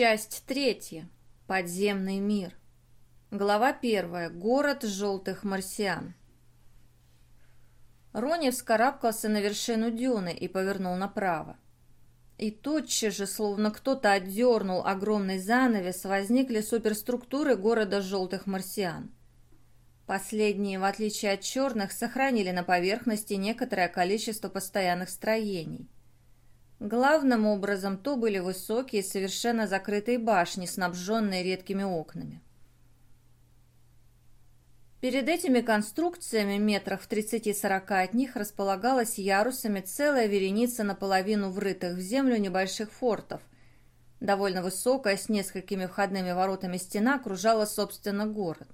Часть третья. Подземный мир. Глава первая. Город желтых марсиан. Рони вскарабкался на вершину дюны и повернул направо. И тотчас же, словно кто-то отдернул огромный занавес, возникли суперструктуры города желтых марсиан. Последние, в отличие от черных, сохранили на поверхности некоторое количество постоянных строений – Главным образом то были высокие, совершенно закрытые башни, снабженные редкими окнами. Перед этими конструкциями, метрах в 30-40 от них, располагалась ярусами целая вереница наполовину врытых в землю небольших фортов. Довольно высокая, с несколькими входными воротами стена окружала, собственно, город.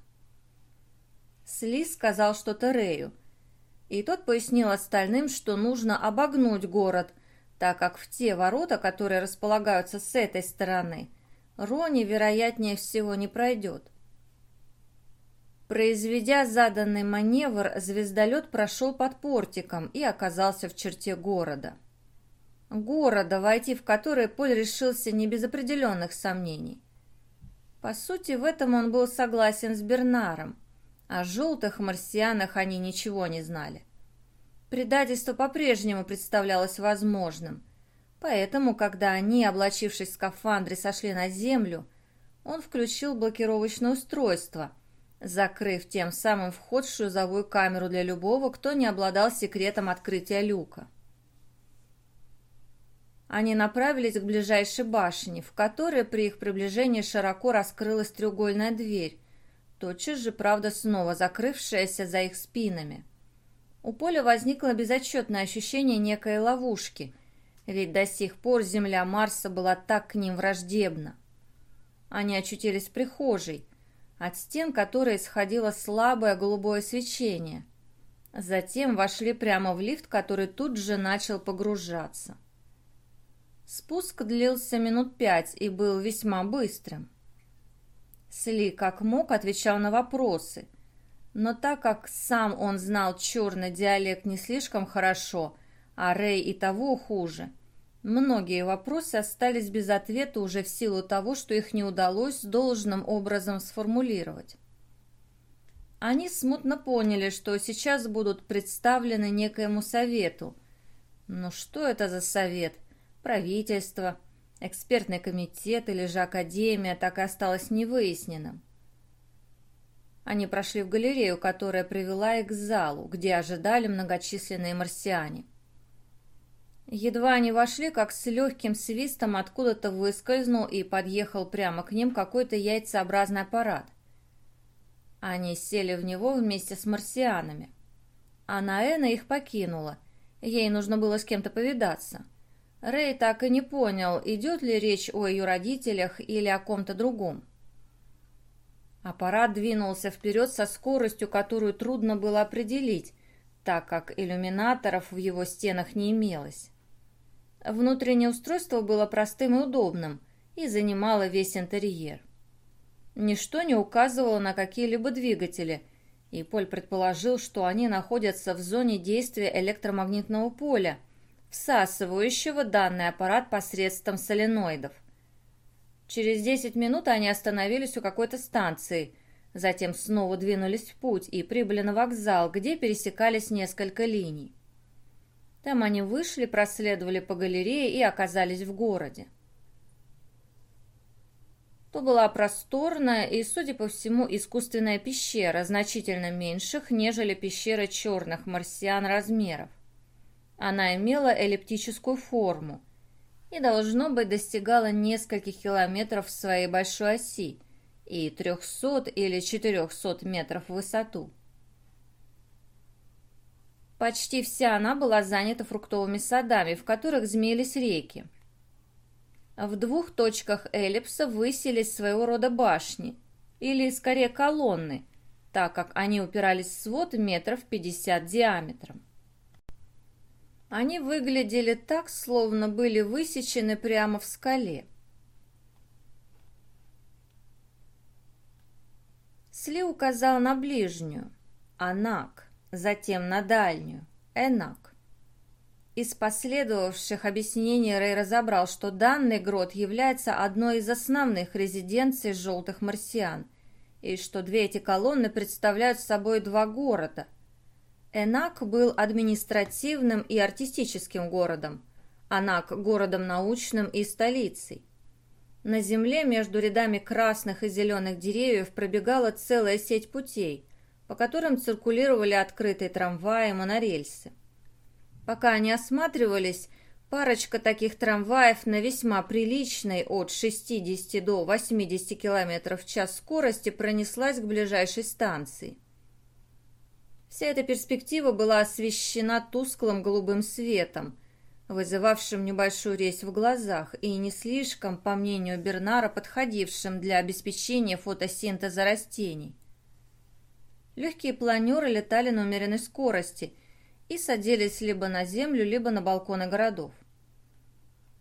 Сли сказал что-то Рею, и тот пояснил остальным, что нужно обогнуть город – так как в те ворота, которые располагаются с этой стороны, Рони, вероятнее всего, не пройдет. Произведя заданный маневр, звездолет прошел под портиком и оказался в черте города. Города, войти в который Поль решился не без определенных сомнений. По сути, в этом он был согласен с Бернаром. О желтых марсианах они ничего не знали. Предательство по-прежнему представлялось возможным. Поэтому, когда они, облачившись в скафандры, сошли на землю, он включил блокировочное устройство, закрыв тем самым вход в шлюзовую камеру для любого, кто не обладал секретом открытия люка. Они направились к ближайшей башне, в которой при их приближении широко раскрылась треугольная дверь, тотчас же, правда, снова закрывшаяся за их спинами. У Поля возникло безотчетное ощущение некой ловушки, ведь до сих пор земля Марса была так к ним враждебна. Они очутились в прихожей, от стен которой исходило слабое голубое свечение. Затем вошли прямо в лифт, который тут же начал погружаться. Спуск длился минут пять и был весьма быстрым. Сли как мог отвечал на вопросы – но так как сам он знал черный диалект не слишком хорошо, а Рэй и того хуже, многие вопросы остались без ответа уже в силу того, что их не удалось должным образом сформулировать. Они смутно поняли, что сейчас будут представлены некоему совету. Но что это за совет? Правительство, экспертный комитет или же академия так и осталось невыясненным. Они прошли в галерею, которая привела их к залу, где ожидали многочисленные марсиане. Едва они вошли, как с легким свистом откуда-то выскользнул и подъехал прямо к ним какой-то яйцеобразный аппарат. Они сели в него вместе с марсианами. А Наэна их покинула. Ей нужно было с кем-то повидаться. Рэй так и не понял, идет ли речь о ее родителях или о ком-то другом. Аппарат двинулся вперед со скоростью, которую трудно было определить, так как иллюминаторов в его стенах не имелось. Внутреннее устройство было простым и удобным и занимало весь интерьер. Ничто не указывало на какие-либо двигатели, и Поль предположил, что они находятся в зоне действия электромагнитного поля, всасывающего данный аппарат посредством соленоидов. Через десять минут они остановились у какой-то станции, затем снова двинулись в путь и прибыли на вокзал, где пересекались несколько линий. Там они вышли, проследовали по галерее и оказались в городе. То была просторная и, судя по всему, искусственная пещера, значительно меньших, нежели пещера черных марсиан размеров. Она имела эллиптическую форму, и, должно быть, достигала нескольких километров в своей большой оси и 300 или 400 метров в высоту. Почти вся она была занята фруктовыми садами, в которых змеились реки. В двух точках эллипса высились своего рода башни, или скорее колонны, так как они упирались в свод метров 50 диаметром. Они выглядели так, словно были высечены прямо в скале. Сли указал на ближнюю, Анак, затем на дальнюю, Энак. Из последовавших объяснений Рэй разобрал, что данный грот является одной из основных резиденций желтых марсиан, и что две эти колонны представляют собой два города. Энак был административным и артистическим городом, Анак – городом научным и столицей. На земле между рядами красных и зеленых деревьев пробегала целая сеть путей, по которым циркулировали открытые трамваи и монорельсы. Пока они осматривались, парочка таких трамваев на весьма приличной от 60 до 80 км в час скорости пронеслась к ближайшей станции. Вся эта перспектива была освещена тусклым голубым светом, вызывавшим небольшую резь в глазах и не слишком, по мнению Бернара, подходившим для обеспечения фотосинтеза растений. Легкие планеры летали на умеренной скорости – и садились либо на землю, либо на балконы городов.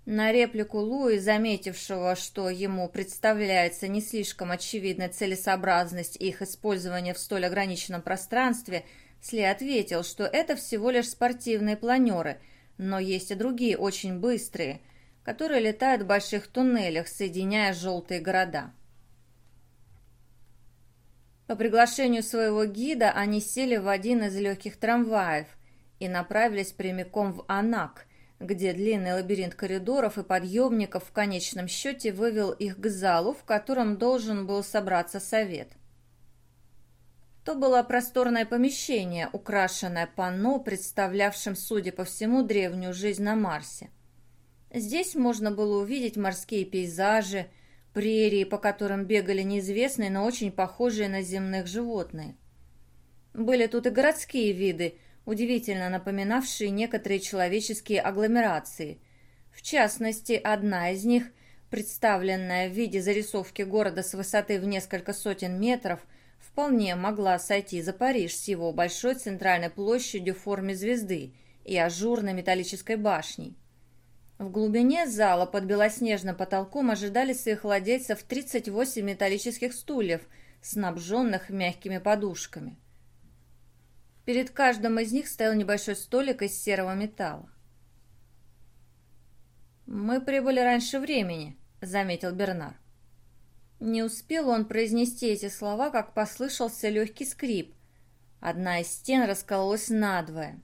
На реплику Луи, заметившего, что ему представляется не слишком очевидная целесообразность их использования в столь ограниченном пространстве, Сли ответил, что это всего лишь спортивные планеры, но есть и другие очень быстрые, которые летают в больших туннелях, соединяя желтые города. По приглашению своего гида они сели в один из легких трамваев – и направились прямиком в Анак, где длинный лабиринт коридоров и подъемников в конечном счете вывел их к залу, в котором должен был собраться совет. То было просторное помещение, украшенное панно, представлявшим, судя по всему, древнюю жизнь на Марсе. Здесь можно было увидеть морские пейзажи, прерии, по которым бегали неизвестные, но очень похожие на земных животные. Были тут и городские виды, удивительно напоминавшие некоторые человеческие агломерации. В частности, одна из них, представленная в виде зарисовки города с высоты в несколько сотен метров, вполне могла сойти за Париж с его большой центральной площадью в форме звезды и ажурной металлической башней. В глубине зала под белоснежным потолком ожидали своих владельцев 38 металлических стульев, снабженных мягкими подушками. Перед каждым из них стоял небольшой столик из серого металла. «Мы прибыли раньше времени», — заметил Бернар. Не успел он произнести эти слова, как послышался легкий скрип. Одна из стен раскололась надвое.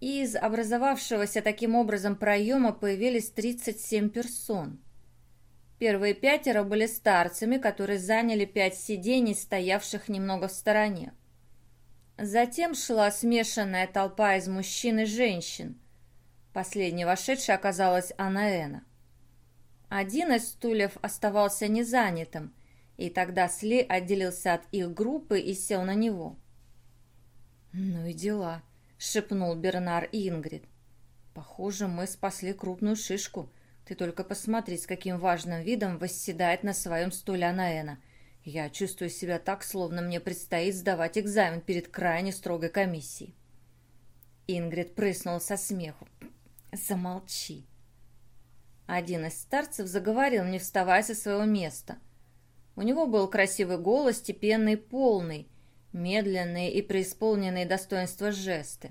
Из образовавшегося таким образом проема появились 37 персон. Первые пятеро были старцами, которые заняли пять сидений, стоявших немного в стороне. Затем шла смешанная толпа из мужчин и женщин. Последней вошедшей оказалась Анаэна. Один из стульев оставался незанятым, и тогда Сли отделился от их группы и сел на него. «Ну и дела», — шепнул Бернар Ингрид. «Похоже, мы спасли крупную шишку. Ты только посмотри, с каким важным видом восседает на своем стуле Анаэна. Я чувствую себя так, словно мне предстоит сдавать экзамен перед крайне строгой комиссией. Ингрид прыснула со смеху. «Замолчи!» Один из старцев заговорил, не вставая со своего места. У него был красивый голос, степенный полный, медленные и преисполненные достоинства жесты.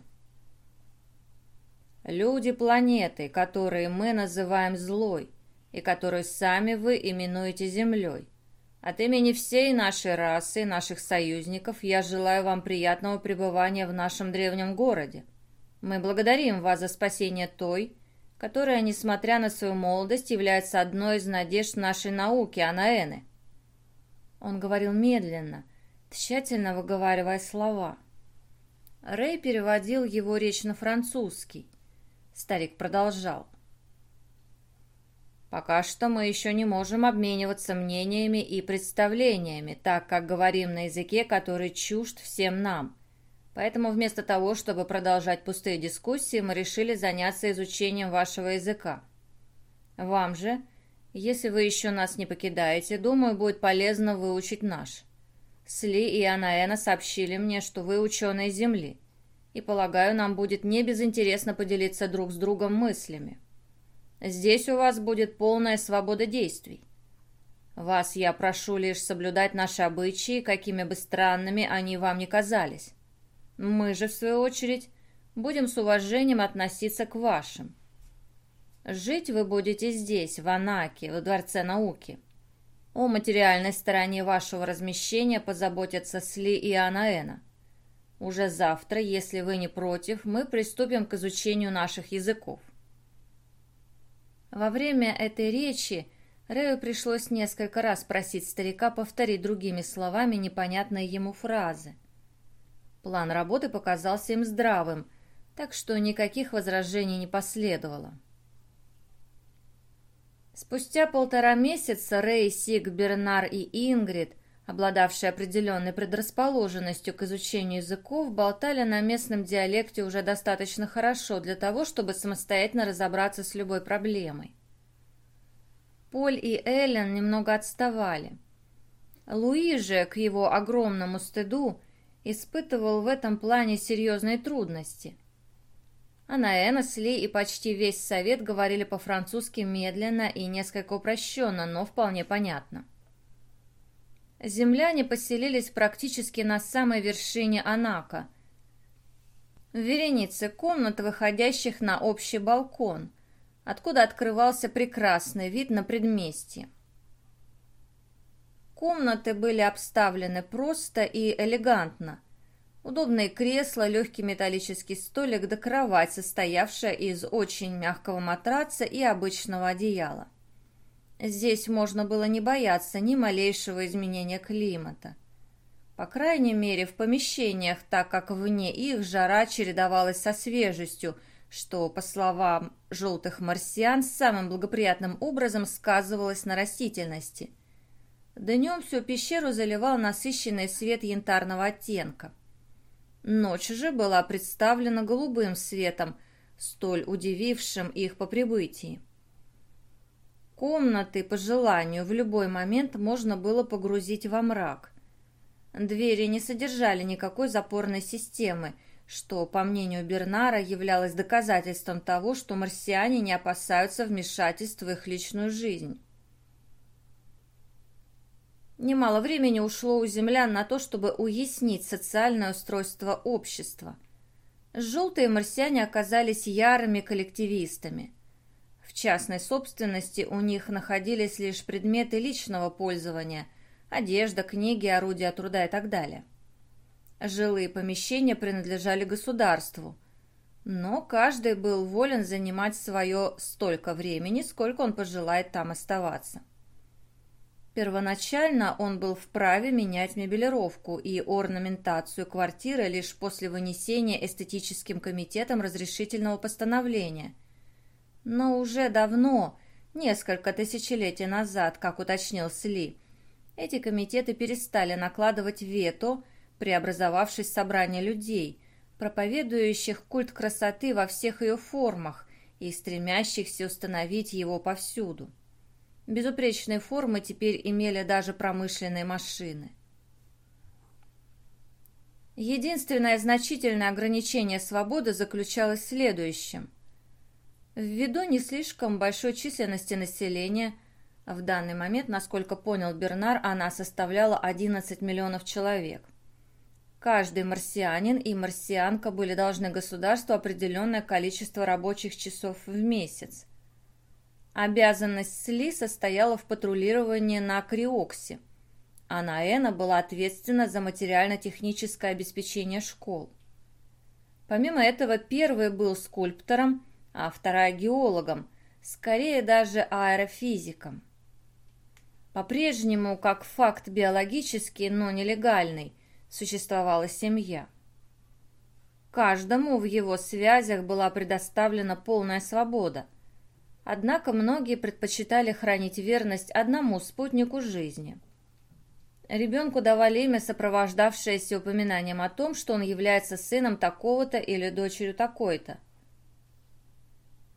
«Люди планеты, которые мы называем злой, и которую сами вы именуете Землей, от имени всей нашей расы и наших союзников я желаю вам приятного пребывания в нашем древнем городе. Мы благодарим вас за спасение той, которая, несмотря на свою молодость, является одной из надежд нашей науки, Анаэны. Он говорил медленно, тщательно выговаривая слова. Рэй переводил его речь на французский. Старик продолжал. Пока что мы еще не можем обмениваться мнениями и представлениями, так как говорим на языке, который чужд всем нам. Поэтому вместо того, чтобы продолжать пустые дискуссии, мы решили заняться изучением вашего языка. Вам же, если вы еще нас не покидаете, думаю, будет полезно выучить наш. Сли и Анаэна сообщили мне, что вы ученые Земли, и, полагаю, нам будет не безинтересно поделиться друг с другом мыслями. Здесь у вас будет полная свобода действий. Вас я прошу лишь соблюдать наши обычаи, какими бы странными они вам ни казались. Мы же, в свою очередь, будем с уважением относиться к вашим. Жить вы будете здесь, в Анаке, в Дворце науки. О материальной стороне вашего размещения позаботятся Сли и Анаэна. Уже завтра, если вы не против, мы приступим к изучению наших языков. Во время этой речи Рэю пришлось несколько раз просить старика повторить другими словами непонятные ему фразы. План работы показался им здравым, так что никаких возражений не последовало. Спустя полтора месяца Рэй, Сиг, Бернар и Ингрид, обладавшие определенной предрасположенностью к изучению языков, болтали на местном диалекте уже достаточно хорошо для того, чтобы самостоятельно разобраться с любой проблемой. Поль и Эллен немного отставали. Луи же, к его огромному стыду, испытывал в этом плане серьезные трудности. Анаэна, Сли и почти весь совет говорили по-французски медленно и несколько упрощенно, но вполне понятно. Земляне поселились практически на самой вершине Анака, в веренице комнат, выходящих на общий балкон – откуда открывался прекрасный вид на предместье. Комнаты были обставлены просто и элегантно. Удобные кресла, легкий металлический столик да кровать, состоявшая из очень мягкого матраца и обычного одеяла. Здесь можно было не бояться ни малейшего изменения климата. По крайней мере, в помещениях, так как вне их жара чередовалась со свежестью – что, по словам желтых марсиан, самым благоприятным образом сказывалось на растительности. Днем всю пещеру заливал насыщенный свет янтарного оттенка. Ночь же была представлена голубым светом, столь удивившим их по прибытии. Комнаты, по желанию, в любой момент можно было погрузить во мрак. Двери не содержали никакой запорной системы – что, по мнению Бернара, являлось доказательством того, что марсиане не опасаются вмешательств в их личную жизнь. Немало времени ушло у землян на то, чтобы уяснить социальное устройство общества. Желтые марсиане оказались ярыми коллективистами. В частной собственности у них находились лишь предметы личного пользования – одежда, книги, орудия труда и так далее – Жилые помещения принадлежали государству, но каждый был волен занимать свое столько времени, сколько он пожелает там оставаться. Первоначально он был вправе менять мебелировку и орнаментацию квартиры лишь после вынесения эстетическим комитетом разрешительного постановления. Но уже давно, несколько тысячелетий назад, как уточнил Сли, эти комитеты перестали накладывать вето – преобразовавшись в собрание людей, проповедующих культ красоты во всех ее формах и стремящихся установить его повсюду. Безупречные формы теперь имели даже промышленные машины. Единственное значительное ограничение свободы заключалось в следующем. Ввиду не слишком большой численности населения, в данный момент, насколько понял Бернар, она составляла 11 миллионов человек – Каждый марсианин и марсианка были должны государству определенное количество рабочих часов в месяц. Обязанность СЛИ состояла в патрулировании на Криоксе, а Наэна была ответственна за материально-техническое обеспечение школ. Помимо этого, первый был скульптором, а вторая – геологом, скорее даже аэрофизиком. По-прежнему, как факт биологический, но нелегальный, существовала семья. Каждому в его связях была предоставлена полная свобода. Однако многие предпочитали хранить верность одному спутнику жизни. Ребенку давали имя, сопровождавшееся упоминанием о том, что он является сыном такого-то или дочерью такой-то.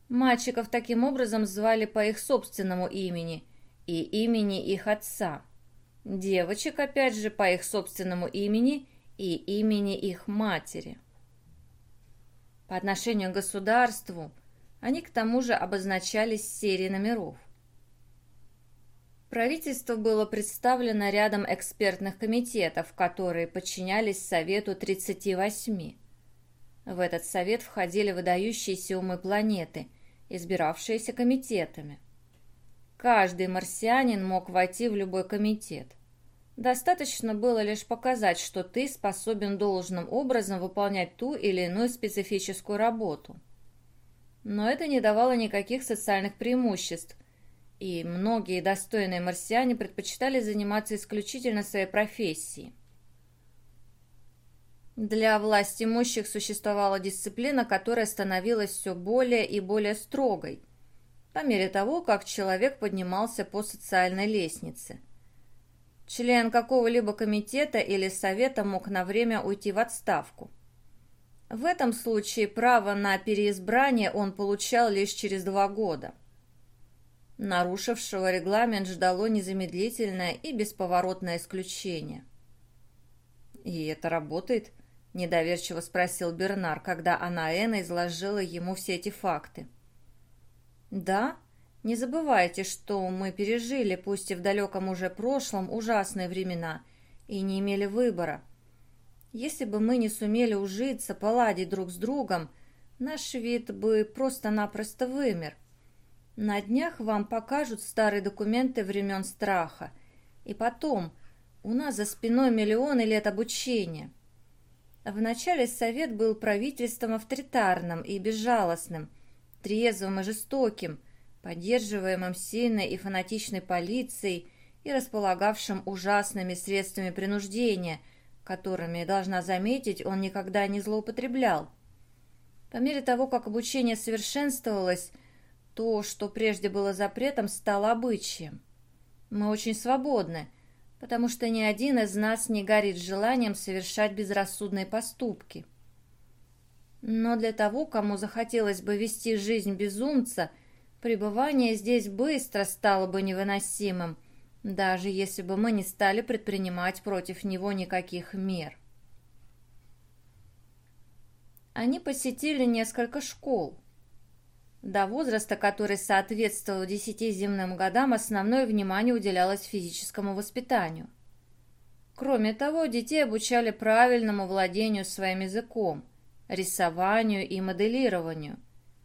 Мальчиков таким образом звали по их собственному имени и имени их отца – Девочек, опять же, по их собственному имени и имени их матери. По отношению к государству они к тому же обозначались серией номеров. Правительство было представлено рядом экспертных комитетов, которые подчинялись Совету 38. В этот совет входили выдающиеся умы планеты, избиравшиеся комитетами. Каждый марсианин мог войти в любой комитет. Достаточно было лишь показать, что ты способен должным образом выполнять ту или иную специфическую работу. Но это не давало никаких социальных преимуществ, и многие достойные марсиане предпочитали заниматься исключительно своей профессией. Для власть имущих существовала дисциплина, которая становилась все более и более строгой, по мере того, как человек поднимался по социальной лестнице. Член какого-либо комитета или совета мог на время уйти в отставку. В этом случае право на переизбрание он получал лишь через два года. Нарушившего регламент ждало незамедлительное и бесповоротное исключение. «И это работает?» – недоверчиво спросил Бернар, когда Анаэна изложила ему все эти факты. «Да, не забывайте, что мы пережили, пусть и в далеком уже прошлом, ужасные времена, и не имели выбора. Если бы мы не сумели ужиться, поладить друг с другом, наш вид бы просто-напросто вымер. На днях вам покажут старые документы времен страха. И потом, у нас за спиной миллионы лет обучения. Вначале Совет был правительством авторитарным и безжалостным, трезвым и жестоким, поддерживаемым сильной и фанатичной полицией и располагавшим ужасными средствами принуждения – которыми, должна заметить, он никогда не злоупотреблял. По мере того, как обучение совершенствовалось, то, что прежде было запретом, стало обычаем. Мы очень свободны, потому что ни один из нас не горит желанием совершать безрассудные поступки. Но для того, кому захотелось бы вести жизнь безумца, пребывание здесь быстро стало бы невыносимым – даже если бы мы не стали предпринимать против него никаких мер. Они посетили несколько школ. До возраста, который соответствовал десяти земным годам, основное внимание уделялось физическому воспитанию. Кроме того, детей обучали правильному владению своим языком, рисованию и моделированию,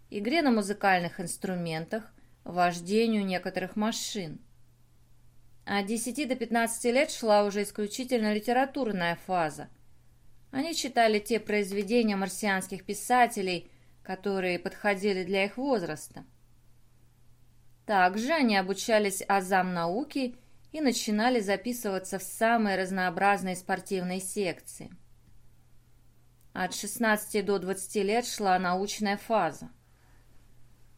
игре на музыкальных инструментах, вождению некоторых машин – от 10 до 15 лет шла уже исключительно литературная фаза. Они читали те произведения марсианских писателей, которые подходили для их возраста. Также они обучались азам науки и начинали записываться в самые разнообразные спортивные секции. От 16 до 20 лет шла научная фаза.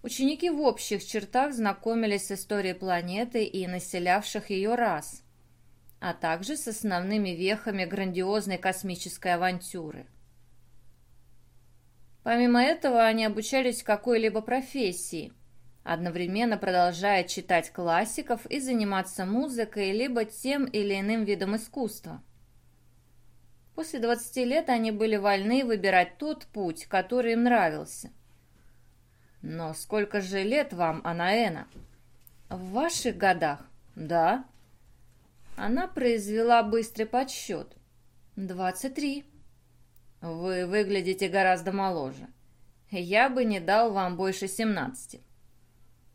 Ученики в общих чертах знакомились с историей планеты и населявших ее рас, а также с основными вехами грандиозной космической авантюры. Помимо этого, они обучались какой-либо профессии, одновременно продолжая читать классиков и заниматься музыкой либо тем или иным видом искусства. После 20 лет они были вольны выбирать тот путь, который им нравился. Но сколько же лет вам, Анаэна? В ваших годах? Да. Она произвела быстрый подсчет. Двадцать три. Вы выглядите гораздо моложе. Я бы не дал вам больше семнадцати.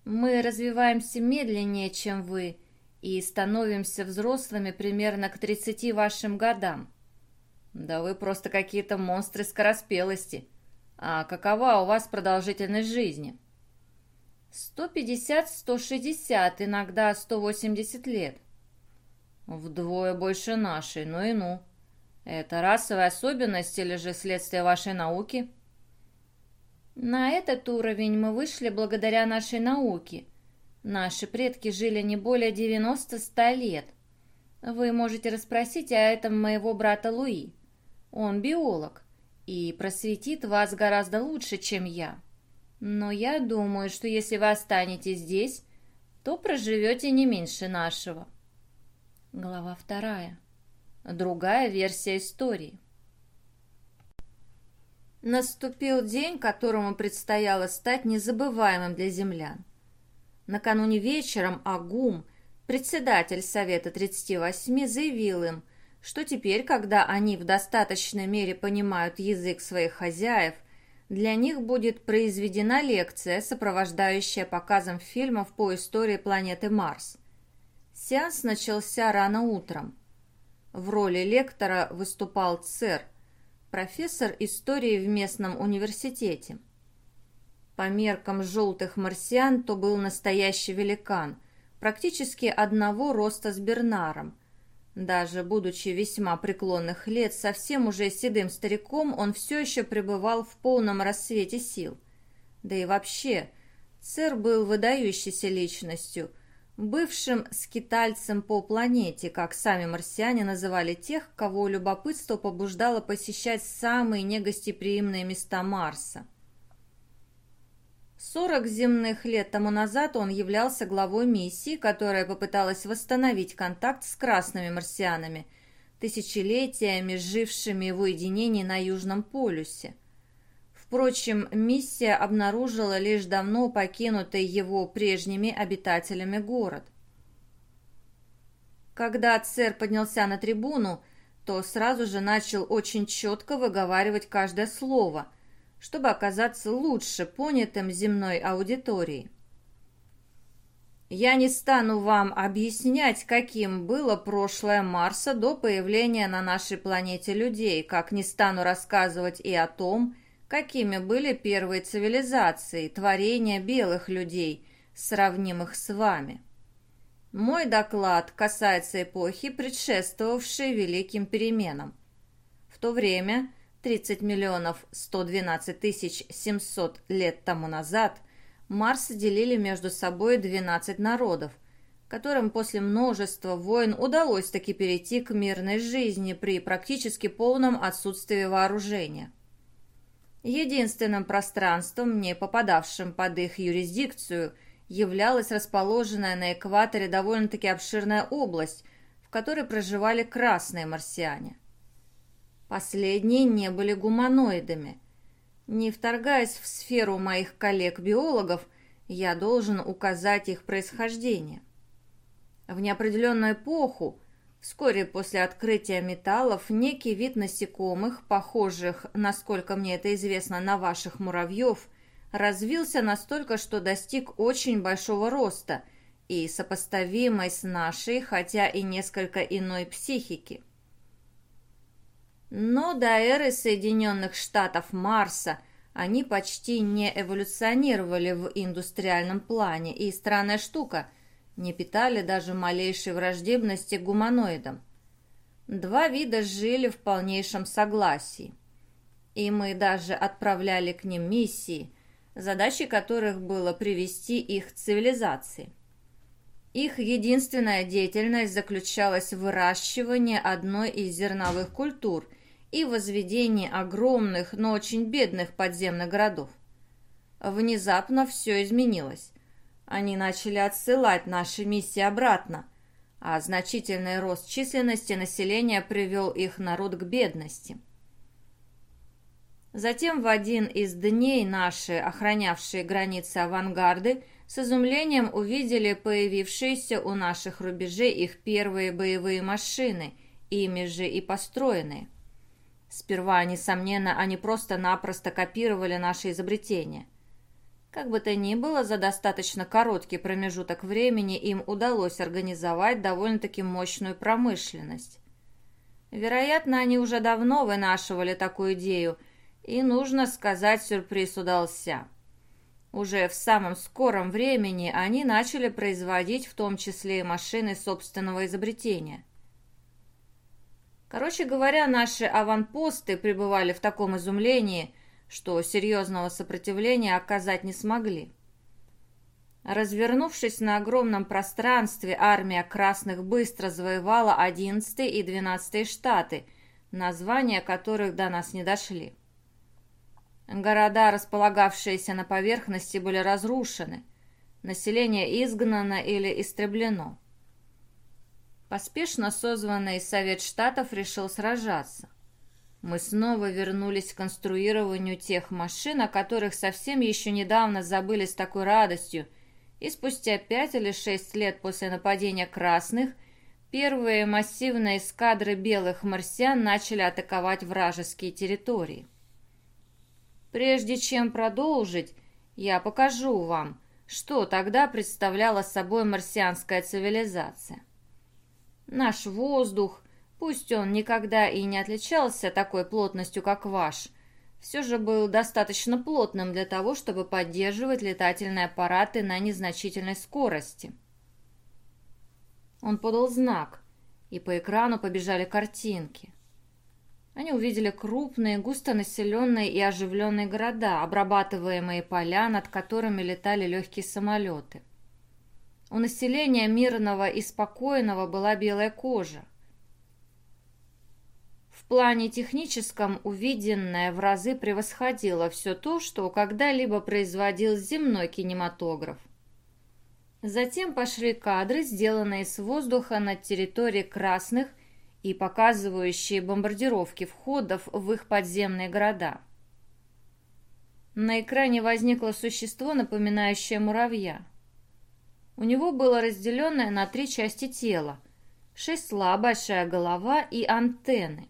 Мы развиваемся медленнее, чем вы, и становимся взрослыми примерно к тридцати вашим годам. Да вы просто какие-то монстры скороспелости. А какова у вас продолжительность жизни? 150-160, иногда 180 лет. Вдвое больше нашей, ну и ну. Это расовая особенность или же следствие вашей науки? На этот уровень мы вышли благодаря нашей науке. Наши предки жили не более 90-100 лет. Вы можете расспросить о этом моего брата Луи. Он биолог и просветит вас гораздо лучше, чем я. Но я думаю, что если вы останетесь здесь, то проживете не меньше нашего. Глава вторая. Другая версия истории. Наступил день, которому предстояло стать незабываемым для землян. Накануне вечером Агум, председатель Совета 38, заявил им – что теперь, когда они в достаточной мере понимают язык своих хозяев, для них будет произведена лекция, сопровождающая показом фильмов по истории планеты Марс. Сеанс начался рано утром. В роли лектора выступал ЦЕР, профессор истории в местном университете. По меркам желтых марсиан то был настоящий великан, практически одного роста с Бернаром. Даже будучи весьма преклонных лет, совсем уже седым стариком, он все еще пребывал в полном рассвете сил. Да и вообще, цер был выдающейся личностью – бывшим скитальцем по планете, как сами марсиане называли тех, кого любопытство побуждало посещать самые негостеприимные места Марса. Сорок земных лет тому назад он являлся главой миссии, которая попыталась восстановить контакт с красными марсианами, тысячелетиями жившими в уединении на Южном полюсе – Впрочем, миссия обнаружила лишь давно покинутый его прежними обитателями город. Когда царь поднялся на трибуну, то сразу же начал очень четко выговаривать каждое слово, чтобы оказаться лучше понятым земной аудиторией. Я не стану вам объяснять, каким было прошлое Марса до появления на нашей планете людей, как не стану рассказывать и о том, какими были первые цивилизации, творения белых людей, сравнимых с вами. Мой доклад касается эпохи, предшествовавшей великим переменам. В то время, 30 миллионов 112 тысяч 700 лет тому назад, Марс делили между собой 12 народов, которым после множества войн удалось таки перейти к мирной жизни при практически полном отсутствии вооружения. Единственным пространством, не попадавшим под их юрисдикцию, являлась расположенная на экваторе довольно-таки обширная область, в которой проживали красные марсиане. Последние не были гуманоидами. Не вторгаясь в сферу моих коллег-биологов, я должен указать их происхождение. В неопределенную эпоху Вскоре после открытия металлов некий вид насекомых, похожих, насколько мне это известно, на ваших муравьев, развился настолько, что достиг очень большого роста и сопоставимой с нашей, хотя и несколько иной психики. Но до эры Соединенных Штатов Марса они почти не эволюционировали в индустриальном плане, и странная штука – не питали даже малейшей враждебности гуманоидам. Два вида жили в полнейшем согласии. И мы даже отправляли к ним миссии, задачей которых было привести их к цивилизации. Их единственная деятельность заключалась в выращивании одной из зерновых культур и возведении огромных, но очень бедных подземных городов. Внезапно все изменилось. Они начали отсылать наши миссии обратно, а значительный рост численности населения привел их народ к бедности. Затем в один из дней наши, охранявшие границы авангарды, с изумлением увидели появившиеся у наших рубежей их первые боевые машины, ими же и построенные. Сперва, несомненно, они просто-напросто копировали наши изобретения. Как бы то ни было, за достаточно короткий промежуток времени им удалось организовать довольно-таки мощную промышленность. Вероятно, они уже давно вынашивали такую идею, и, нужно сказать, сюрприз удался. Уже в самом скором времени они начали производить в том числе и машины собственного изобретения. Короче говоря, наши аванпосты пребывали в таком изумлении – что серьезного сопротивления оказать не смогли. Развернувшись на огромном пространстве, армия красных быстро завоевала 11 и 12 штаты, названия которых до нас не дошли. Города, располагавшиеся на поверхности, были разрушены, население изгнано или истреблено. Поспешно созванный Совет Штатов решил сражаться мы снова вернулись к конструированию тех машин, о которых совсем еще недавно забыли с такой радостью, и спустя пять или шесть лет после нападения красных первые массивные эскадры белых марсиан начали атаковать вражеские территории. Прежде чем продолжить, я покажу вам, что тогда представляла собой марсианская цивилизация. Наш воздух, пусть он никогда и не отличался такой плотностью, как ваш, все же был достаточно плотным для того, чтобы поддерживать летательные аппараты на незначительной скорости. Он подал знак, и по экрану побежали картинки. Они увидели крупные, густонаселенные и оживленные города, обрабатываемые поля, над которыми летали легкие самолеты. У населения мирного и спокойного была белая кожа. В плане техническом увиденное в разы превосходило все то, что когда-либо производил земной кинематограф. Затем пошли кадры, сделанные с воздуха над территорией красных и показывающие бомбардировки входов в их подземные города. На экране возникло существо, напоминающее муравья. У него было разделенное на три части тела, шесть большая голова и антенны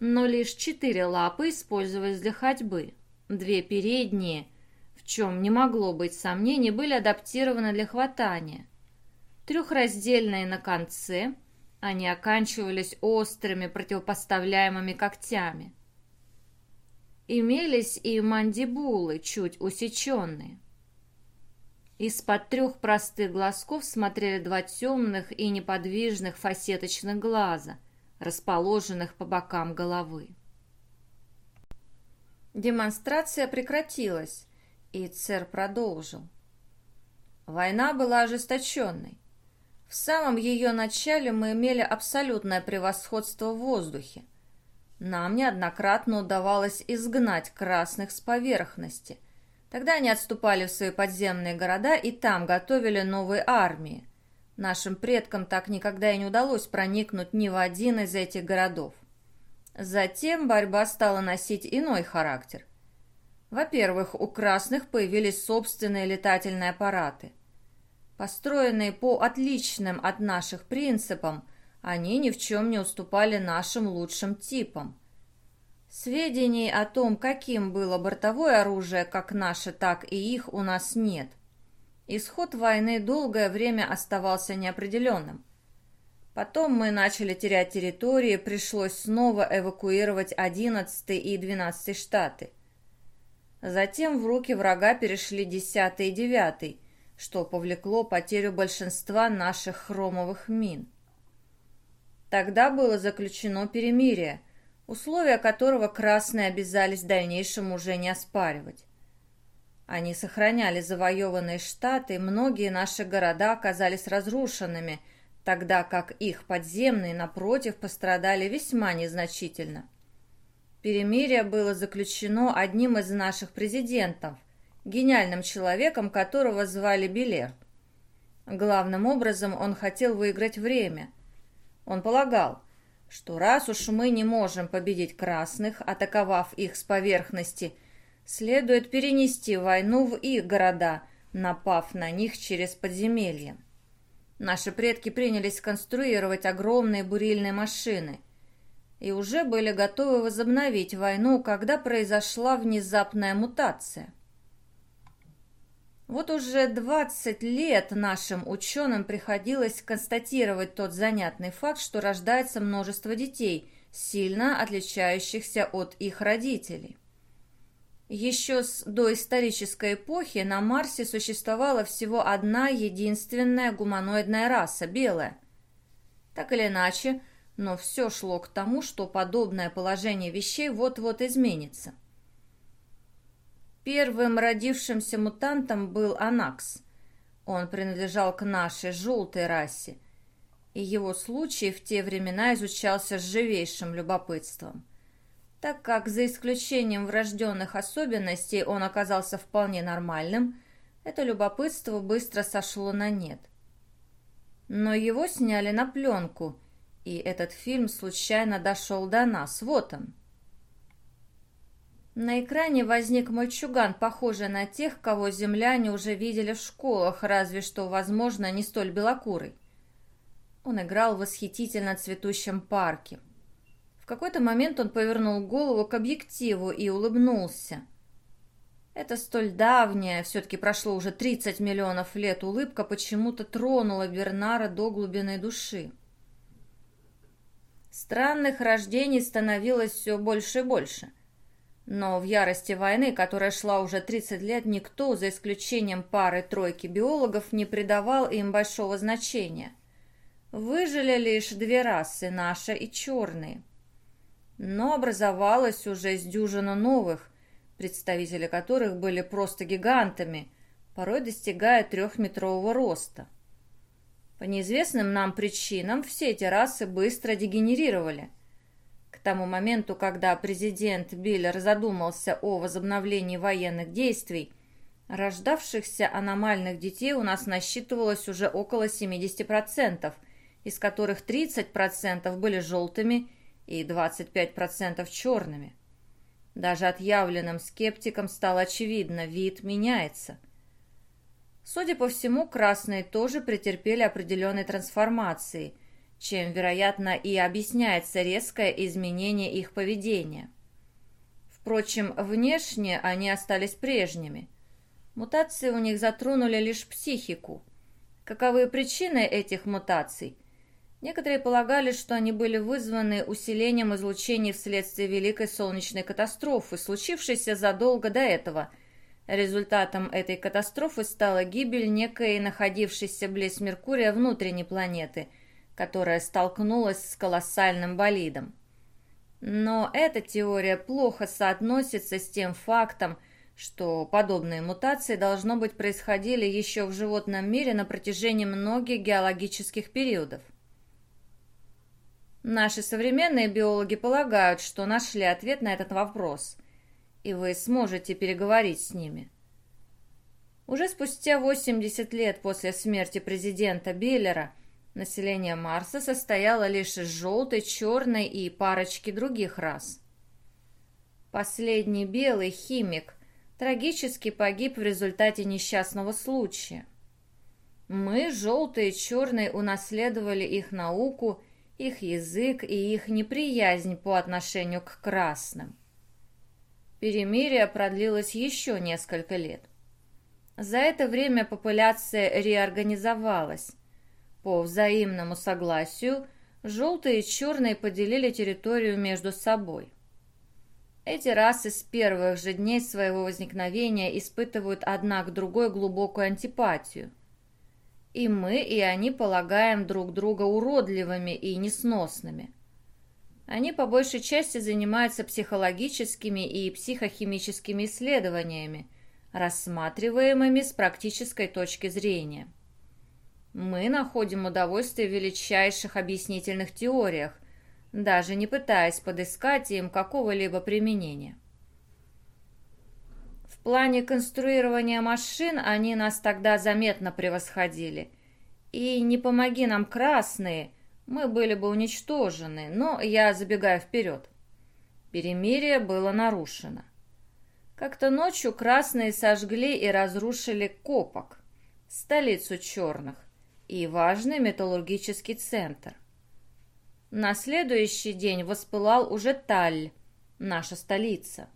но лишь четыре лапы использовались для ходьбы. Две передние, в чем не могло быть сомнений, были адаптированы для хватания. Трехраздельные на конце, они оканчивались острыми противопоставляемыми когтями. Имелись и мандибулы, чуть усеченные. Из-под трех простых глазков смотрели два темных и неподвижных фасеточных глаза – расположенных по бокам головы. Демонстрация прекратилась, и царь продолжил. Война была ожесточенной. В самом ее начале мы имели абсолютное превосходство в воздухе. Нам неоднократно удавалось изгнать красных с поверхности. Тогда они отступали в свои подземные города и там готовили новые армии. Нашим предкам так никогда и не удалось проникнуть ни в один из этих городов. Затем борьба стала носить иной характер. Во-первых, у красных появились собственные летательные аппараты. Построенные по отличным от наших принципам, они ни в чем не уступали нашим лучшим типам. Сведений о том, каким было бортовое оружие, как наше, так и их, у нас нет. Исход войны долгое время оставался неопределенным. Потом мы начали терять территории, пришлось снова эвакуировать 11 и 12 штаты. Затем в руки врага перешли 10 и 9, что повлекло потерю большинства наших хромовых мин. Тогда было заключено перемирие, условия которого красные обязались в дальнейшем уже не оспаривать. Они сохраняли завоеванные штаты, многие наши города оказались разрушенными, тогда как их подземные, напротив, пострадали весьма незначительно. Перемирие было заключено одним из наших президентов, гениальным человеком, которого звали Белер. Главным образом он хотел выиграть время. Он полагал, что раз уж мы не можем победить красных, атаковав их с поверхности – Следует перенести войну в их города, напав на них через подземелье. Наши предки принялись конструировать огромные бурильные машины и уже были готовы возобновить войну, когда произошла внезапная мутация. Вот уже 20 лет нашим ученым приходилось констатировать тот занятный факт, что рождается множество детей, сильно отличающихся от их родителей. Еще с доисторической эпохи на Марсе существовала всего одна единственная гуманоидная раса – белая. Так или иначе, но все шло к тому, что подобное положение вещей вот-вот изменится. Первым родившимся мутантом был Анакс. Он принадлежал к нашей желтой расе, и его случай в те времена изучался с живейшим любопытством. Так как за исключением врожденных особенностей он оказался вполне нормальным, это любопытство быстро сошло на нет. Но его сняли на пленку, и этот фильм случайно дошел до нас. Вот он. На экране возник мальчуган, похожий на тех, кого земляне уже видели в школах, разве что, возможно, не столь белокурый. Он играл в восхитительно цветущем парке. В какой-то момент он повернул голову к объективу и улыбнулся. Это столь давняя, все-таки прошло уже 30 миллионов лет, улыбка почему-то тронула Бернара до глубины души. Странных рождений становилось все больше и больше. Но в ярости войны, которая шла уже 30 лет, никто, за исключением пары-тройки биологов, не придавал им большого значения. Выжили лишь две расы, наша и черные. Но образовалось уже с дюжина новых, представители которых были просто гигантами, порой достигая трехметрового роста. По неизвестным нам причинам все эти расы быстро дегенерировали. Тому моменту, когда президент Биллер задумался о возобновлении военных действий, рождавшихся аномальных детей у нас насчитывалось уже около 70%, из которых 30% были желтыми и 25% черными. Даже отъявленным скептикам стало очевидно, вид меняется – Судя по всему, красные тоже претерпели определенные трансформации, чем, вероятно, и объясняется резкое изменение их поведения. Впрочем, внешне они остались прежними. Мутации у них затронули лишь психику. Каковы причины этих мутаций? Некоторые полагали, что они были вызваны усилением излучений вследствие Великой Солнечной катастрофы, случившейся задолго до этого – Результатом этой катастрофы стала гибель некой находившейся близ Меркурия внутренней планеты, которая столкнулась с колоссальным болидом. Но эта теория плохо соотносится с тем фактом, что подобные мутации, должно быть, происходили еще в животном мире на протяжении многих геологических периодов. Наши современные биологи полагают, что нашли ответ на этот вопрос – и вы сможете переговорить с ними. Уже спустя 80 лет после смерти президента Биллера население Марса состояло лишь из желтой, черной и парочки других рас. Последний белый химик трагически погиб в результате несчастного случая. Мы, желтые и черные, унаследовали их науку, их язык и их неприязнь по отношению к красным. Перемирие продлилось еще несколько лет. За это время популяция реорганизовалась. По взаимному согласию желтые и черные поделили территорию между собой. Эти расы с первых же дней своего возникновения испытывают одна к другой глубокую антипатию. И мы, и они полагаем друг друга уродливыми и несносными – они по большей части занимаются психологическими и психохимическими исследованиями, рассматриваемыми с практической точки зрения. Мы находим удовольствие в величайших объяснительных теориях, даже не пытаясь подыскать им какого-либо применения. В плане конструирования машин они нас тогда заметно превосходили. И не помоги нам красные – мы были бы уничтожены, но я забегаю вперед. Перемирие было нарушено. Как-то ночью красные сожгли и разрушили Копок, столицу черных, и важный металлургический центр. На следующий день воспылал уже Таль, наша столица.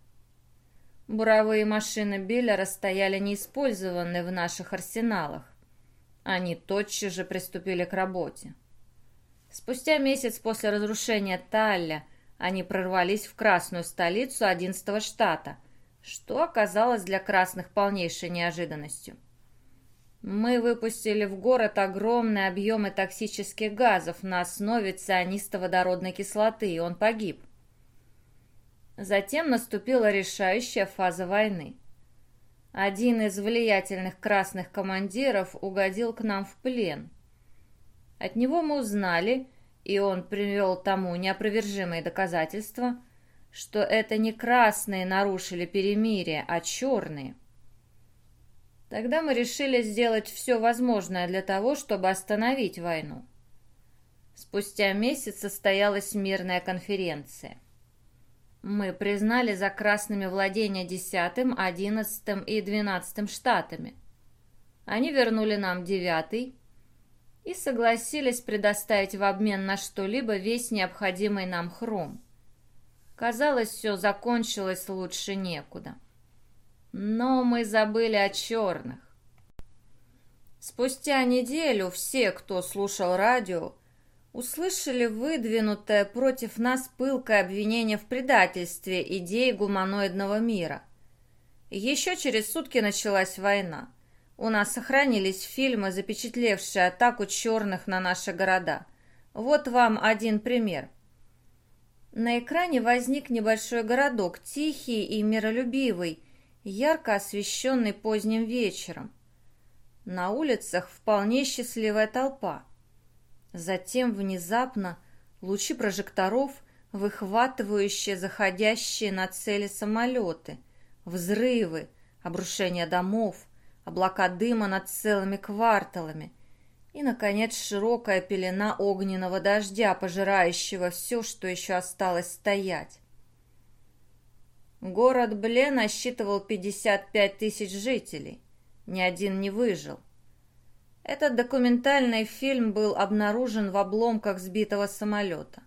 Буровые машины Биллера стояли неиспользованные в наших арсеналах. Они тотчас же приступили к работе. Спустя месяц после разрушения Талля они прорвались в красную столицу 11-го штата, что оказалось для красных полнейшей неожиданностью. Мы выпустили в город огромные объемы токсических газов на основе цианистоводородной кислоты, и он погиб. Затем наступила решающая фаза войны. Один из влиятельных красных командиров угодил к нам в плен – от него мы узнали, и он привел тому неопровержимые доказательства, что это не красные нарушили перемирие, а черные. Тогда мы решили сделать все возможное для того, чтобы остановить войну. Спустя месяц состоялась мирная конференция. Мы признали за красными владения 10, 11 и 12 штатами. Они вернули нам девятый, и согласились предоставить в обмен на что-либо весь необходимый нам хром. Казалось, все закончилось лучше некуда. Но мы забыли о черных. Спустя неделю все, кто слушал радио, услышали выдвинутое против нас пылкое обвинение в предательстве идеи гуманоидного мира. Еще через сутки началась война. У нас сохранились фильмы, запечатлевшие атаку черных на наши города. Вот вам один пример. На экране возник небольшой городок, тихий и миролюбивый, ярко освещенный поздним вечером. На улицах вполне счастливая толпа. Затем внезапно лучи прожекторов, выхватывающие заходящие на цели самолеты, взрывы, обрушение домов, облака дыма над целыми кварталами и, наконец, широкая пелена огненного дождя, пожирающего все, что еще осталось стоять. Город Бле насчитывал 55 тысяч жителей. Ни один не выжил. Этот документальный фильм был обнаружен в обломках сбитого самолета.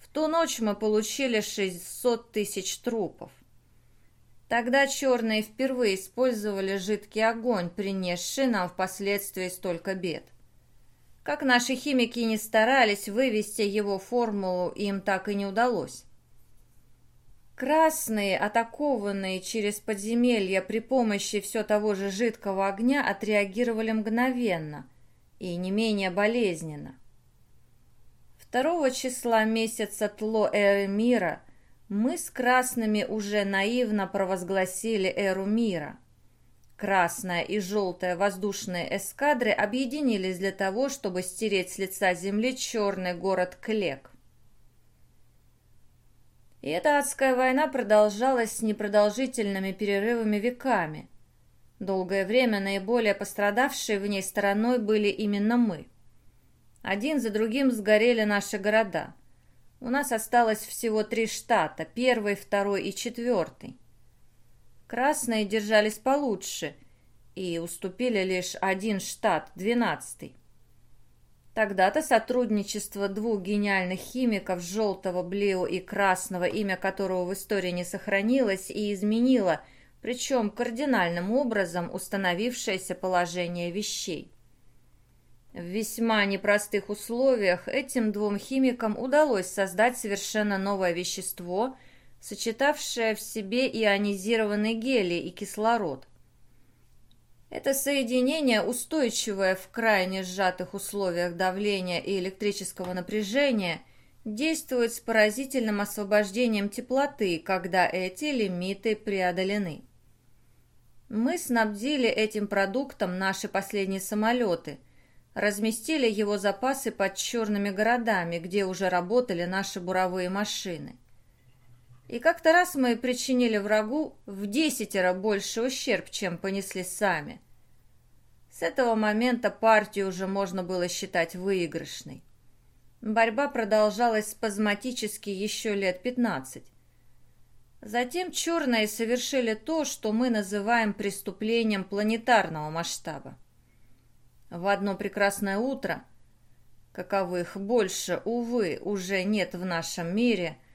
В ту ночь мы получили 600 тысяч трупов. Тогда черные впервые использовали жидкий огонь, принесший нам впоследствии столько бед. Как наши химики не старались вывести его формулу, им так и не удалось. Красные, атакованные через подземелья при помощи все того же жидкого огня, отреагировали мгновенно и не менее болезненно. Второго числа месяца Тло Эры Мира мы с красными уже наивно провозгласили Эру Мира. Красная и желтая воздушные эскадры объединились для того, чтобы стереть с лица земли черный город Клек. И эта адская война продолжалась с непродолжительными перерывами веками. Долгое время наиболее пострадавшие в ней стороной были именно мы. Один за другим сгорели наши города. У нас осталось всего три штата, первый, второй и четвертый. Красные держались получше и уступили лишь один штат, двенадцатый. Тогда-то сотрудничество двух гениальных химиков, желтого, блео и красного, имя которого в истории не сохранилось, и изменило, причем кардинальным образом, установившееся положение вещей. В весьма непростых условиях этим двум химикам удалось создать совершенно новое вещество, сочетавшее в себе ионизированный гелий и кислород – это соединение, устойчивое в крайне сжатых условиях давления и электрического напряжения, действует с поразительным освобождением теплоты, когда эти лимиты преодолены. Мы снабдили этим продуктом наши последние самолеты, разместили его запасы под черными городами, где уже работали наши буровые машины. И как-то раз мы причинили врагу в десятеро больше ущерб, чем понесли сами. С этого момента партию уже можно было считать выигрышной. Борьба продолжалась спазматически еще лет пятнадцать. Затем черные совершили то, что мы называем преступлением планетарного масштаба. В одно прекрасное утро, каковых больше, увы, уже нет в нашем мире –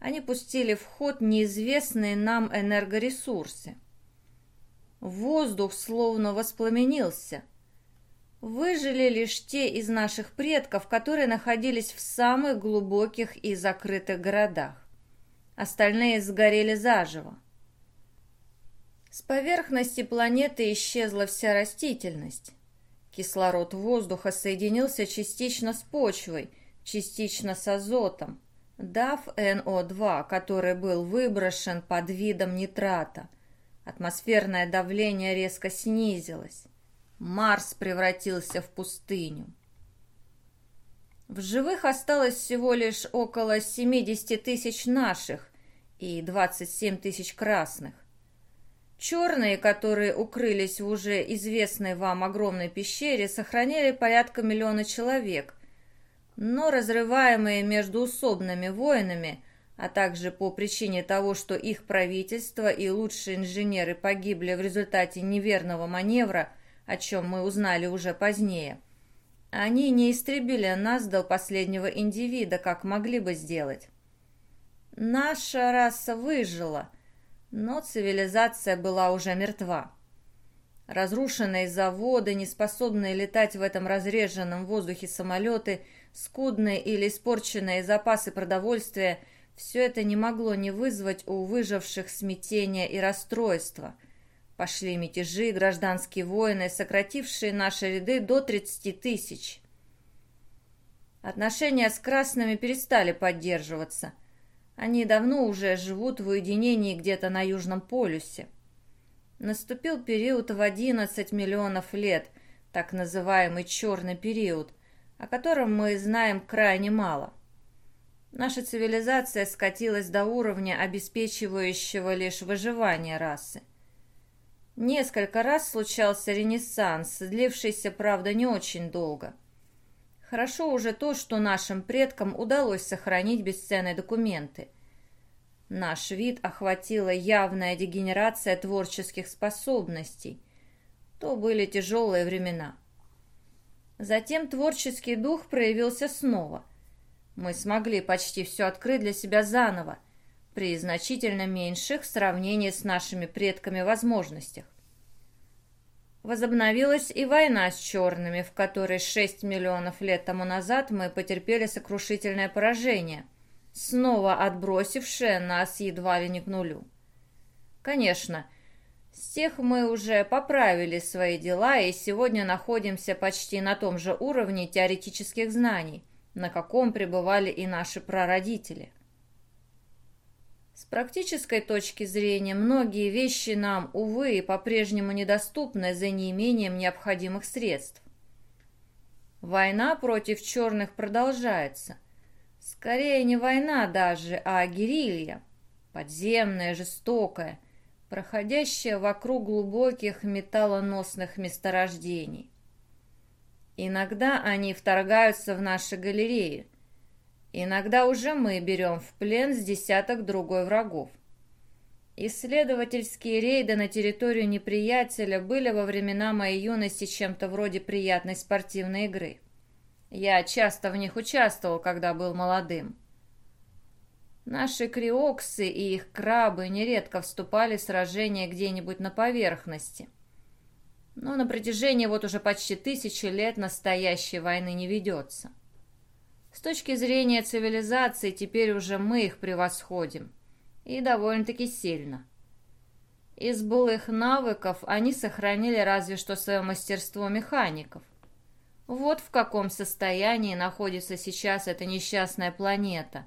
они пустили в ход неизвестные нам энергоресурсы. Воздух словно воспламенился. Выжили лишь те из наших предков, которые находились в самых глубоких и закрытых городах. Остальные сгорели заживо. С поверхности планеты исчезла вся растительность. Кислород воздуха соединился частично с почвой, частично с азотом, дав НО2, который был выброшен под видом нитрата. Атмосферное давление резко снизилось. Марс превратился в пустыню. В живых осталось всего лишь около 70 тысяч наших и 27 тысяч красных. Черные, которые укрылись в уже известной вам огромной пещере, сохраняли порядка миллиона человек, но разрываемые междуусобными войнами, а также по причине того, что их правительство и лучшие инженеры погибли в результате неверного маневра, о чем мы узнали уже позднее, Они не истребили нас до последнего индивида, как могли бы сделать. Наша раса выжила, но цивилизация была уже мертва. Разрушенные заводы, неспособные летать в этом разреженном воздухе самолеты, скудные или испорченные запасы продовольствия – все это не могло не вызвать у выживших смятения и расстройства. Пошли мятежи гражданские войны, сократившие наши ряды до 30 тысяч. Отношения с красными перестали поддерживаться. Они давно уже живут в уединении где-то на Южном полюсе. Наступил период в 11 миллионов лет, так называемый черный период, о котором мы знаем крайне мало. Наша цивилизация скатилась до уровня, обеспечивающего лишь выживание расы. Несколько раз случался ренессанс, длившийся, правда, не очень долго. Хорошо уже то, что нашим предкам удалось сохранить бесценные документы. Наш вид охватила явная дегенерация творческих способностей. То были тяжелые времена. Затем творческий дух проявился снова. Мы смогли почти все открыть для себя заново, при значительно меньших в сравнении с нашими предками возможностях. Возобновилась и война с черными, в которой 6 миллионов лет тому назад мы потерпели сокрушительное поражение, снова отбросившее нас едва ли не к нулю. Конечно, с тех мы уже поправили свои дела и сегодня находимся почти на том же уровне теоретических знаний, на каком пребывали и наши прародители – с практической точки зрения, многие вещи нам, увы, по-прежнему недоступны за неимением необходимых средств. Война против черных продолжается. Скорее не война даже, а герилья. Подземная, жестокая, проходящая вокруг глубоких металлоносных месторождений. Иногда они вторгаются в наши галереи – Иногда уже мы берем в плен с десяток другой врагов. Исследовательские рейды на территорию неприятеля были во времена моей юности чем-то вроде приятной спортивной игры. Я часто в них участвовал, когда был молодым. Наши криоксы и их крабы нередко вступали в сражения где-нибудь на поверхности. Но на протяжении вот уже почти тысячи лет настоящей войны не ведется. С точки зрения цивилизации, теперь уже мы их превосходим. И довольно-таки сильно. Из былых навыков они сохранили разве что свое мастерство механиков. Вот в каком состоянии находится сейчас эта несчастная планета,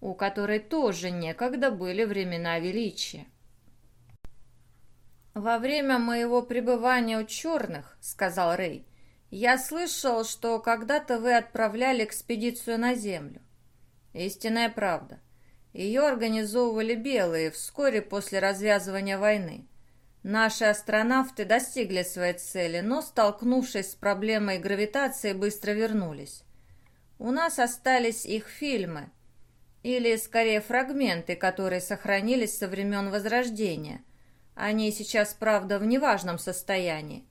у которой тоже некогда были времена величия. «Во время моего пребывания у черных, — сказал Рэй, я слышал, что когда-то вы отправляли экспедицию на Землю. Истинная правда. Ее организовывали белые вскоре после развязывания войны. Наши астронавты достигли своей цели, но, столкнувшись с проблемой гравитации, быстро вернулись. У нас остались их фильмы, или, скорее, фрагменты, которые сохранились со времен Возрождения. Они сейчас, правда, в неважном состоянии.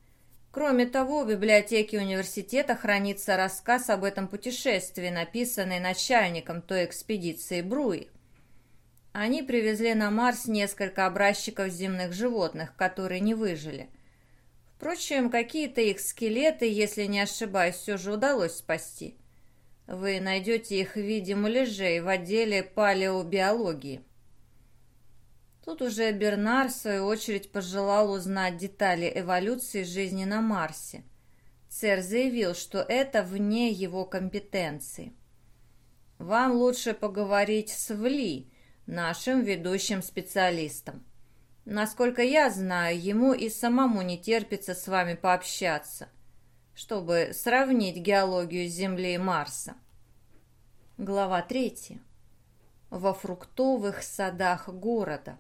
Кроме того, в библиотеке университета хранится рассказ об этом путешествии, написанный начальником той экспедиции Бруи. Они привезли на Марс несколько образчиков земных животных, которые не выжили. Впрочем, какие-то их скелеты, если не ошибаюсь, все же удалось спасти. Вы найдете их в виде муляжей в отделе палеобиологии. Тут уже Бернар, в свою очередь, пожелал узнать детали эволюции жизни на Марсе. Цер заявил, что это вне его компетенции. «Вам лучше поговорить с Вли, нашим ведущим специалистом. Насколько я знаю, ему и самому не терпится с вами пообщаться, чтобы сравнить геологию Земли и Марса». Глава третья. Во фруктовых садах города.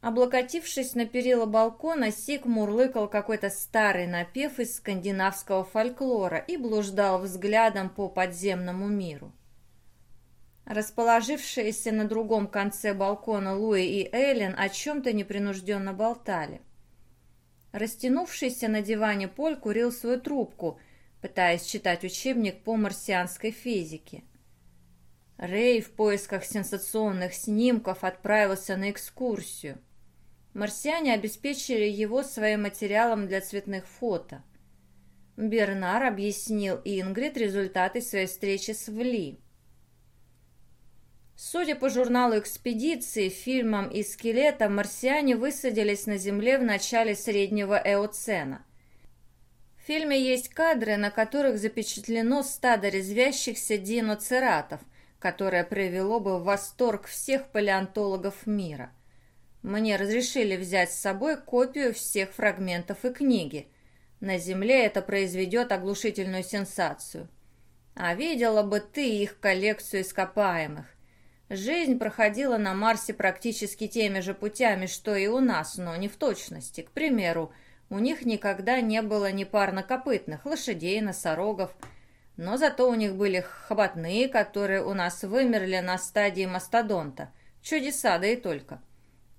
Облокотившись на перила балкона, Сик мурлыкал какой-то старый напев из скандинавского фольклора и блуждал взглядом по подземному миру. Расположившиеся на другом конце балкона Луи и Эллен о чем-то непринужденно болтали. Растянувшийся на диване Поль курил свою трубку, пытаясь читать учебник по марсианской физике. Рэй в поисках сенсационных снимков отправился на экскурсию. Марсиане обеспечили его своим материалом для цветных фото. Бернар объяснил Ингрид результаты своей встречи с Вли. Судя по журналу экспедиции, фильмам и скелетам, марсиане высадились на Земле в начале среднего эоцена. В фильме есть кадры, на которых запечатлено стадо резвящихся диноцератов, которое привело бы в восторг всех палеонтологов мира. Мне разрешили взять с собой копию всех фрагментов и книги. На Земле это произведет оглушительную сенсацию. А видела бы ты их коллекцию ископаемых. Жизнь проходила на Марсе практически теми же путями, что и у нас, но не в точности. К примеру, у них никогда не было ни парнокопытных, лошадей, носорогов, но зато у них были хоботные, которые у нас вымерли на стадии мастодонта. Чудеса, да и только.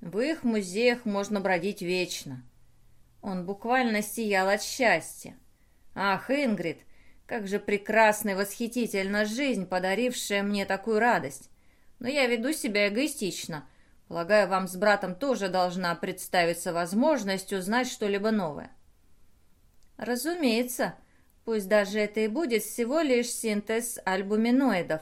В их музеях можно бродить вечно. Он буквально сиял от счастья. Ах, Ингрид, как же прекрасна и восхитительна жизнь, подарившая мне такую радость но я веду себя эгоистично. Полагаю, вам с братом тоже должна представиться возможность узнать что-либо новое». «Разумеется, пусть даже это и будет всего лишь синтез альбуминоидов,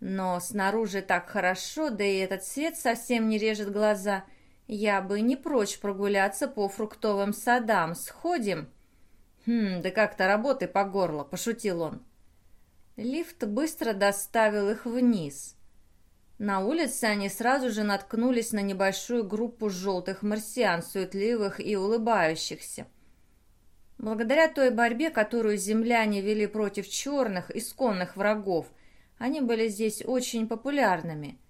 но снаружи так хорошо, да и этот свет совсем не режет глаза. Я бы не прочь прогуляться по фруктовым садам. Сходим?» «Хм, да как-то работы по горло», — пошутил он. Лифт быстро доставил их вниз. На улице они сразу же наткнулись на небольшую группу желтых марсиан, суетливых и улыбающихся. Благодаря той борьбе, которую земляне вели против черных, исконных врагов, они были здесь очень популярными.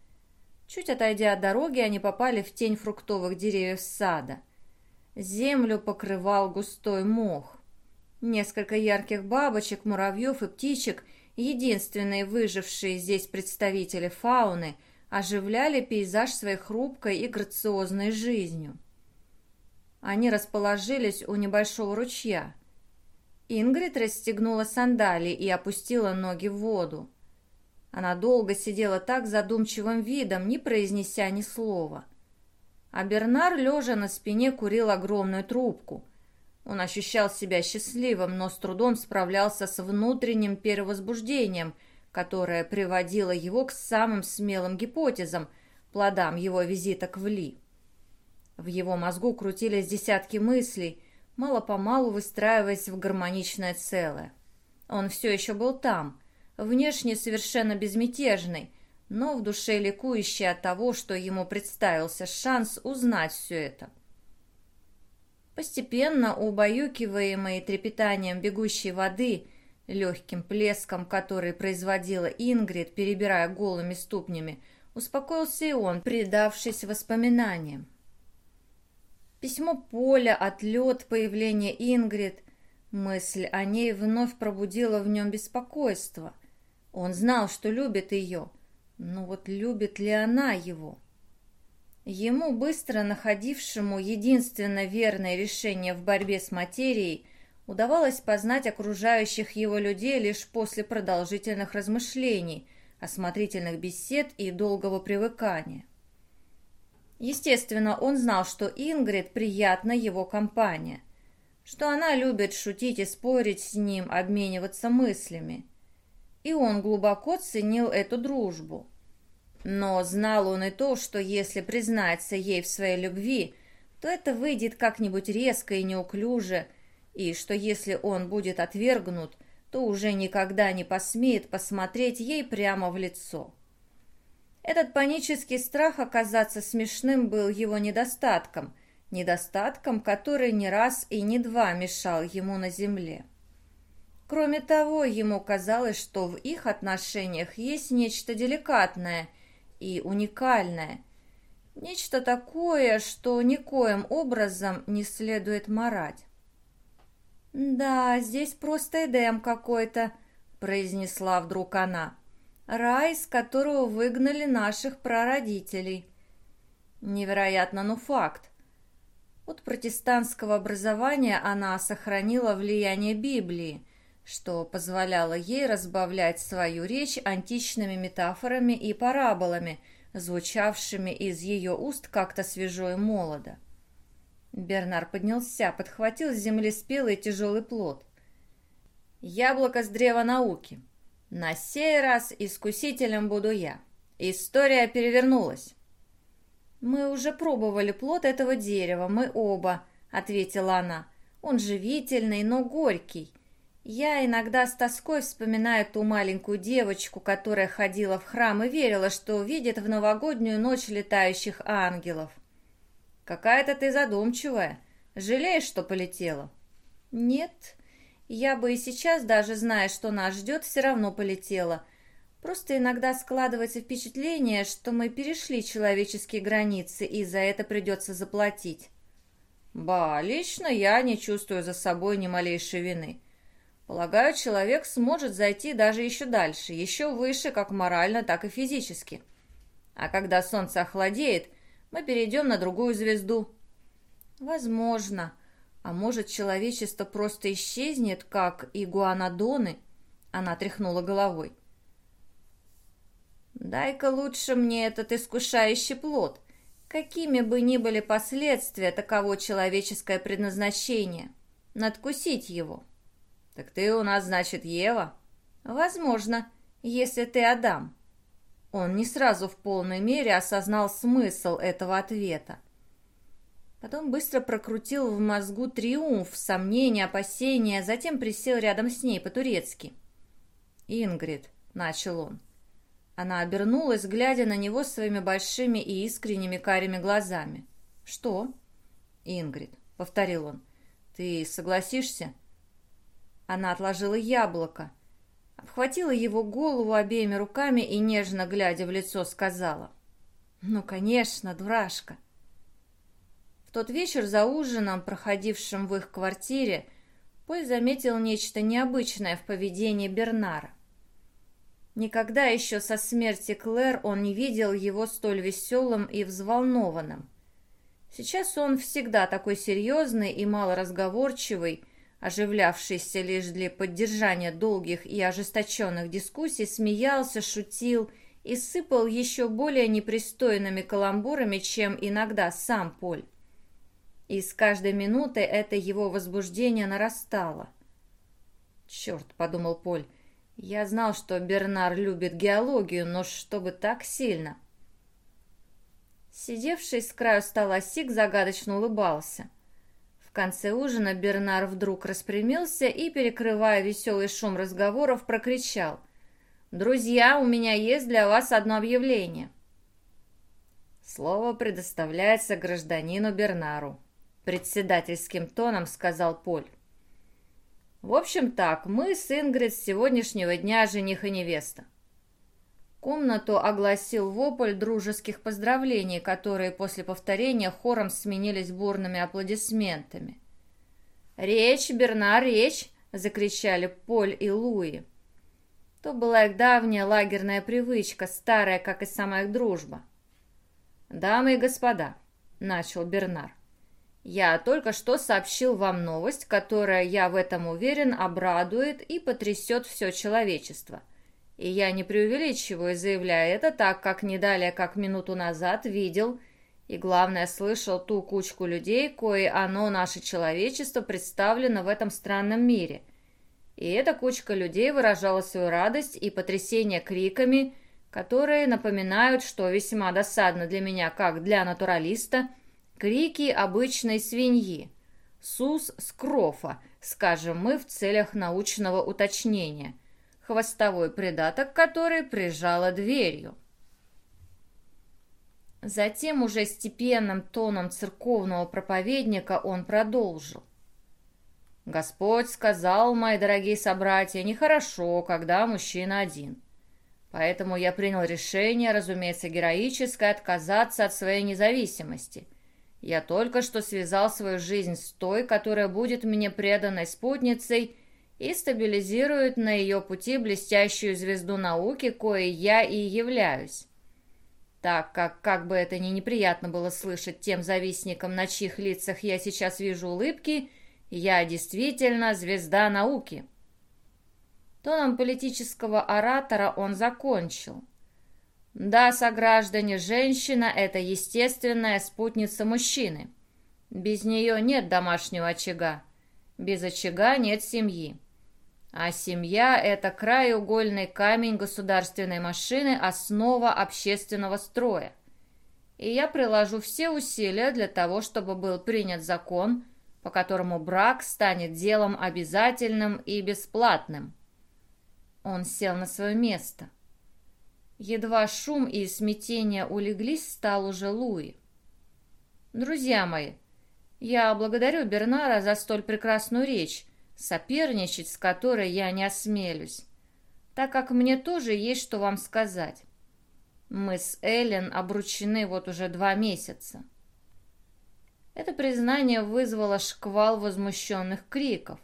Чуть отойдя от дороги, они попали в тень фруктовых деревьев сада. Землю покрывал густой мох. Несколько ярких бабочек, муравьев и птичек – единственные выжившие здесь представители фауны, оживляли пейзаж своей хрупкой и грациозной жизнью. Они расположились у небольшого ручья. Ингрид расстегнула сандалии и опустила ноги в воду. Она долго сидела так задумчивым видом, не произнеся ни слова. А Бернар, лежа на спине, курил огромную трубку – он ощущал себя счастливым, но с трудом справлялся с внутренним перевозбуждением, которое приводило его к самым смелым гипотезам, плодам его визита к Вли. В его мозгу крутились десятки мыслей, мало-помалу выстраиваясь в гармоничное целое. Он все еще был там, внешне совершенно безмятежный, но в душе ликующий от того, что ему представился шанс узнать все это. Постепенно, убаюкиваемые трепетанием бегущей воды, легким плеском, который производила Ингрид, перебирая голыми ступнями, успокоился и он, предавшись воспоминаниям. Письмо Поля, отлет, появление Ингрид, мысль о ней вновь пробудила в нем беспокойство. Он знал, что любит ее, но вот любит ли она его? Ему, быстро находившему единственно верное решение в борьбе с материей, удавалось познать окружающих его людей лишь после продолжительных размышлений, осмотрительных бесед и долгого привыкания. Естественно, он знал, что Ингрид приятна его компания, что она любит шутить и спорить с ним, обмениваться мыслями. И он глубоко ценил эту дружбу – но знал он и то, что если признается ей в своей любви, то это выйдет как-нибудь резко и неуклюже, и что если он будет отвергнут, то уже никогда не посмеет посмотреть ей прямо в лицо. Этот панический страх оказаться смешным был его недостатком, недостатком, который не раз и не два мешал ему на земле. Кроме того, ему казалось, что в их отношениях есть нечто деликатное и уникальное. Нечто такое, что никоим образом не следует марать. «Да, здесь просто Эдем какой-то», — произнесла вдруг она. «Рай, из которого выгнали наших прародителей». Невероятно, но факт. От протестантского образования она сохранила влияние Библии, что позволяло ей разбавлять свою речь античными метафорами и параболами, звучавшими из ее уст как-то свежо и молодо. Бернар поднялся, подхватил с земли спелый тяжелый плод. «Яблоко с древа науки. На сей раз искусителем буду я. История перевернулась». «Мы уже пробовали плод этого дерева, мы оба», — ответила она. «Он живительный, но горький. Я иногда с тоской вспоминаю ту маленькую девочку, которая ходила в храм и верила, что увидит в новогоднюю ночь летающих ангелов. Какая-то ты задумчивая. Жалеешь, что полетела? Нет. Я бы и сейчас, даже зная, что нас ждет, все равно полетела. Просто иногда складывается впечатление, что мы перешли человеческие границы, и за это придется заплатить. Ба, лично я не чувствую за собой ни малейшей вины. Полагаю, человек сможет зайти даже еще дальше, еще выше, как морально, так и физически. А когда солнце охладеет, мы перейдем на другую звезду. Возможно. А может, человечество просто исчезнет, как игуанодоны? Она тряхнула головой. Дай-ка лучше мне этот искушающий плод. Какими бы ни были последствия таково человеческое предназначение. Надкусить его. «Так ты у нас, значит, Ева?» «Возможно, если ты Адам». Он не сразу в полной мере осознал смысл этого ответа. Потом быстро прокрутил в мозгу триумф, сомнения, опасения, затем присел рядом с ней по-турецки. «Ингрид», — начал он. Она обернулась, глядя на него своими большими и искренними карими глазами. «Что?» «Ингрид», — повторил он, — «ты согласишься?» Она отложила яблоко, обхватила его голову обеими руками и, нежно глядя в лицо, сказала. «Ну, конечно, дурашка». В тот вечер за ужином, проходившим в их квартире, Поль заметил нечто необычное в поведении Бернара. Никогда еще со смерти Клэр он не видел его столь веселым и взволнованным. Сейчас он всегда такой серьезный и малоразговорчивый, оживлявшийся лишь для поддержания долгих и ожесточенных дискуссий, смеялся, шутил и сыпал еще более непристойными каламбурами, чем иногда сам Поль. И с каждой минутой это его возбуждение нарастало. «Черт», — подумал Поль, — «я знал, что Бернар любит геологию, но чтобы так сильно». Сидевший с краю стола Сик загадочно улыбался конце ужина Бернар вдруг распрямился и, перекрывая веселый шум разговоров, прокричал. «Друзья, у меня есть для вас одно объявление». Слово предоставляется гражданину Бернару. Председательским тоном сказал Поль. В общем так, мы с Ингрид с сегодняшнего дня жених и невеста. Комнату огласил вопль дружеских поздравлений, которые после повторения хором сменились бурными аплодисментами. «Речь, Бернар, речь!» — закричали Поль и Луи. То была их давняя лагерная привычка, старая, как и сама их дружба. «Дамы и господа», — начал Бернар, — «я только что сообщил вам новость, которая, я в этом уверен, обрадует и потрясет все человечество». И я не преувеличиваю, заявляя это так, как не далее, как минуту назад видел и, главное, слышал ту кучку людей, кое оно, наше человечество, представлено в этом странном мире. И эта кучка людей выражала свою радость и потрясение криками, которые напоминают, что весьма досадно для меня, как для натуралиста, крики обычной свиньи. Сус скрофа, скажем мы в целях научного уточнения – хвостовой придаток, который прижала дверью. Затем уже степенным тоном церковного проповедника он продолжил. «Господь сказал, мои дорогие собратья, нехорошо, когда мужчина один. Поэтому я принял решение, разумеется, героическое, отказаться от своей независимости. Я только что связал свою жизнь с той, которая будет мне преданной спутницей и стабилизирует на ее пути блестящую звезду науки, коей я и являюсь. так как, как бы это ни неприятно было слышать тем завистникам, на чьих лицах я сейчас вижу улыбки, я действительно звезда науки. Тоном политического оратора он закончил. Да, сограждане, женщина – это естественная спутница мужчины. Без нее нет домашнего очага. Без очага нет семьи. А семья – это краеугольный камень государственной машины, основа общественного строя. И я приложу все усилия для того, чтобы был принят закон, по которому брак станет делом обязательным и бесплатным. Он сел на свое место. Едва шум и смятение улеглись, стал уже Луи. «Друзья мои, я благодарю Бернара за столь прекрасную речь, соперничать с которой я не осмелюсь, так как мне тоже есть что вам сказать. Мы с Эллен обручены вот уже два месяца». Это признание вызвало шквал возмущенных криков.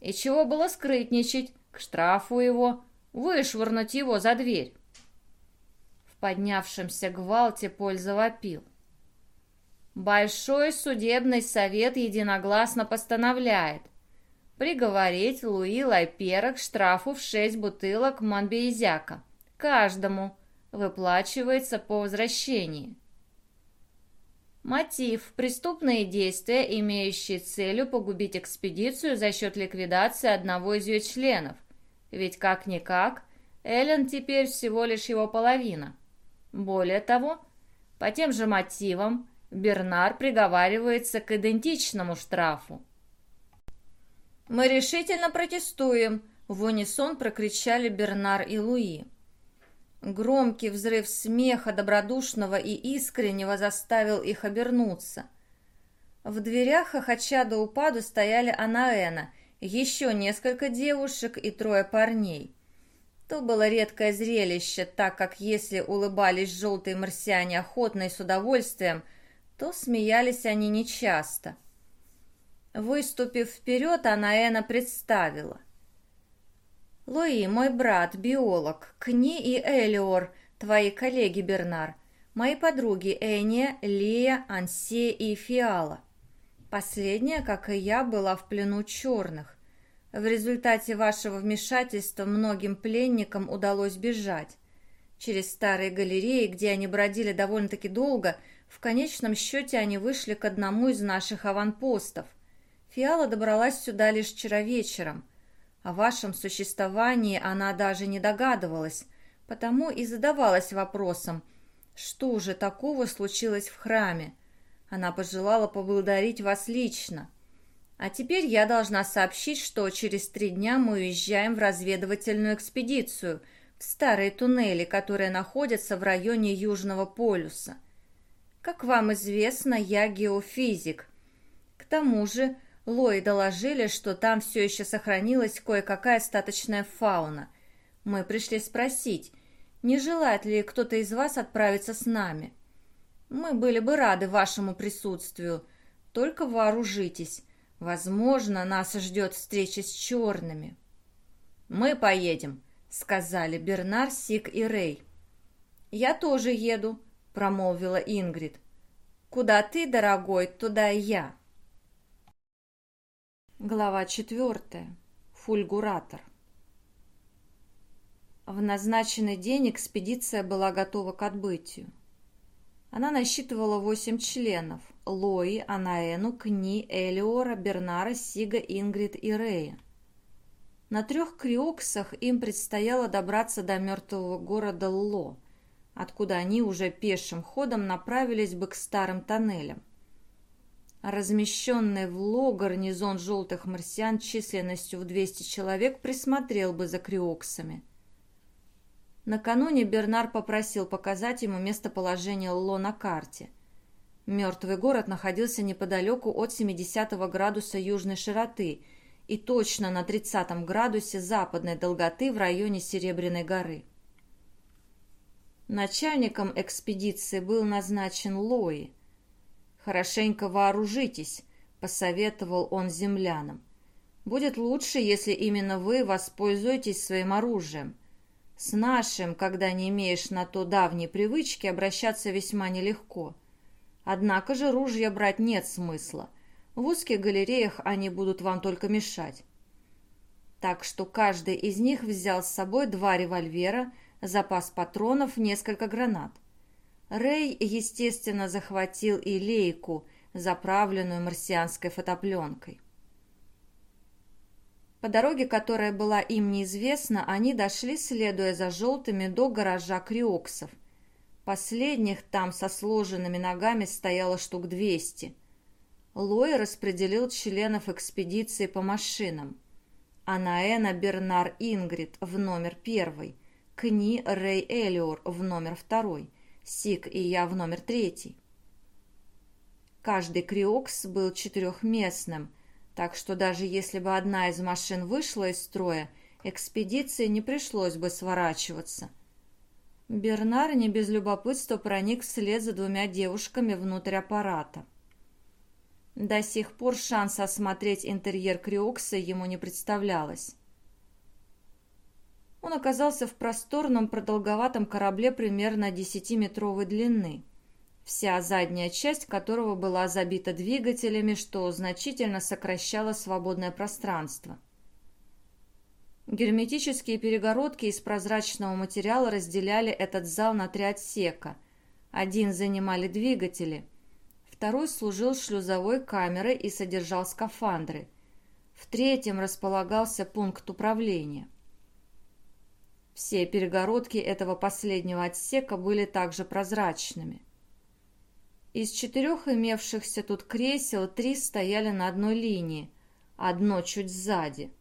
И чего было скрытничать, к штрафу его, вышвырнуть его за дверь. В поднявшемся гвалте Поль завопил. Большой судебный совет единогласно постановляет приговорить Луи Лайпера к штрафу в шесть бутылок Монбейзяка. Каждому выплачивается по возвращении. Мотив – преступные действия, имеющие целью погубить экспедицию за счет ликвидации одного из ее членов. Ведь как-никак, Эллен теперь всего лишь его половина. Более того, по тем же мотивам Бернар приговаривается к идентичному штрафу. «Мы решительно протестуем!» – в унисон прокричали Бернар и Луи. Громкий взрыв смеха, добродушного и искреннего, заставил их обернуться. В дверях, хохоча до упаду, стояли Анаэна, еще несколько девушек и трое парней. То было редкое зрелище, так как если улыбались желтые марсиане охотно и с удовольствием, то смеялись они нечасто. Выступив вперед, Анаэна представила. «Луи, мой брат, биолог, Кни и Элиор, твои коллеги, Бернар, мои подруги Эния, Лия, Ансе и Фиала. Последняя, как и я, была в плену черных. В результате вашего вмешательства многим пленникам удалось бежать. Через старые галереи, где они бродили довольно-таки долго, в конечном счете они вышли к одному из наших аванпостов. Фиала добралась сюда лишь вчера вечером – о вашем существовании она даже не догадывалась, потому и задавалась вопросом, что же такого случилось в храме. Она пожелала поблагодарить вас лично. А теперь я должна сообщить, что через три дня мы уезжаем в разведывательную экспедицию в старые туннели, которые находятся в районе Южного полюса. Как вам известно, я геофизик. К тому же Лои доложили, что там все еще сохранилась кое-какая остаточная фауна. Мы пришли спросить, не желает ли кто-то из вас отправиться с нами. Мы были бы рады вашему присутствию, только вооружитесь. Возможно, нас ждет встреча с черными. «Мы поедем», — сказали Бернар, Сик и Рэй. «Я тоже еду», — промолвила Ингрид. «Куда ты, дорогой, туда и я». Глава четвертая. Фульгуратор. В назначенный день экспедиция была готова к отбытию. Она насчитывала восемь членов – Лои, Анаэну, Кни, Элиора, Бернара, Сига, Ингрид и Рея. На трех криоксах им предстояло добраться до мертвого города Ло, откуда они уже пешим ходом направились бы к старым тоннелям – Размещенный в Ло гарнизон желтых марсиан численностью в 200 человек присмотрел бы за криоксами. Накануне Бернар попросил показать ему местоположение Ло на карте. Мертвый город находился неподалеку от 70 градуса южной широты и точно на 30 градусе западной долготы в районе Серебряной горы. Начальником экспедиции был назначен Лои – «Хорошенько вооружитесь», — посоветовал он землянам. «Будет лучше, если именно вы воспользуетесь своим оружием. С нашим, когда не имеешь на то давней привычки, обращаться весьма нелегко. Однако же ружья брать нет смысла. В узких галереях они будут вам только мешать. Так что каждый из них взял с собой два револьвера, запас патронов, несколько гранат. Рэй, естественно, захватил и лейку, заправленную марсианской фотопленкой. По дороге, которая была им неизвестна, они дошли, следуя за желтыми, до гаража Криоксов. Последних там со сложенными ногами стояло штук двести. Лой распределил членов экспедиции по машинам. Анаэна Бернар Ингрид в номер первый, Кни Рэй Элиор в номер второй, Сик и я в номер третий. Каждый криокс был четырехместным, так что даже если бы одна из машин вышла из строя, экспедиции не пришлось бы сворачиваться. Бернар не без любопытства проник вслед за двумя девушками внутрь аппарата. До сих пор шанс осмотреть интерьер Криокса ему не представлялось. Он оказался в просторном продолговатом корабле примерно 10-метровой длины, вся задняя часть которого была забита двигателями, что значительно сокращало свободное пространство. Герметические перегородки из прозрачного материала разделяли этот зал на три отсека. Один занимали двигатели – Второй служил шлюзовой камерой и содержал скафандры. В третьем располагался пункт управления. Все перегородки этого последнего отсека были также прозрачными. Из четырех имевшихся тут кресел три стояли на одной линии, одно чуть сзади.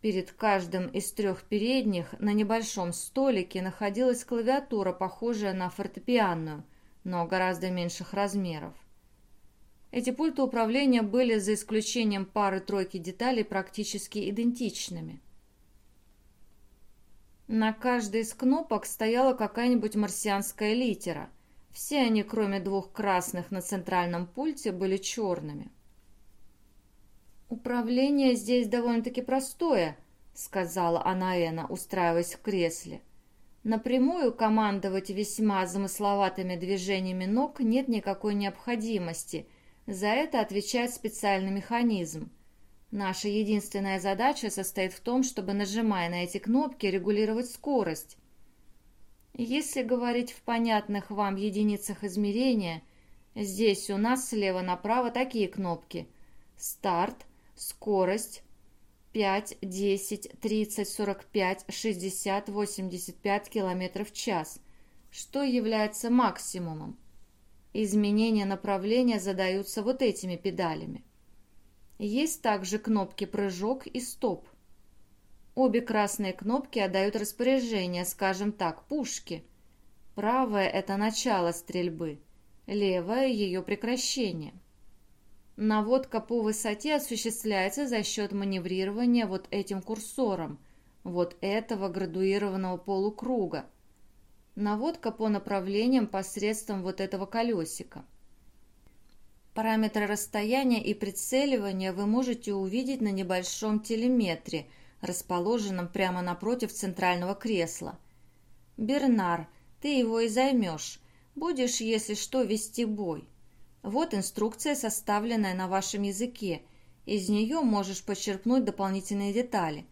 Перед каждым из трех передних на небольшом столике находилась клавиатура, похожая на фортепианную, но гораздо меньших размеров. Эти пульты управления были, за исключением пары-тройки деталей, практически идентичными. На каждой из кнопок стояла какая-нибудь марсианская литера. Все они, кроме двух красных на центральном пульте, были черными. «Управление здесь довольно-таки простое», — сказала Анаэна, устраиваясь в кресле. Напрямую командовать весьма замысловатыми движениями ног нет никакой необходимости. За это отвечает специальный механизм. Наша единственная задача состоит в том, чтобы, нажимая на эти кнопки, регулировать скорость. Если говорить в понятных вам единицах измерения, здесь у нас слева направо такие кнопки. Старт, скорость, 5, 10, 30, 45, 60, 85 км в час, что является максимумом. Изменения направления задаются вот этими педалями. Есть также кнопки «Прыжок» и «Стоп». Обе красные кнопки отдают распоряжение, скажем так, пушки. Правая – это начало стрельбы, левая – ее прекращение. Наводка по высоте осуществляется за счет маневрирования вот этим курсором, вот этого градуированного полукруга. Наводка по направлениям посредством вот этого колесика. Параметры расстояния и прицеливания вы можете увидеть на небольшом телеметре, расположенном прямо напротив центрального кресла. Бернар, ты его и займешь. Будешь, если что, вести бой. Вот инструкция, составленная на вашем языке. Из нее можешь подчеркнуть дополнительные детали.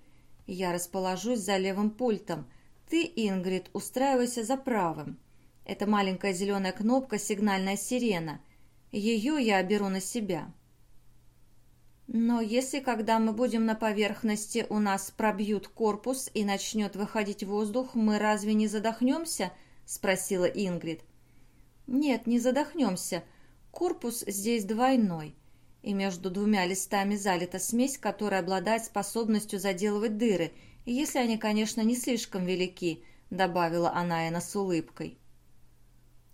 Я расположусь за левым пультом. Ты, Ингрид, устраивайся за правым. Это маленькая зеленая кнопка «Сигнальная сирена». Ее я беру на себя. Но если, когда мы будем на поверхности, у нас пробьют корпус и начнет выходить воздух, мы разве не задохнемся? Спросила Ингрид. Нет, не задохнемся. Корпус здесь двойной, и между двумя листами залита смесь, которая обладает способностью заделывать дыры, если они, конечно, не слишком велики, добавила Анаэна с улыбкой.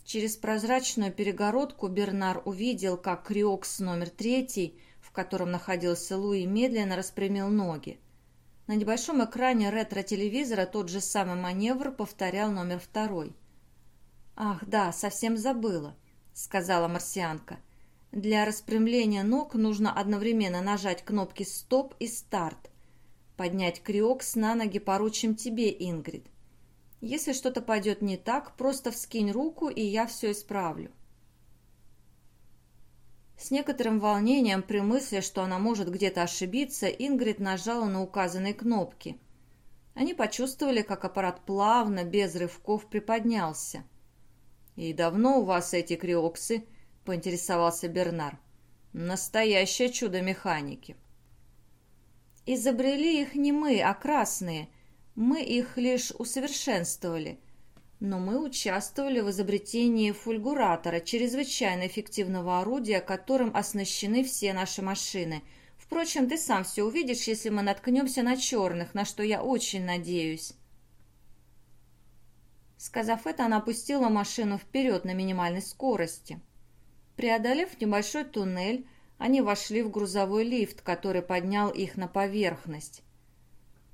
Через прозрачную перегородку Бернар увидел, как Криокс номер третий, в котором находился Луи, медленно распрямил ноги. На небольшом экране ретро-телевизора тот же самый маневр повторял номер второй. «Ах, да, совсем забыла сказала марсианка. Для распрямления ног нужно одновременно нажать кнопки «Стоп» и «Старт». Поднять Криокс на ноги поручим тебе, Ингрид. Если что-то пойдет не так, просто вскинь руку, и я все исправлю. С некоторым волнением при мысли, что она может где-то ошибиться, Ингрид нажала на указанные кнопки. Они почувствовали, как аппарат плавно, без рывков, приподнялся. «И давно у вас эти криоксы?» — поинтересовался Бернар. «Настоящее чудо механики». «Изобрели их не мы, а красные. Мы их лишь усовершенствовали. Но мы участвовали в изобретении фульгуратора, чрезвычайно эффективного орудия, которым оснащены все наши машины. Впрочем, ты сам все увидишь, если мы наткнемся на черных, на что я очень надеюсь». Сказав это, она опустила машину вперед на минимальной скорости. Преодолев небольшой туннель, они вошли в грузовой лифт, который поднял их на поверхность.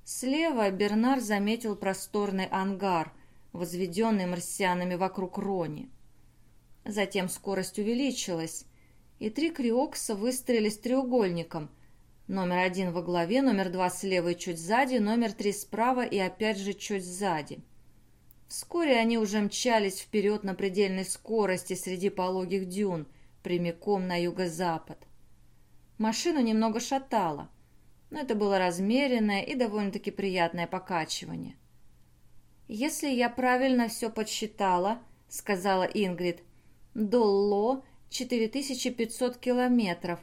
Слева Бернар заметил просторный ангар, возведенный марсианами вокруг Рони. Затем скорость увеличилась, и три криокса выстрелились треугольником. Номер один во главе, номер два слева и чуть сзади, номер три справа и опять же чуть сзади. Вскоре они уже мчались вперед на предельной скорости среди пологих дюн, прямиком на юго-запад. Машину немного шатало, но это было размеренное и довольно-таки приятное покачивание. «Если я правильно все подсчитала», — сказала Ингрид, — «до Ло 4500 километров.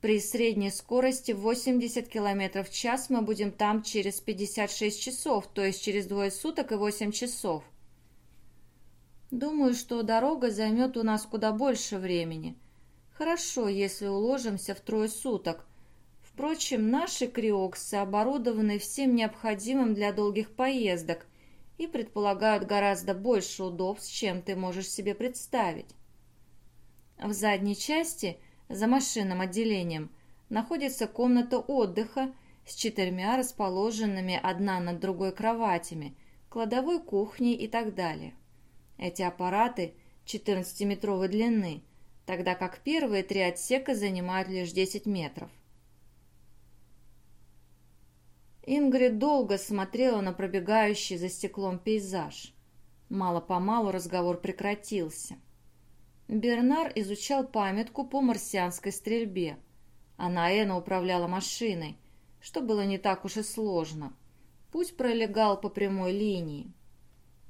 При средней скорости 80 километров в час мы будем там через 56 часов, то есть через двое суток и 8 часов». «Думаю, что дорога займет у нас куда больше времени», Хорошо, если уложимся в трое суток. Впрочем, наши криоксы оборудованы всем необходимым для долгих поездок и предполагают гораздо больше удобств, чем ты можешь себе представить. В задней части, за машинным отделением, находится комната отдыха с четырьмя расположенными одна над другой кроватями, кладовой кухней и так далее. Эти аппараты 14-метровой длины – тогда как первые три отсека занимают лишь 10 метров. Ингрид долго смотрела на пробегающий за стеклом пейзаж. Мало-помалу разговор прекратился. Бернар изучал памятку по марсианской стрельбе, а Наэна управляла машиной, что было не так уж и сложно. Путь пролегал по прямой линии.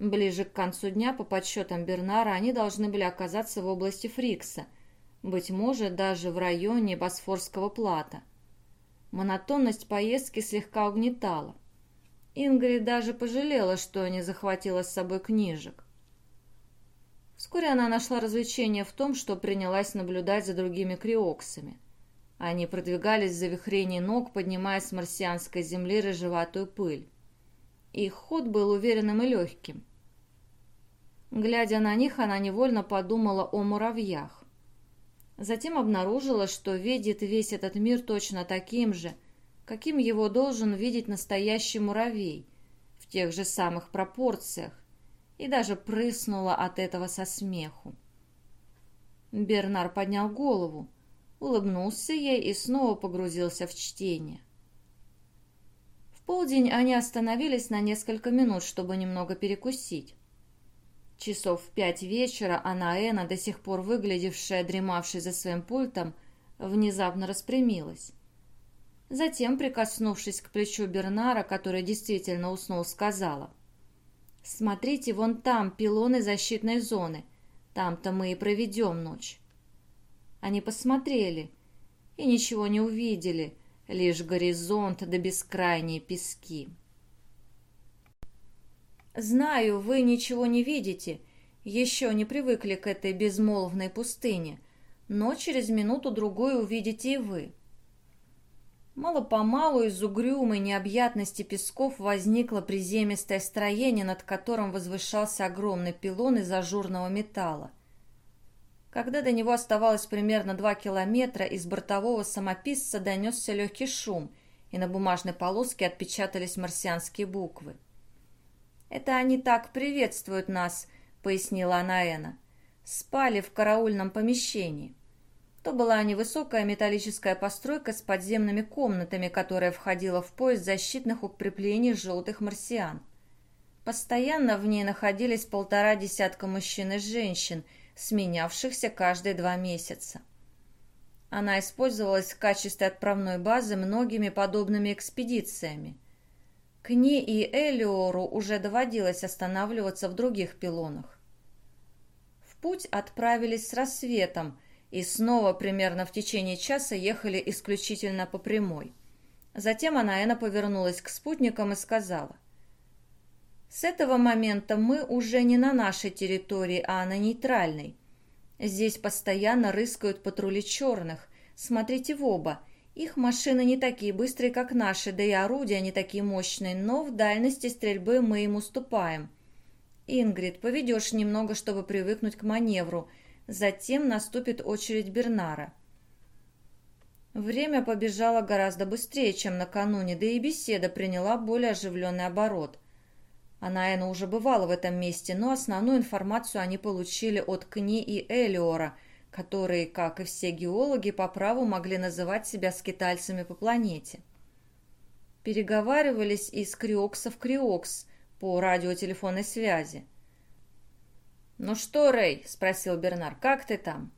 Ближе к концу дня, по подсчетам Бернара, они должны были оказаться в области Фрикса, быть может, даже в районе Босфорского плата. Монотонность поездки слегка угнетала. Ингрид даже пожалела, что не захватила с собой книжек. Вскоре она нашла развлечение в том, что принялась наблюдать за другими криоксами. Они продвигались в завихрении ног, поднимая с марсианской земли рыжеватую пыль. Их ход был уверенным и легким. Глядя на них, она невольно подумала о муравьях. Затем обнаружила, что видит весь этот мир точно таким же, каким его должен видеть настоящий муравей, в тех же самых пропорциях, и даже прыснула от этого со смеху. Бернар поднял голову, улыбнулся ей и снова погрузился в чтение полдень они остановились на несколько минут, чтобы немного перекусить. Часов в пять вечера Анаэна, до сих пор выглядевшая дремавшей за своим пультом, внезапно распрямилась. Затем, прикоснувшись к плечу Бернара, который действительно уснул, сказала. «Смотрите, вон там пилоны защитной зоны. Там-то мы и проведем ночь». Они посмотрели и ничего не увидели, лишь горизонт да бескрайние пески. «Знаю, вы ничего не видите, еще не привыкли к этой безмолвной пустыне, но через минуту-другую увидите и вы». Мало-помалу из угрюмой необъятности песков возникло приземистое строение, над которым возвышался огромный пилон из ажурного металла. Когда до него оставалось примерно два километра, из бортового самописца донесся легкий шум, и на бумажной полоске отпечатались марсианские буквы. «Это они так приветствуют нас», — пояснила Анаэна. «Спали в караульном помещении. то была невысокая металлическая постройка с подземными комнатами, которая входила в пояс защитных укреплений желтых марсиан. Постоянно в ней находились полтора десятка мужчин и женщин, сменявшихся каждые два месяца. Она использовалась в качестве отправной базы многими подобными экспедициями. К Ни и Элиору уже доводилось останавливаться в других пилонах. В путь отправились с рассветом и снова примерно в течение часа ехали исключительно по прямой. Затем Анаэна повернулась к спутникам и сказала. «С этого момента мы уже не на нашей территории, а на нейтральной. Здесь постоянно рыскают патрули черных. Смотрите в оба – их машины не такие быстрые, как наши, да и орудия не такие мощные, но в дальности стрельбы мы им уступаем. Ингрид, поведешь немного, чтобы привыкнуть к маневру. Затем наступит очередь Бернара. Время побежало гораздо быстрее, чем накануне, да и беседа приняла более оживленный оборот. Анаэна уже бывала в этом месте, но основную информацию они получили от Кни и Элиора – которые, как и все геологи, по праву могли называть себя скитальцами по планете. Переговаривались из Криокса в Криокс по радиотелефонной связи. «Ну что, Рэй?» – спросил Бернар. «Как ты там?»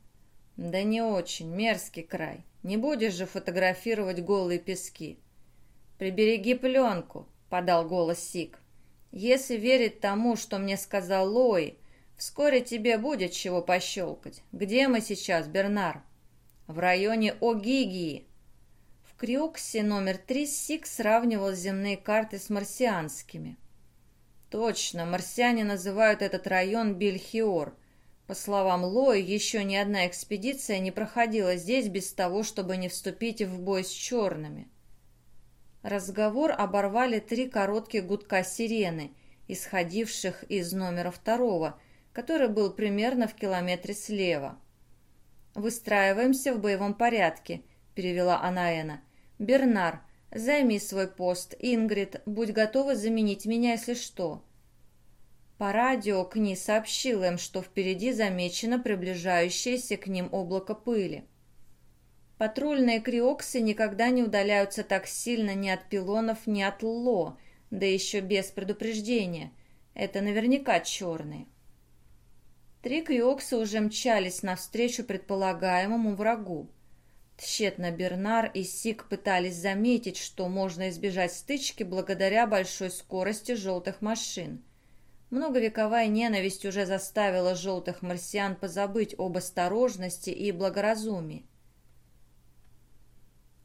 «Да не очень. Мерзкий край. Не будешь же фотографировать голые пески?» «Прибереги пленку», – подал голос Сик. «Если верить тому, что мне сказал Лои, Вскоре тебе будет чего пощелкать. Где мы сейчас, Бернар? В районе Огигии. В Крюксе номер три Сик сравнивал земные карты с марсианскими. Точно, марсиане называют этот район Бельхиор. По словам Лои, еще ни одна экспедиция не проходила здесь без того, чтобы не вступить в бой с черными. Разговор оборвали три коротких гудка сирены, исходивших из номера второго – который был примерно в километре слева. «Выстраиваемся в боевом порядке», — перевела Анаэна. «Бернар, займи свой пост. Ингрид, будь готова заменить меня, если что». По радио Кни сообщил им, что впереди замечено приближающееся к ним облако пыли. Патрульные криоксы никогда не удаляются так сильно ни от пилонов, ни от ЛО, да еще без предупреждения. Это наверняка черные. Три криокса уже мчались навстречу предполагаемому врагу. Тщетно Бернар и Сик пытались заметить, что можно избежать стычки благодаря большой скорости желтых машин. Многовековая ненависть уже заставила желтых марсиан позабыть об осторожности и благоразумии.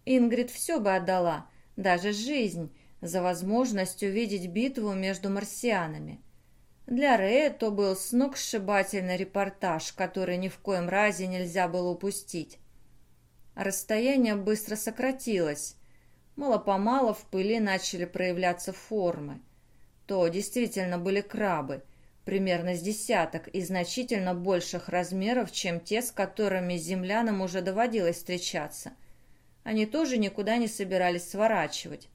Ингрид все бы отдала, даже жизнь, за возможность увидеть битву между марсианами – для Рэя то был сногсшибательный репортаж, который ни в коем разе нельзя было упустить. Расстояние быстро сократилось. Мало-помалу в пыли начали проявляться формы. То действительно были крабы, примерно с десяток и значительно больших размеров, чем те, с которыми землянам уже доводилось встречаться. Они тоже никуда не собирались сворачивать.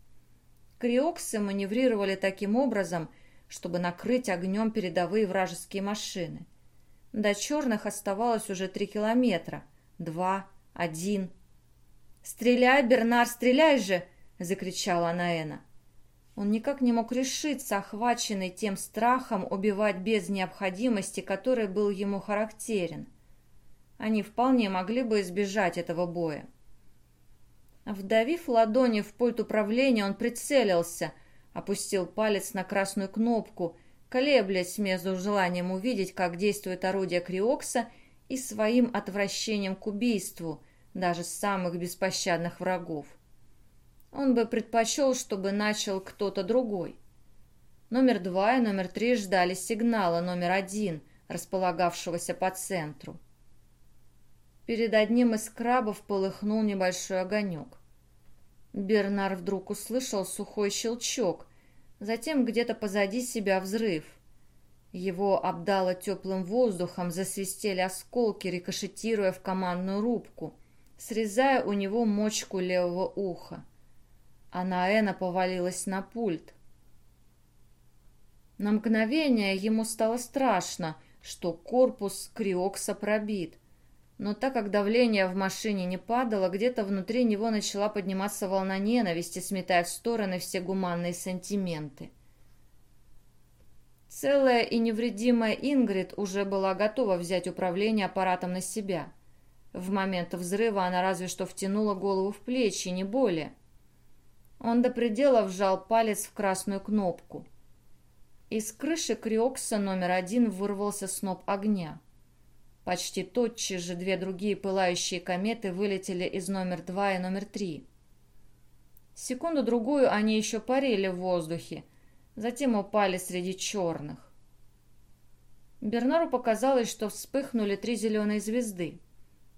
Криоксы маневрировали таким образом – чтобы накрыть огнем передовые вражеские машины. До черных оставалось уже три километра. Два, один. «Стреляй, Бернар, стреляй же!» — закричала Анаэна. Он никак не мог решиться, охваченный тем страхом убивать без необходимости, который был ему характерен. Они вполне могли бы избежать этого боя. Вдавив ладони в пульт управления, он прицелился — опустил палец на красную кнопку, колеблясь между желанием увидеть, как действует орудие Криокса, и своим отвращением к убийству, даже самых беспощадных врагов. Он бы предпочел, чтобы начал кто-то другой. Номер два и номер три ждали сигнала номер один, располагавшегося по центру. Перед одним из крабов полыхнул небольшой огонек. Бернар вдруг услышал сухой щелчок, затем где-то позади себя взрыв. Его обдало теплым воздухом, засвистели осколки, рикошетируя в командную рубку, срезая у него мочку левого уха. А Наэна повалилась на пульт. На мгновение ему стало страшно, что корпус Криокса пробит. Но так как давление в машине не падало, где-то внутри него начала подниматься волна ненависти, сметая в стороны все гуманные сантименты. Целая и невредимая Ингрид уже была готова взять управление аппаратом на себя. В момент взрыва она разве что втянула голову в плечи, не более. Он до предела вжал палец в красную кнопку. Из крыши Криокса номер один вырвался сноп огня. Почти тотчас же две другие пылающие кометы вылетели из номер два и номер три. Секунду-другую они еще парили в воздухе, затем упали среди черных. Бернару показалось, что вспыхнули три зеленые звезды.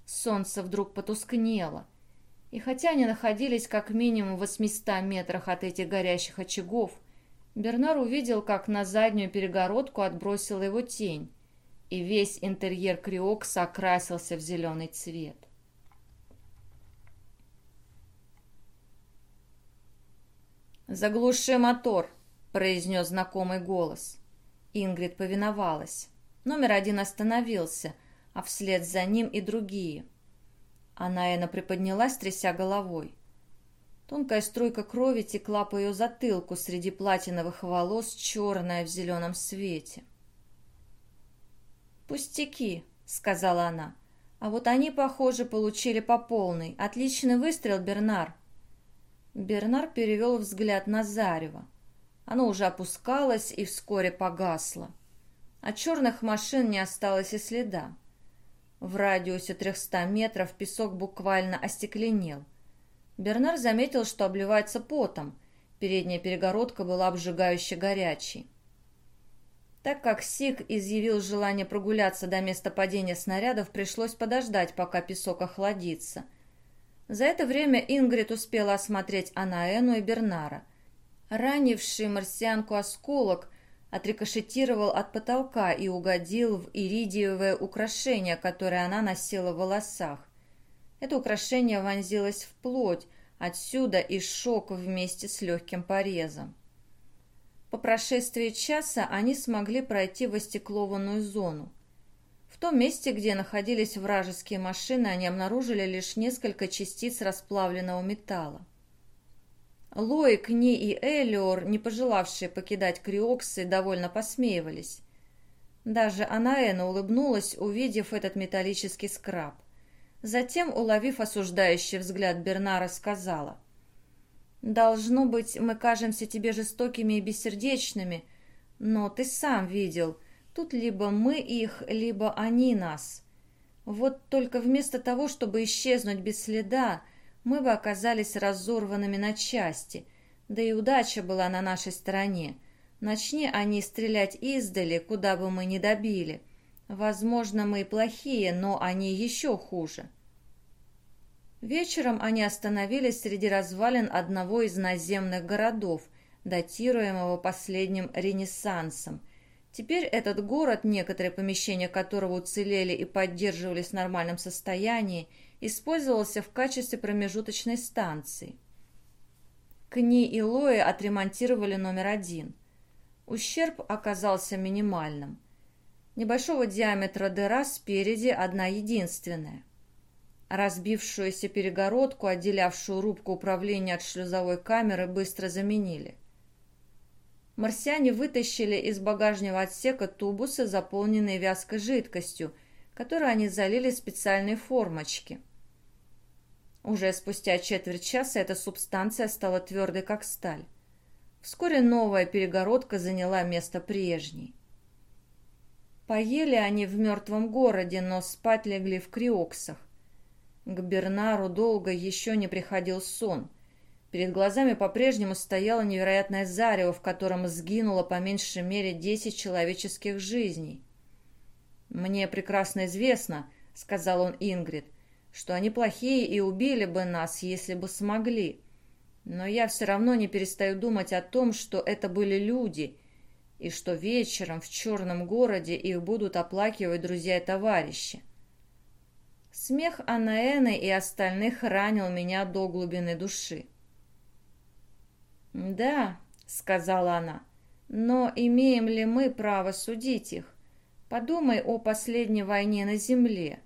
Солнце вдруг потускнело, и хотя они находились как минимум в 800 метрах от этих горящих очагов, Бернар увидел, как на заднюю перегородку отбросила его тень, и весь интерьер Криокса окрасился в зеленый цвет. «Заглуши мотор», — произнес знакомый голос. Ингрид повиновалась. Номер один остановился, а вслед за ним и другие. Анаэна приподнялась, тряся головой. Тонкая струйка крови текла по ее затылку среди платиновых волос, черная в зеленом свете. «Пустяки», — сказала она. «А вот они, похоже, получили по полной. Отличный выстрел, Бернар». Бернар перевел взгляд на Зарево. Оно уже опускалось и вскоре погасло. От черных машин не осталось и следа. В радиусе трехста метров песок буквально остекленел. Бернар заметил, что обливается потом. Передняя перегородка была обжигающе горячей. Так как Сик изъявил желание прогуляться до места падения снарядов, пришлось подождать, пока песок охладится. За это время Ингрид успела осмотреть Анаэну и Бернара. Ранивший марсианку осколок отрикошетировал от потолка и угодил в иридиевое украшение, которое она носила в волосах. Это украшение вонзилось в плоть, отсюда и шок вместе с легким порезом. По прошествии часа они смогли пройти в остеклованную зону. В том месте, где находились вражеские машины, они обнаружили лишь несколько частиц расплавленного металла. Лоик, Ни и Элиор, не пожелавшие покидать Криоксы, довольно посмеивались. Даже Анаэна улыбнулась, увидев этот металлический скраб. Затем, уловив осуждающий взгляд Бернара, сказала. «Должно быть, мы кажемся тебе жестокими и бессердечными, но ты сам видел, тут либо мы их, либо они нас. Вот только вместо того, чтобы исчезнуть без следа, мы бы оказались разорванными на части, да и удача была на нашей стороне. Начни они стрелять издали, куда бы мы ни добили. Возможно, мы и плохие, но они еще хуже. Вечером они остановились среди развалин одного из наземных городов, датируемого последним Ренессансом. Теперь этот город, некоторые помещения которого уцелели и поддерживались в нормальном состоянии, использовался в качестве промежуточной станции. Кни и Лои отремонтировали номер один. Ущерб оказался минимальным. Небольшого диаметра дыра спереди одна единственная. Разбившуюся перегородку, отделявшую рубку управления от шлюзовой камеры, быстро заменили. Марсиане вытащили из багажного отсека тубусы, заполненные вязкой жидкостью, которую они залили в специальные формочки. Уже спустя четверть часа эта субстанция стала твердой, как сталь. Вскоре новая перегородка заняла место прежней. Поели они в мертвом городе, но спать легли в криоксах. К Бернару долго еще не приходил сон. Перед глазами по-прежнему стояло невероятное зарево, в котором сгинуло по меньшей мере десять человеческих жизней. «Мне прекрасно известно», — сказал он Ингрид, — что они плохие и убили бы нас, если бы смогли. Но я все равно не перестаю думать о том, что это были люди, и что вечером в черном городе их будут оплакивать друзья и товарищи. Смех Анаэны и остальных ранил меня до глубины души. «Да», — сказала она, — «но имеем ли мы право судить их? Подумай о последней войне на земле».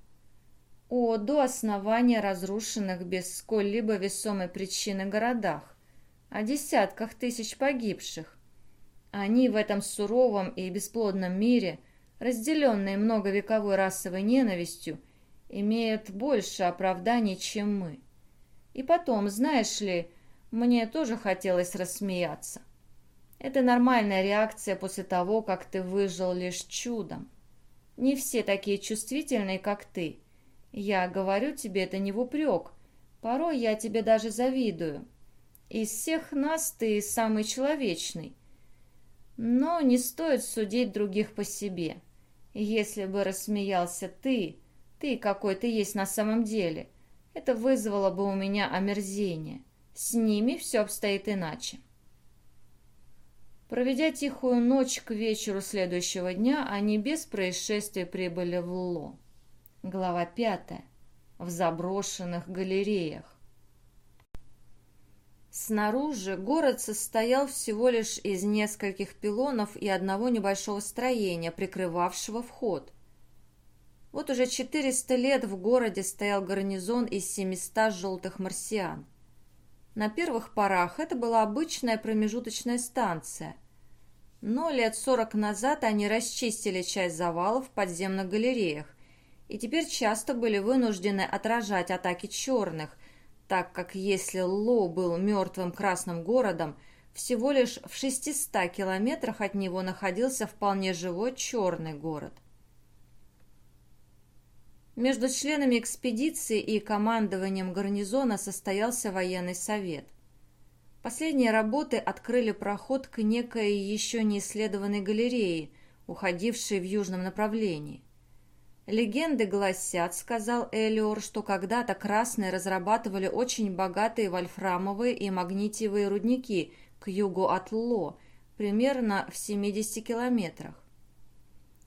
о до основания разрушенных без сколь-либо весомой причины городах, о десятках тысяч погибших. Они в этом суровом и бесплодном мире, разделенные многовековой расовой ненавистью, имеют больше оправданий, чем мы. И потом, знаешь ли, мне тоже хотелось рассмеяться. Это нормальная реакция после того, как ты выжил лишь чудом. Не все такие чувствительные, как ты. Я говорю тебе это не в упрек. Порой я тебе даже завидую. Из всех нас ты самый человечный. Но не стоит судить других по себе. Если бы рассмеялся ты, ты какой ты есть на самом деле, это вызвало бы у меня омерзение. С ними все обстоит иначе. Проведя тихую ночь к вечеру следующего дня, они без происшествий прибыли в Ло. Глава пятая. В заброшенных галереях. Снаружи город состоял всего лишь из нескольких пилонов и одного небольшого строения, прикрывавшего вход. Вот уже 400 лет в городе стоял гарнизон из 700 желтых марсиан. На первых порах это была обычная промежуточная станция. Но лет 40 назад они расчистили часть завалов в подземных галереях и теперь часто были вынуждены отражать атаки черных, так как если Ло был мертвым красным городом, всего лишь в 600 километрах от него находился вполне живой черный город. Между членами экспедиции и командованием гарнизона состоялся военный совет. Последние работы открыли проход к некой еще не исследованной галерее, уходившей в южном направлении. «Легенды гласят, — сказал Элиор, — что когда-то красные разрабатывали очень богатые вольфрамовые и магнитиевые рудники к югу от Ло, примерно в 70 километрах.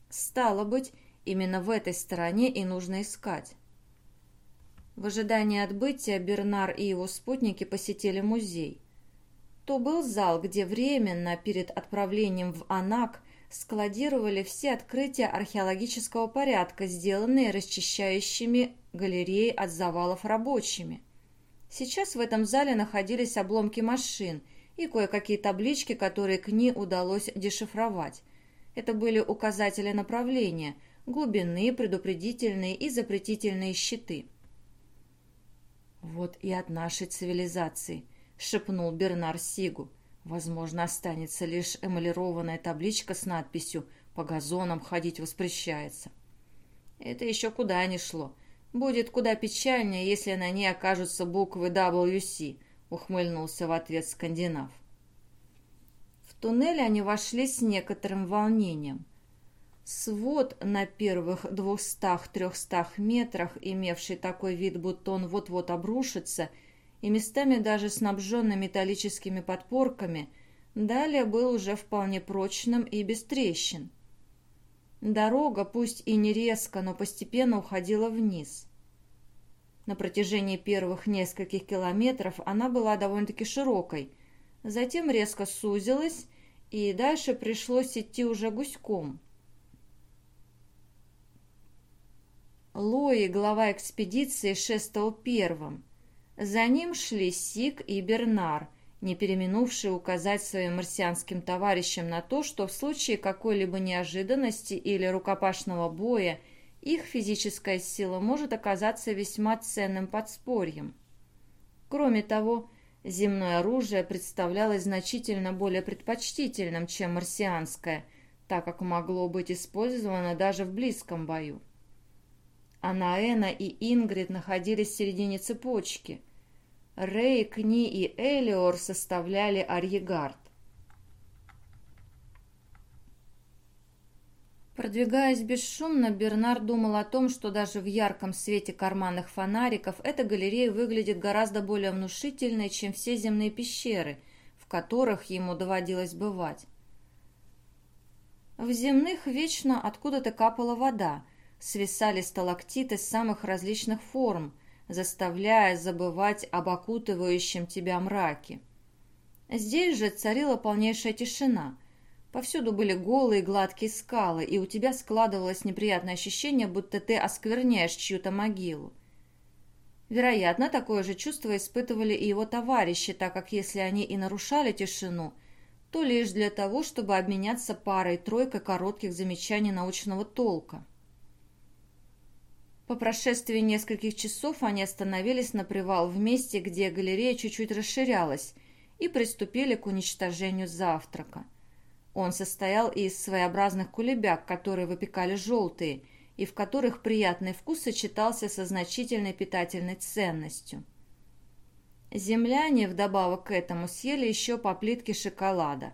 Стало быть, именно в этой стороне и нужно искать. В ожидании отбытия Бернар и его спутники посетили музей. То был зал, где временно перед отправлением в Анак складировали все открытия археологического порядка, сделанные расчищающими галереи от завалов рабочими. Сейчас в этом зале находились обломки машин и кое-какие таблички, которые к ней удалось дешифровать. Это были указатели направления, глубины, предупредительные и запретительные щиты. «Вот и от нашей цивилизации», — шепнул Бернар Сигу. Возможно, останется лишь эмалированная табличка с надписью «По газонам ходить воспрещается». Это еще куда ни шло. Будет куда печальнее, если на ней окажутся буквы WC, ухмыльнулся в ответ скандинав. В туннель они вошли с некоторым волнением. Свод на первых двухстах-трехстах метрах, имевший такой вид, будто он вот-вот обрушится – и местами даже снабженный металлическими подпорками, далее был уже вполне прочным и без трещин. Дорога, пусть и не резко, но постепенно уходила вниз. На протяжении первых нескольких километров она была довольно-таки широкой, затем резко сузилась, и дальше пришлось идти уже гуськом. Лои, глава экспедиции, шествовал первым. За ним шли Сик и Бернар, не переминувшие указать своим марсианским товарищам на то, что в случае какой-либо неожиданности или рукопашного боя их физическая сила может оказаться весьма ценным подспорьем. Кроме того, земное оружие представлялось значительно более предпочтительным, чем марсианское, так как могло быть использовано даже в близком бою. Анаэна и Ингрид находились в середине цепочки. Рэй, Кни и Элиор составляли арьегард. Продвигаясь бесшумно, Бернар думал о том, что даже в ярком свете карманных фонариков эта галерея выглядит гораздо более внушительной, чем все земные пещеры, в которых ему доводилось бывать. В земных вечно откуда-то капала вода, свисали сталактиты самых различных форм – заставляя забывать об окутывающем тебя мраке. Здесь же царила полнейшая тишина. Повсюду были голые гладкие скалы, и у тебя складывалось неприятное ощущение, будто ты оскверняешь чью-то могилу. Вероятно, такое же чувство испытывали и его товарищи, так как если они и нарушали тишину, то лишь для того, чтобы обменяться парой-тройкой коротких замечаний научного толка. По прошествии нескольких часов они остановились на привал в месте, где галерея чуть-чуть расширялась, и приступили к уничтожению завтрака. Он состоял из своеобразных кулебяк, которые выпекали желтые – и в которых приятный вкус сочетался со значительной питательной ценностью. Земляне, вдобавок к этому, съели еще по плитке шоколада,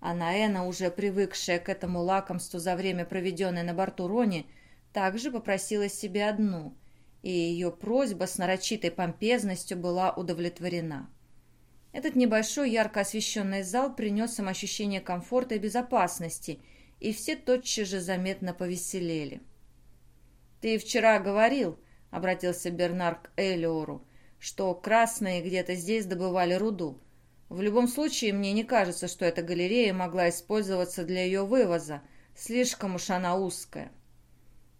а Наэна, уже привыкшая к этому лакомству за время, проведенное на борту Рони, также попросила себе одну, и ее просьба с нарочитой помпезностью была удовлетворена. Этот небольшой ярко освещенный зал принес им ощущение комфорта и безопасности, и все тотчас же заметно повеселели. «Ты вчера говорил», — обратился Бернар к Элиору, «что красные где-то здесь добывали руду. В любом случае, мне не кажется, что эта галерея могла использоваться для ее вывоза. Слишком уж она узкая».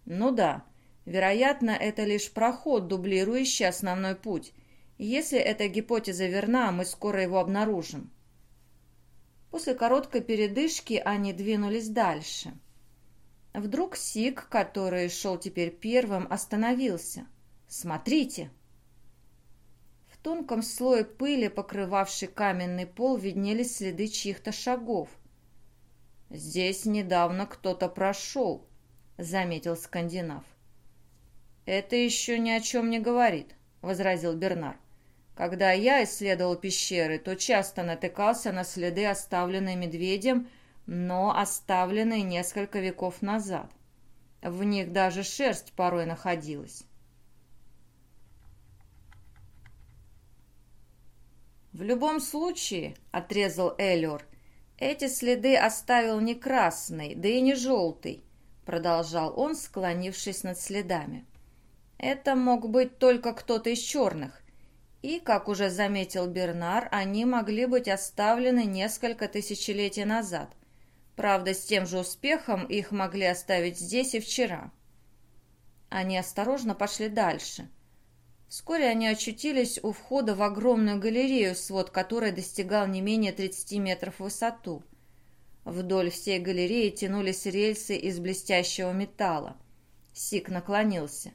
«Ну да, вероятно, это лишь проход, дублирующий основной путь. Если эта гипотеза верна, мы скоро его обнаружим». После короткой передышки они двинулись дальше. Вдруг Сик, который шел теперь первым, остановился. «Смотрите!» В тонком слое пыли, покрывавшей каменный пол, виднелись следы чьих-то шагов. «Здесь недавно кто-то прошел», — заметил скандинав. «Это еще ни о чем не говорит», — возразил Бернар. «Когда я исследовал пещеры, то часто натыкался на следы, оставленные медведем, — но оставленные несколько веков назад. В них даже шерсть порой находилась. «В любом случае», — отрезал Эллиор, — «эти следы оставил не красный, да и не желтый», — продолжал он, склонившись над следами. «Это мог быть только кто-то из черных, и, как уже заметил Бернар, они могли быть оставлены несколько тысячелетий назад. Правда, с тем же успехом их могли оставить здесь и вчера. Они осторожно пошли дальше. Вскоре они очутились у входа в огромную галерею, свод которой достигал не менее 30 метров в высоту. Вдоль всей галереи тянулись рельсы из блестящего металла. Сик наклонился.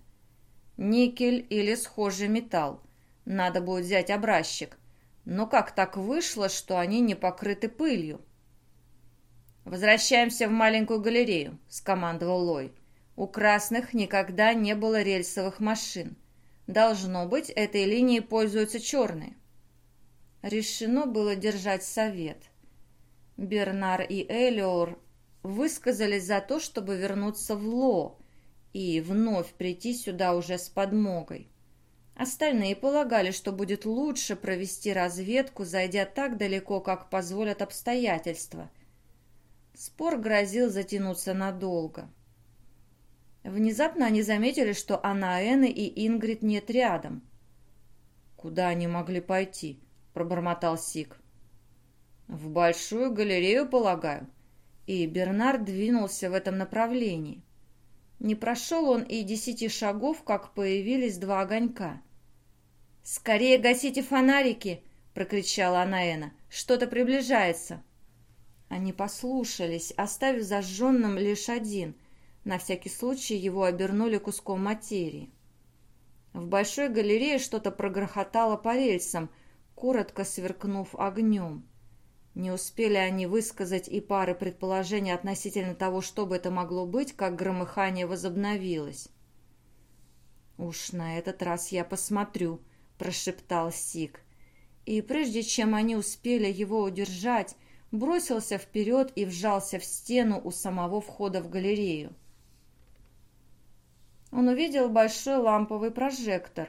«Никель или схожий металл. Надо будет взять образчик. Но как так вышло, что они не покрыты пылью?» «Возвращаемся в маленькую галерею», — скомандовал Лой. «У красных никогда не было рельсовых машин. Должно быть, этой линией пользуются черные». Решено было держать совет. Бернар и Элиор высказались за то, чтобы вернуться в Ло и вновь прийти сюда уже с подмогой. Остальные полагали, что будет лучше провести разведку, зайдя так далеко, как позволят обстоятельства, Спор грозил затянуться надолго. Внезапно они заметили, что Анаэны и Ингрид нет рядом. «Куда они могли пойти?» – пробормотал Сик. «В большую галерею, полагаю». И Бернард двинулся в этом направлении. Не прошел он и десяти шагов, как появились два огонька. «Скорее гасите фонарики!» – прокричала Анаэна. «Что-то приближается!» Они послушались, оставив зажженным лишь один. На всякий случай его обернули куском материи. В большой галерее что-то прогрохотало по рельсам, коротко сверкнув огнем. Не успели они высказать и пары предположений относительно того, что бы это могло быть, как громыхание возобновилось. «Уж на этот раз я посмотрю», — прошептал Сик. И прежде чем они успели его удержать, бросился вперед и вжался в стену у самого входа в галерею. Он увидел большой ламповый прожектор,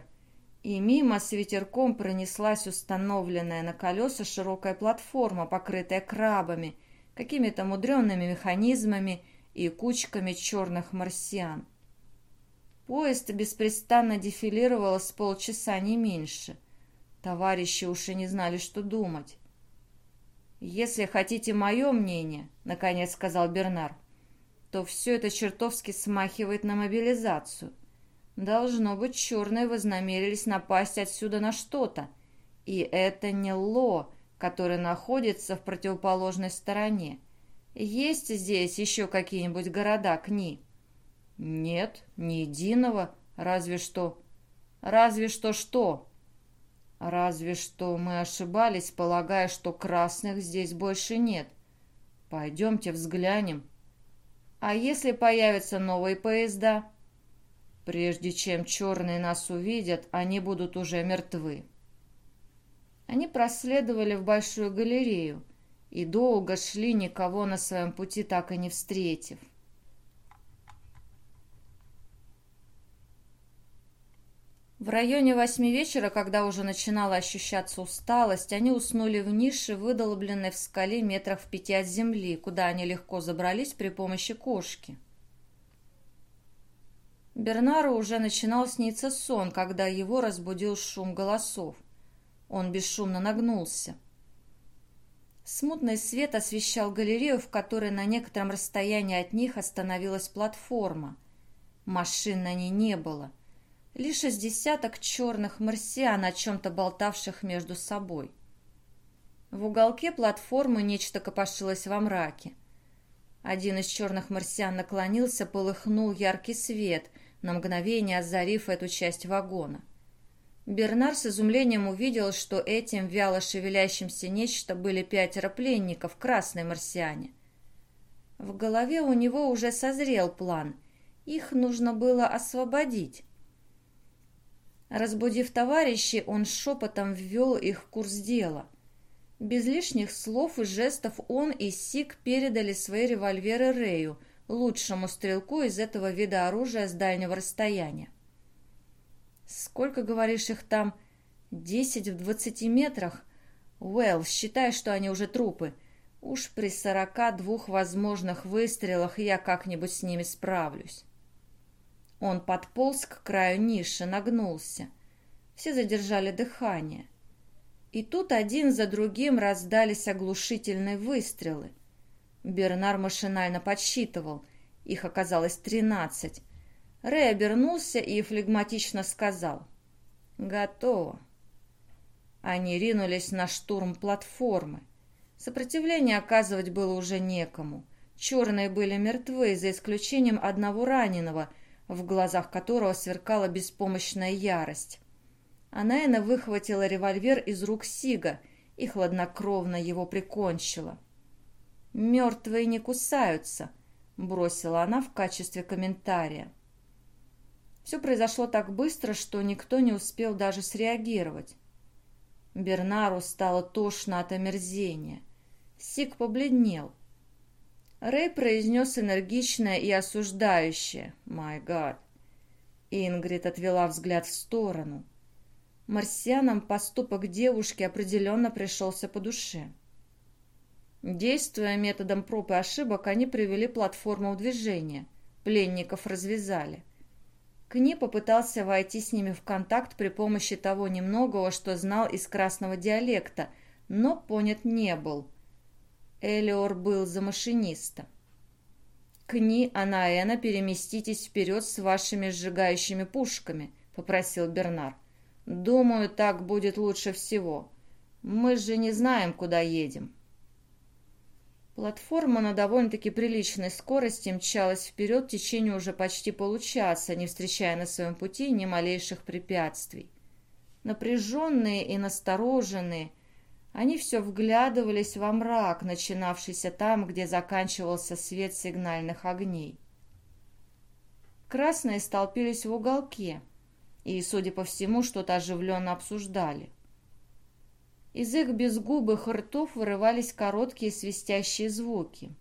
и мимо с ветерком пронеслась установленная на колеса широкая платформа, покрытая крабами, какими-то мудреными механизмами и кучками черных марсиан. Поезд беспрестанно дефилировал с полчаса не меньше. Товарищи уж и не знали, что думать. «Если хотите мое мнение», — наконец сказал Бернар, то все это чертовски смахивает на мобилизацию. Должно быть, черные вознамерились напасть отсюда на что-то. И это не Ло, который находится в противоположной стороне. Есть здесь еще какие-нибудь города Кни? Нет, ни единого, разве что... Разве что что? Разве что мы ошибались, полагая, что красных здесь больше нет. Пойдемте взглянем. А если появятся новые поезда? Прежде чем черные нас увидят, они будут уже мертвы. Они проследовали в большую галерею и долго шли, никого на своем пути так и не встретив. В районе восьми вечера, когда уже начинала ощущаться усталость, они уснули в нише, выдолбленной в скале метрах в пяти от земли, куда они легко забрались при помощи кошки. Бернару уже начинал сниться сон, когда его разбудил шум голосов. Он бесшумно нагнулся. Смутный свет освещал галерею, в которой на некотором расстоянии от них остановилась платформа. Машин на ней не было лишь из десяток черных марсиан, о чем-то болтавших между собой. В уголке платформы нечто копошилось во мраке. Один из черных марсиан наклонился, полыхнул яркий свет, на мгновение озарив эту часть вагона. Бернар с изумлением увидел, что этим вяло шевелящимся нечто были пятеро пленников, красные марсиане. В голове у него уже созрел план. Их нужно было освободить. Разбудив товарищей, он шепотом ввел их в курс дела. Без лишних слов и жестов он и Сик передали свои револьверы Рэю, лучшему стрелку из этого вида оружия с дальнего расстояния. «Сколько, говоришь, их там? Десять в двадцати метрах? Уэлл, считай, что они уже трупы. Уж при сорока двух возможных выстрелах я как-нибудь с ними справлюсь». Он подполз к краю ниши, нагнулся. Все задержали дыхание. И тут один за другим раздались оглушительные выстрелы. Бернар машинально подсчитывал. Их оказалось тринадцать. Рэй обернулся и флегматично сказал. «Готово». Они ринулись на штурм платформы. Сопротивление оказывать было уже некому. Черные были мертвы, за исключением одного раненого — в глазах которого сверкала беспомощная ярость. Анаэна выхватила револьвер из рук Сига и хладнокровно его прикончила. «Мертвые не кусаются», — бросила она в качестве комментария. Все произошло так быстро, что никто не успел даже среагировать. Бернару стало тошно от омерзения. Сиг побледнел. Рэй произнес энергичное и осуждающее «My God». Ингрид отвела взгляд в сторону. Марсианам поступок девушки определенно пришелся по душе. Действуя методом проб и ошибок, они привели платформу в движение. Пленников развязали. Кни попытался войти с ними в контакт при помощи того немногого, что знал из красного диалекта, но понят не был – Элиор был за машиниста. «Кни, Анаэна, переместитесь вперед с вашими сжигающими пушками», — попросил Бернар. «Думаю, так будет лучше всего. Мы же не знаем, куда едем». Платформа на довольно-таки приличной скорости мчалась вперед в течение уже почти получаса, не встречая на своем пути ни малейших препятствий. Напряженные и настороженные, они все вглядывались во мрак, начинавшийся там, где заканчивался свет сигнальных огней. Красные столпились в уголке и, судя по всему, что-то оживленно обсуждали. Из их безгубых ртов вырывались короткие свистящие звуки.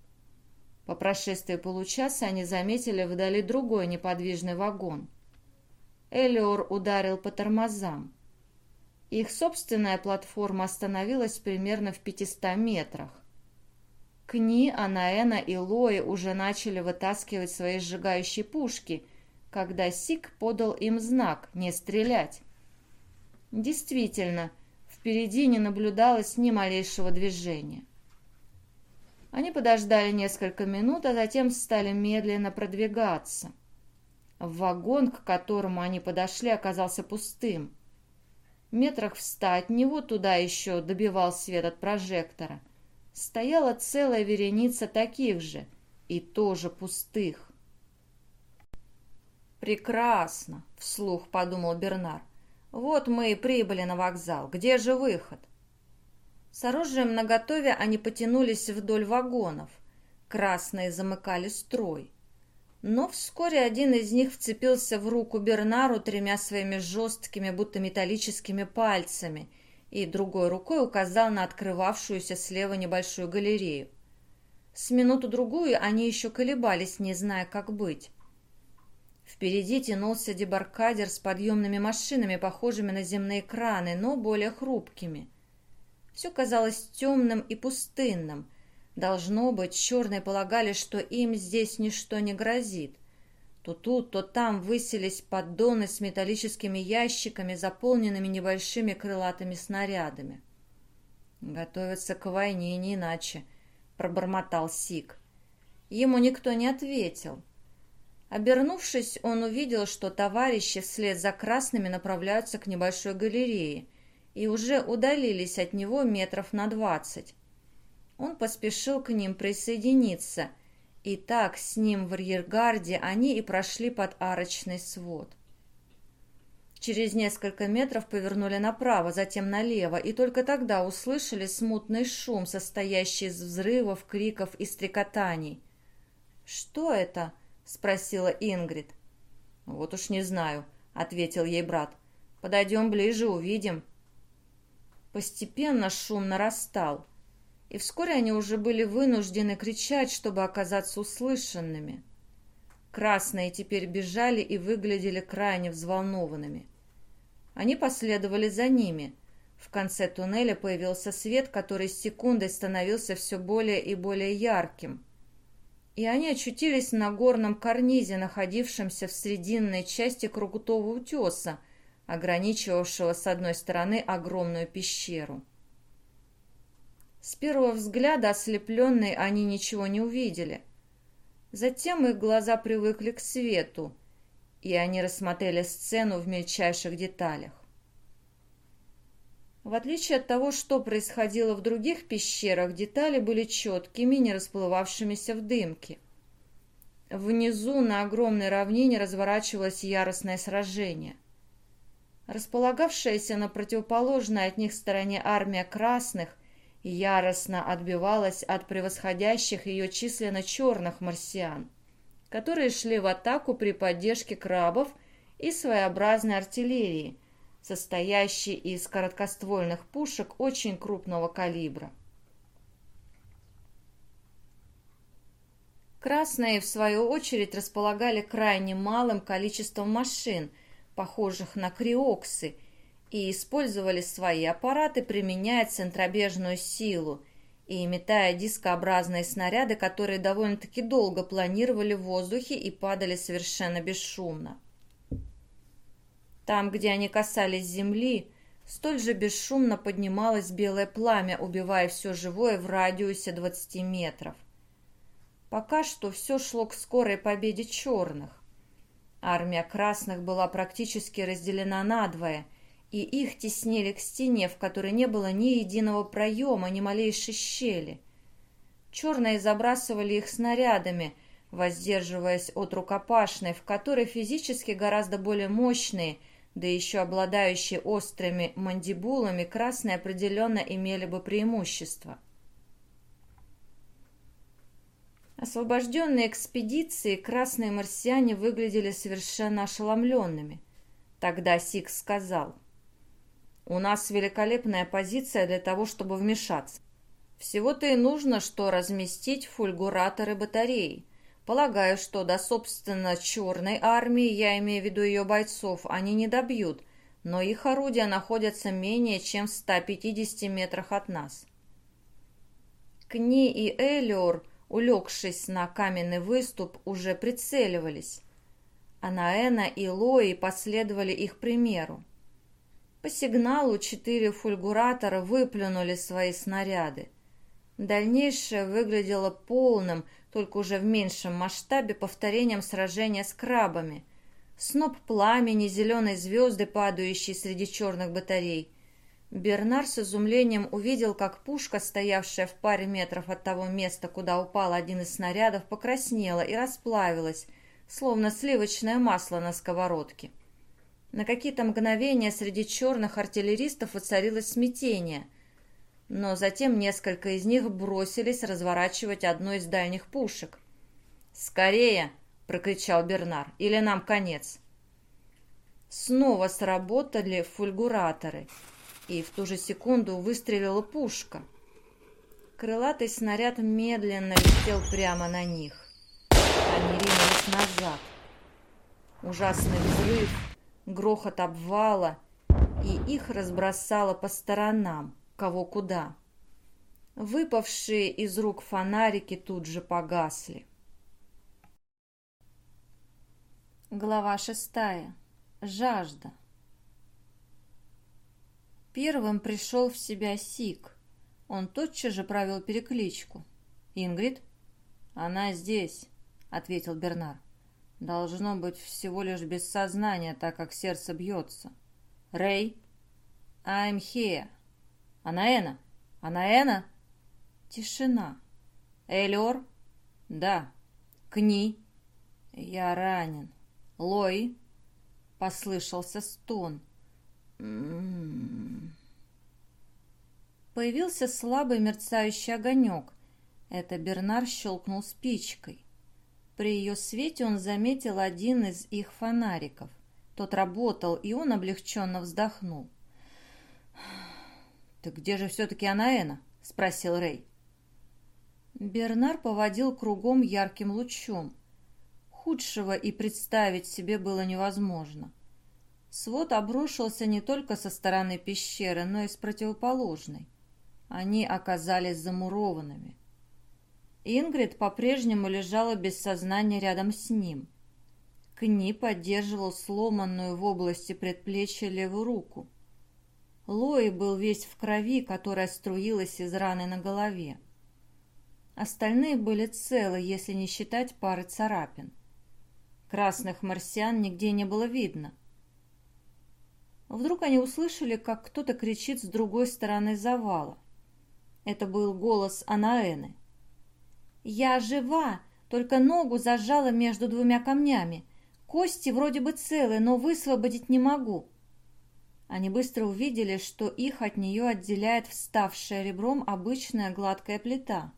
По прошествии получаса они заметили вдали другой неподвижный вагон. Элиор ударил по тормозам. Их собственная платформа остановилась примерно в 500 метрах. Кни, Анаэна и Лои уже начали вытаскивать свои сжигающие пушки, когда Сик подал им знак «не стрелять». Действительно, впереди не наблюдалось ни малейшего движения. Они подождали несколько минут, а затем стали медленно продвигаться. Вагон, к которому они подошли, оказался пустым. Метрах в ста от него туда еще добивал свет от прожектора. Стояла целая вереница таких же, и тоже пустых. «Прекрасно!» — вслух подумал Бернар. «Вот мы и прибыли на вокзал. Где же выход?» С оружием наготове они потянулись вдоль вагонов. Красные замыкали строй. Но вскоре один из них вцепился в руку Бернару тремя своими жесткими, будто металлическими пальцами и другой рукой указал на открывавшуюся слева небольшую галерею. С минуту-другую они еще колебались, не зная, как быть. Впереди тянулся дебаркадер с подъемными машинами, похожими на земные краны, но более хрупкими. Все казалось темным и пустынным. Должно быть, черные полагали, что им здесь ничто не грозит. То тут, то там высились поддоны с металлическими ящиками, заполненными небольшими крылатыми снарядами. «Готовятся к войне, не иначе», — пробормотал Сик. Ему никто не ответил. Обернувшись, он увидел, что товарищи вслед за красными направляются к небольшой галерее — и уже удалились от него метров на двадцать. Он поспешил к ним присоединиться, и так с ним в арьергарде они и прошли под арочный свод. Через несколько метров повернули направо, затем налево, и только тогда услышали смутный шум, состоящий из взрывов, криков и стрекотаний. «Что это?» — спросила Ингрид. «Вот уж не знаю», — ответил ей брат. «Подойдем ближе, увидим». Постепенно шум нарастал, и вскоре они уже были вынуждены кричать, чтобы оказаться услышанными. Красные теперь бежали и выглядели крайне взволнованными. Они последовали за ними. В конце туннеля появился свет, который с секундой становился все более и более ярким. И они очутились на горном карнизе, находившемся в срединной части Кругутого утеса, ограничивавшего с одной стороны огромную пещеру. С первого взгляда ослепленные они ничего не увидели. Затем их глаза привыкли к свету, и они рассмотрели сцену в мельчайших деталях. В отличие от того, что происходило в других пещерах, детали были четкими, не расплывавшимися в дымке. Внизу на огромной равнине разворачивалось яростное сражение – Располагавшаяся на противоположной от них стороне армия красных яростно отбивалась от превосходящих ее численно черных марсиан, которые шли в атаку при поддержке крабов и своеобразной артиллерии, состоящей из короткоствольных пушек очень крупного калибра. Красные, в свою очередь, располагали крайне малым количеством машин – похожих на криоксы, и использовали свои аппараты, применяя центробежную силу и метая дискообразные снаряды, которые довольно-таки долго планировали в воздухе и падали совершенно бесшумно. Там, где они касались земли, столь же бесшумно поднималось белое пламя, убивая все живое в радиусе 20 метров. Пока что все шло к скорой победе черных. Армия красных была практически разделена надвое, и их теснили к стене, в которой не было ни единого проема, ни малейшей щели. Черные забрасывали их снарядами, воздерживаясь от рукопашной, в которой физически гораздо более мощные, да еще обладающие острыми мандибулами, красные определенно имели бы преимущество. Освобожденные экспедиции, красные марсиане выглядели совершенно ошеломленными. Тогда Сикс сказал, «У нас великолепная позиция для того, чтобы вмешаться. Всего-то и нужно, что разместить фульгураторы батареи. Полагаю, что до, собственно, черной армии, я имею в виду ее бойцов, они не добьют, но их орудия находятся менее чем в 150 метрах от нас». Кни и Элиор – улегшись на каменный выступ, уже прицеливались. Анаэна и Лои последовали их примеру. По сигналу четыре фульгуратора выплюнули свои снаряды. Дальнейшее выглядело полным, только уже в меньшем масштабе, повторением сражения с крабами. Сноп пламени, зеленые звезды, падающие среди черных батарей. Бернар с изумлением увидел, как пушка, стоявшая в паре метров от того места, куда упал один из снарядов, покраснела и расплавилась, словно сливочное масло на сковородке. На какие-то мгновения среди черных артиллеристов воцарилось смятение, но затем несколько из них бросились разворачивать одну из дальних пушек. «Скорее!» — прокричал Бернар. «Или нам конец!» Снова сработали фульгураторы, и в ту же секунду выстрелила пушка. Крылатый снаряд медленно летел прямо на них. Они ринулись назад. Ужасный взрыв, грохот обвала, и их разбросало по сторонам, кого куда. Выпавшие из рук фонарики тут же погасли. Глава шестая. Жажда. Первым пришел в себя Сик. Он тотчас же провел перекличку. «Ингрид?» «Она здесь», — ответил Бернар. «Должно быть всего лишь без сознания, так как сердце бьется». «Рэй?» «I'm here». «Анаэна? Анаэна?» Тишина. «Элиор?» «Да». «Кни?» «Я ранен». «Лой?» Послышался стон. «М-м-м». Появился слабый мерцающий огонек. Это Бернар щелкнул спичкой. При ее свете он заметил один из их фонариков. Тот работал, и он облегченно вздохнул. «Так где же все-таки Анаэна?» — спросил Рэй. Бернар поводил кругом ярким лучом. Худшего и представить себе было невозможно. Свод обрушился не только со стороны пещеры, но и с противоположной. Они оказались замурованными. Ингрид по-прежнему лежала без сознания рядом с ним. Кни поддерживал сломанную в области предплечья левую руку. Лои был весь в крови, которая струилась из раны на голове. Остальные были целы, если не считать пары царапин. Красных марсиан нигде не было видно. Вдруг они услышали, как кто-то кричит с другой стороны завала. Это был голос Анаэны. «Я жива, только ногу зажала между двумя камнями. Кости вроде бы целы, но высвободить не могу». Они быстро увидели, что их от нее отделяет вставшая ребром обычная гладкая плита.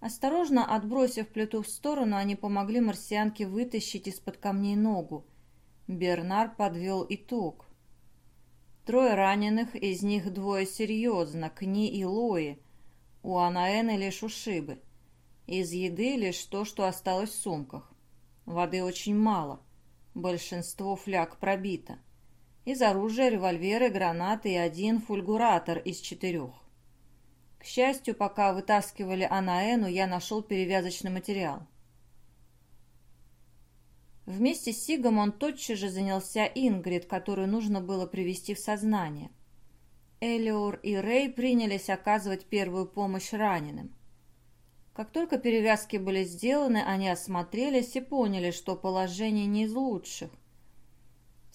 Осторожно отбросив плиту в сторону, они помогли марсианке вытащить из-под камней ногу. Бернар подвел итог. Трое раненых, из них двое серьезно, Кни и Лои. У Анаэны лишь ушибы. Из еды лишь то, что осталось в сумках. Воды очень мало. Большинство фляг пробито. Из оружия револьверы, гранаты и один фульгуратор из четырех. К счастью, пока вытаскивали Анаэну, я нашел перевязочный материал. Вместе с Сигом он тотчас же занялся Ингрид, которую нужно было привести в сознание. Элиор и Рэй принялись оказывать первую помощь раненым. Как только перевязки были сделаны, они осмотрелись и поняли, что положение не из лучших.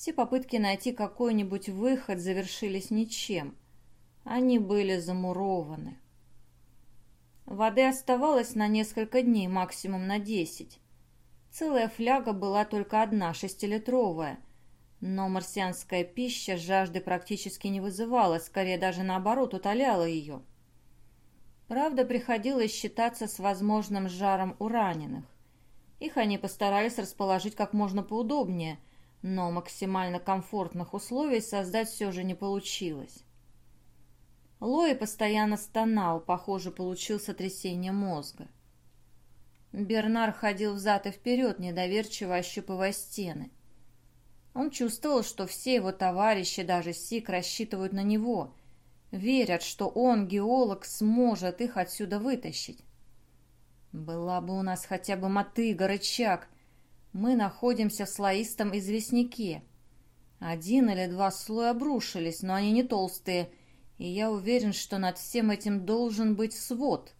Все попытки найти какой-нибудь выход завершились ничем. Они были замурованы. Воды оставалось на несколько дней, максимум на десять. Целая фляга была только одна, шестилитровая. Но марсианская пища жажды практически не вызывала, скорее даже наоборот утоляла ее. Правда, приходилось считаться с возможным жаром у раненых. Их они постарались расположить как можно поудобнее, но максимально комфортных условий создать все же не получилось. Лои постоянно стонал, похоже, получил сотрясение мозга. Бернар ходил взад и вперед, недоверчиво ощупывая стены. Он чувствовал, что все его товарищи, даже Сик, рассчитывают на него, Верят, что он, геолог, сможет их отсюда вытащить. Была бы у нас хотя бы мотыга, рычаг. Мы находимся в слоистом известняке. Один или два слоя обрушились, но они не толстые, и я уверен, что над всем этим должен быть свод.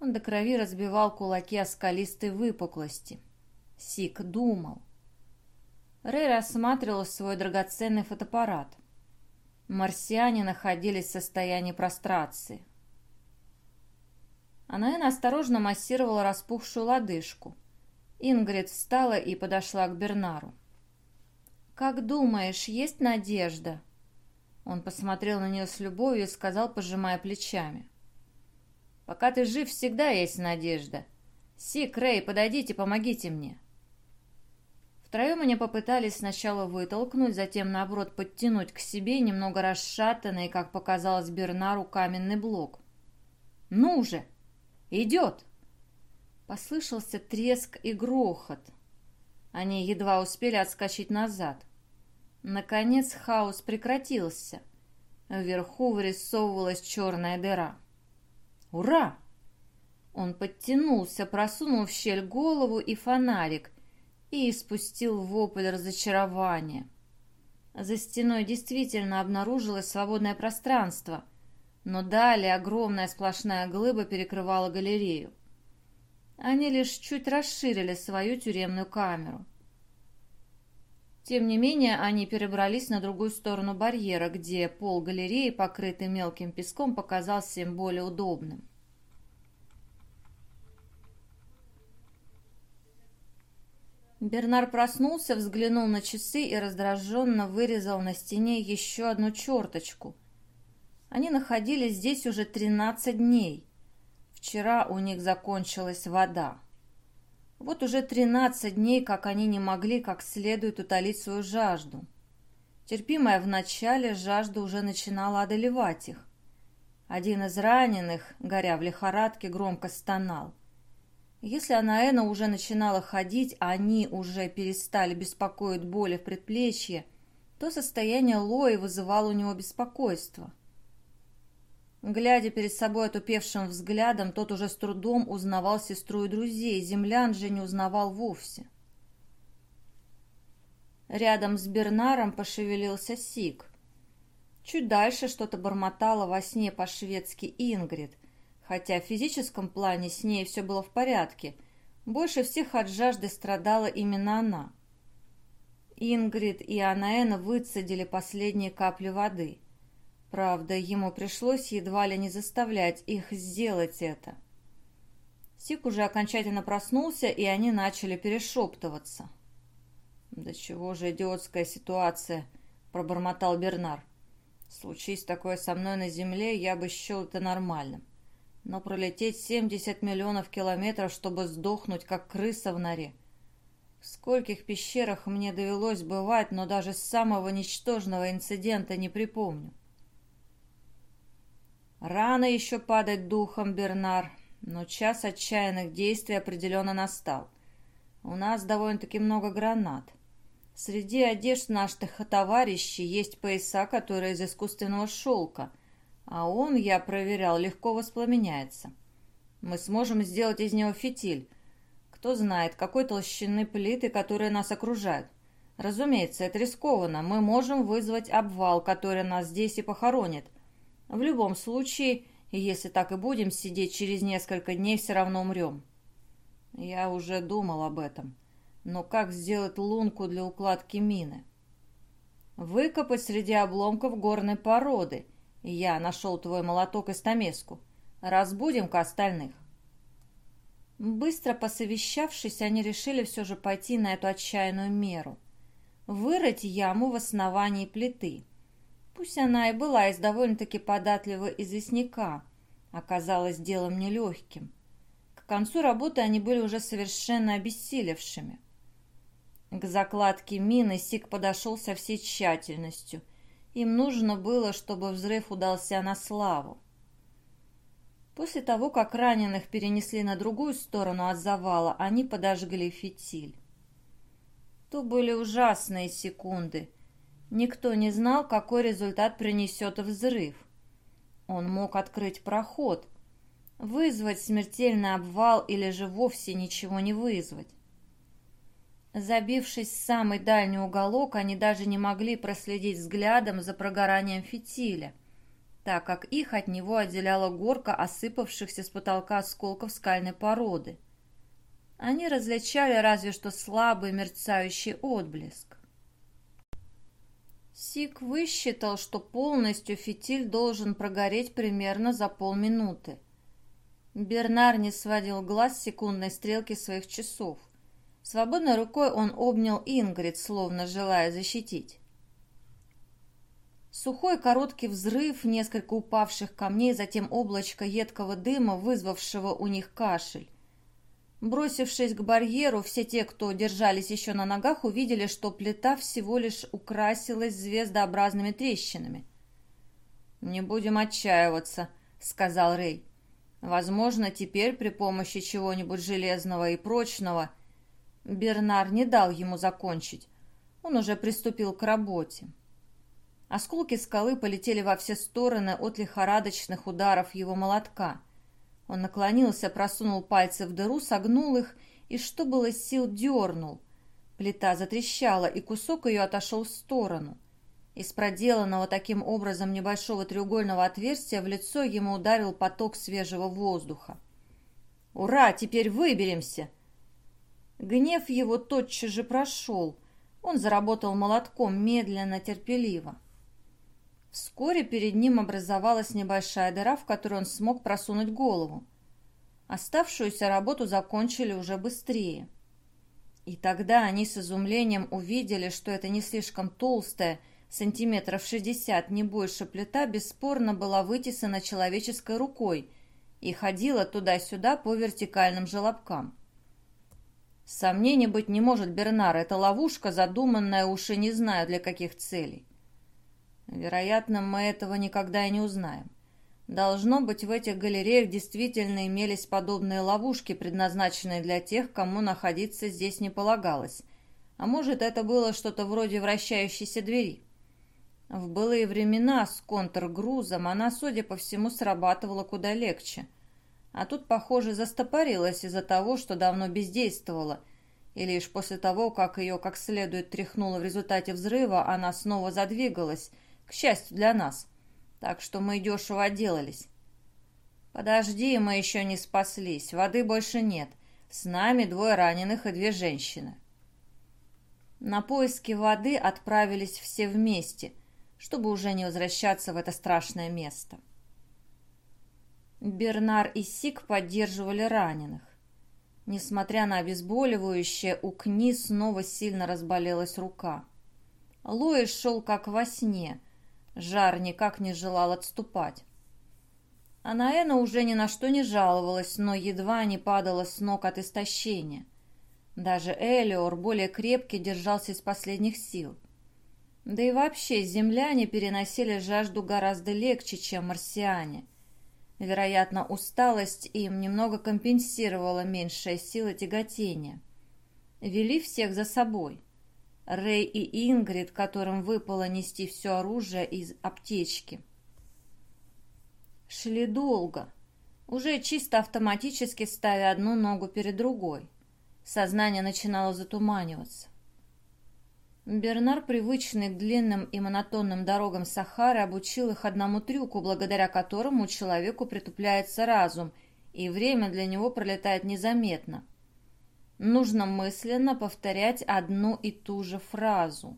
Он до крови разбивал кулаки о скалистой выпуклости. Сик думал. Рэй рассматривал свой драгоценный фотоаппарат. Марсиане находились в состоянии прострации. Анаэна осторожно массировала распухшую лодыжку. Ингрид встала и подошла к Бернару. «Как думаешь, есть надежда?» Он посмотрел на нее с любовью и сказал, пожимая плечами. «Пока ты жив, всегда есть надежда. Сик, Рэй, подойдите, помогите мне». Втроем они попытались сначала вытолкнуть, затем, наоборот, подтянуть к себе немного расшатанный, как показалось Бернару, каменный блок. «Ну же! Идет!» Послышался треск и грохот. Они едва успели отскочить назад. Наконец хаос прекратился. Вверху вырисовывалась черная дыра. «Ура!» Он подтянулся, просунул в щель голову и фонарик и испустил вопль разочарования. За стеной действительно обнаружилось свободное пространство, но далее огромная сплошная глыба перекрывала галерею. Они лишь чуть расширили свою тюремную камеру. Тем не менее, они перебрались на другую сторону барьера, где пол галереи, покрытый мелким песком, показался им более удобным. Бернар проснулся, взглянул на часы и раздраженно вырезал на стене еще одну черточку. Они находились здесь уже 13 дней. Вчера у них закончилась вода. Вот уже тринадцать дней, как они не могли как следует утолить свою жажду. Терпимая вначале, жажда уже начинала одолевать их. Один из раненых, горя в лихорадке, громко стонал. Если Анаэна уже начинала ходить, а они уже перестали беспокоить боли в предплечье, то состояние Лои вызывало у него беспокойство. Глядя перед собой отупевшим взглядом, тот уже с трудом узнавал сестру и друзей, землян же не узнавал вовсе. Рядом с Бернаром пошевелился Сик. Чуть дальше что-то бормотало во сне по-шведски Ингрид, хотя в физическом плане с ней все было в порядке. Больше всех от жажды страдала именно она. Ингрид и Анаэна выцедили последние капли воды – Правда, ему пришлось едва ли не заставлять их сделать это. Сик уже окончательно проснулся, и они начали перешептываться. «Да чего же идиотская ситуация!» — пробормотал Бернар. «Случись такое со мной на земле, я бы счел это нормальным. Но пролететь 70 миллионов километров, чтобы сдохнуть, как крыса в норе. В скольких пещерах мне довелось бывать, но даже самого ничтожного инцидента не припомню. Рано еще падать духом, Бернар, но час отчаянных действий определенно настал. У нас довольно-таки много гранат. Среди одежд наших товарищей есть пояса, которые из искусственного шелка, а он, я проверял, легко воспламеняется. Мы сможем сделать из него фитиль. Кто знает, какой толщины плиты, которые нас окружают. Разумеется, это рискованно. Мы можем вызвать обвал, который нас здесь и похоронит – в любом случае, если так и будем сидеть через несколько дней, все равно умрем. Я уже думал об этом. Но как сделать лунку для укладки мины? Выкопать среди обломков горной породы. Я нашел твой молоток и стамеску. Разбудим-ка остальных. Быстро посовещавшись, они решили все же пойти на эту отчаянную меру. Вырыть яму в основании плиты – Пусть она и была из довольно-таки податливого известняка, оказалось делом нелегким. К концу работы они были уже совершенно обессилевшими. К закладке мины Сик подошел со всей тщательностью. Им нужно было, чтобы взрыв удался на славу. После того, как раненых перенесли на другую сторону от завала, они подожгли фитиль. То были ужасные секунды – Никто не знал, какой результат принесет взрыв. Он мог открыть проход, вызвать смертельный обвал или же вовсе ничего не вызвать. Забившись в самый дальний уголок, они даже не могли проследить взглядом за прогоранием фитиля. так как их от него отделяла горка осыпавшихся с потолка осколков скальной породы. Они различали разве что слабый мерцающий отблеск. Сик высчитал, что полностью фитиль должен прогореть примерно за полминуты. Бернар не сводил глаз с секундной стрелки своих часов. Свободной рукой он обнял Ингрид, словно желая защитить. Сухой короткий взрыв, несколько упавших камней, затем облачко едкого дыма, вызвавшего у них кашель. Бросившись к барьеру, все те, кто держались еще на ногах, увидели, что плита всего лишь украсилась звездообразными трещинами. «Не будем отчаиваться», — сказал Рэй. «Возможно, теперь при помощи чего-нибудь железного и прочного...» Бернар не дал ему закончить. Он уже приступил к работе. Осколки скалы полетели во все стороны от лихорадочных ударов его молотка — он наклонился, просунул пальцы в дыру, согнул их и, что было сил, дернул. Плита затрещала, и кусок ее отошел в сторону. Из проделанного таким образом небольшого треугольного отверстия в лицо ему ударил поток свежего воздуха. «Ура! Теперь выберемся!» Гнев его тотчас же прошел. Он заработал молотком медленно, терпеливо. Вскоре перед ним образовалась небольшая дыра, в которую он смог просунуть голову. Оставшуюся работу закончили уже быстрее. И тогда они с изумлением увидели, что это не слишком толстая, сантиметров шестьдесят, не больше плита, бесспорно была вытесана человеческой рукой и ходила туда-сюда по вертикальным желобкам. Сомнений быть не может, Бернар, это ловушка, задуманная уж и не знаю для каких целей. Вероятно, мы этого никогда и не узнаем. Должно быть, в этих галереях действительно имелись подобные ловушки, предназначенные для тех, кому находиться здесь не полагалось. А может, это было что-то вроде вращающейся двери. В былые времена с контргрузом она, судя по всему, срабатывала куда легче. А тут, похоже, застопорилась из-за того, что давно бездействовала, и лишь после того, как ее как следует тряхнуло в результате взрыва, она снова задвигалась – к счастью для нас. Так что мы дешево отделались. Подожди, мы еще не спаслись. Воды больше нет. С нами двое раненых и две женщины. На поиски воды отправились все вместе, чтобы уже не возвращаться в это страшное место. Бернар и Сик поддерживали раненых. Несмотря на обезболивающее, у Кни снова сильно разболелась рука. Лоис шел как во сне, Жар никак не желал отступать. Анаэна уже ни на что не жаловалась, но едва не падала с ног от истощения. Даже Элиор, более крепкий, держался из последних сил. Да и вообще, земляне переносили жажду гораздо легче, чем марсиане. Вероятно, усталость им немного компенсировала меньшая сила тяготения. Вели всех за собой. Рэй и Ингрид, которым выпало нести все оружие из аптечки. Шли долго, уже чисто автоматически ставя одну ногу перед другой. Сознание начинало затуманиваться. Бернар, привычный к длинным и монотонным дорогам Сахары, обучил их одному трюку, благодаря которому человеку притупляется разум, и время для него пролетает незаметно – Нужно мысленно повторять одну и ту же фразу.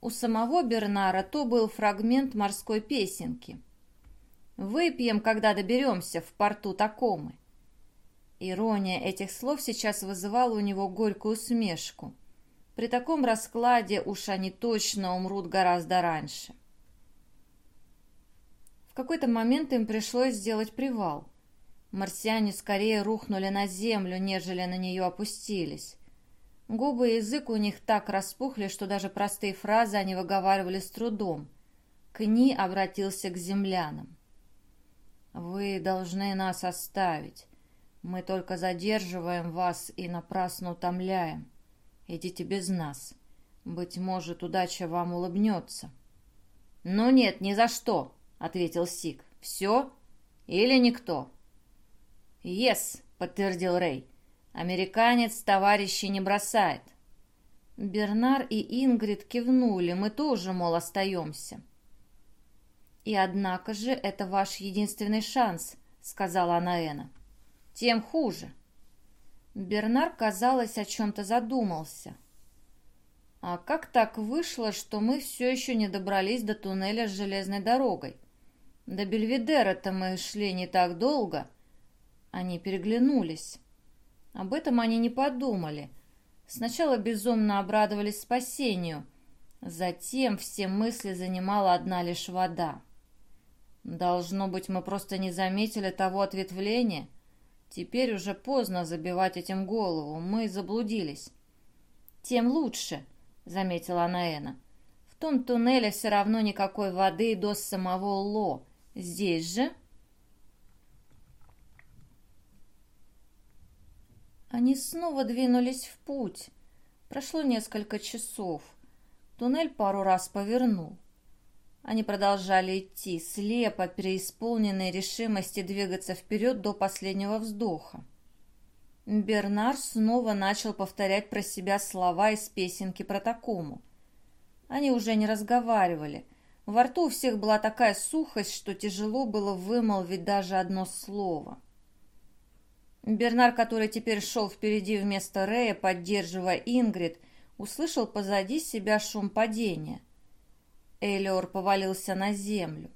У самого Бернара то был фрагмент морской песенки. «Выпьем, когда доберемся в порту Такомы». Ирония этих слов сейчас вызывала у него горькую усмешку. При таком раскладе уж они точно умрут гораздо раньше. В какой-то момент им пришлось сделать привал – Марсиане скорее рухнули на землю, нежели на нее опустились. Губы и язык у них так распухли, что даже простые фразы они выговаривали с трудом. Кни обратился к землянам. «Вы должны нас оставить. Мы только задерживаем вас и напрасно утомляем. Идите без нас. Быть может, удача вам улыбнется». «Ну нет, ни за что», — ответил Сик. «Все или никто?» «Ес», — подтвердил Рэй. «Американец товарищей не бросает». Бернар и Ингрид кивнули, мы тоже, мол, остаемся. «И однако же это ваш единственный шанс», — сказала Анаэна. «Тем хуже». Бернар, казалось, о чем-то задумался. «А как так вышло, что мы все еще не добрались до туннеля с железной дорогой? До Бельведера-то мы шли не так долго». Они переглянулись. Об этом они не подумали. Сначала безумно обрадовались спасению, затем все мысли занимала одна лишь вода. Должно быть, мы просто не заметили того ответвления. Теперь уже поздно забивать этим голову, мы заблудились. Тем лучше, заметила Анаэна. В том туннеле все равно никакой воды до самого Ло. Здесь же... Они снова двинулись в путь. Прошло несколько часов. Туннель пару раз повернул. Они продолжали идти, слепо, переисполненные решимости двигаться вперед до последнего вздоха. Бернар снова начал повторять про себя слова из песенки про Такому. Они уже не разговаривали. Во рту у всех была такая сухость, что тяжело было вымолвить даже одно слово. Бернар, который теперь шел впереди вместо Рея, поддерживая Ингрид, услышал позади себя шум падения. Элиор повалился на землю.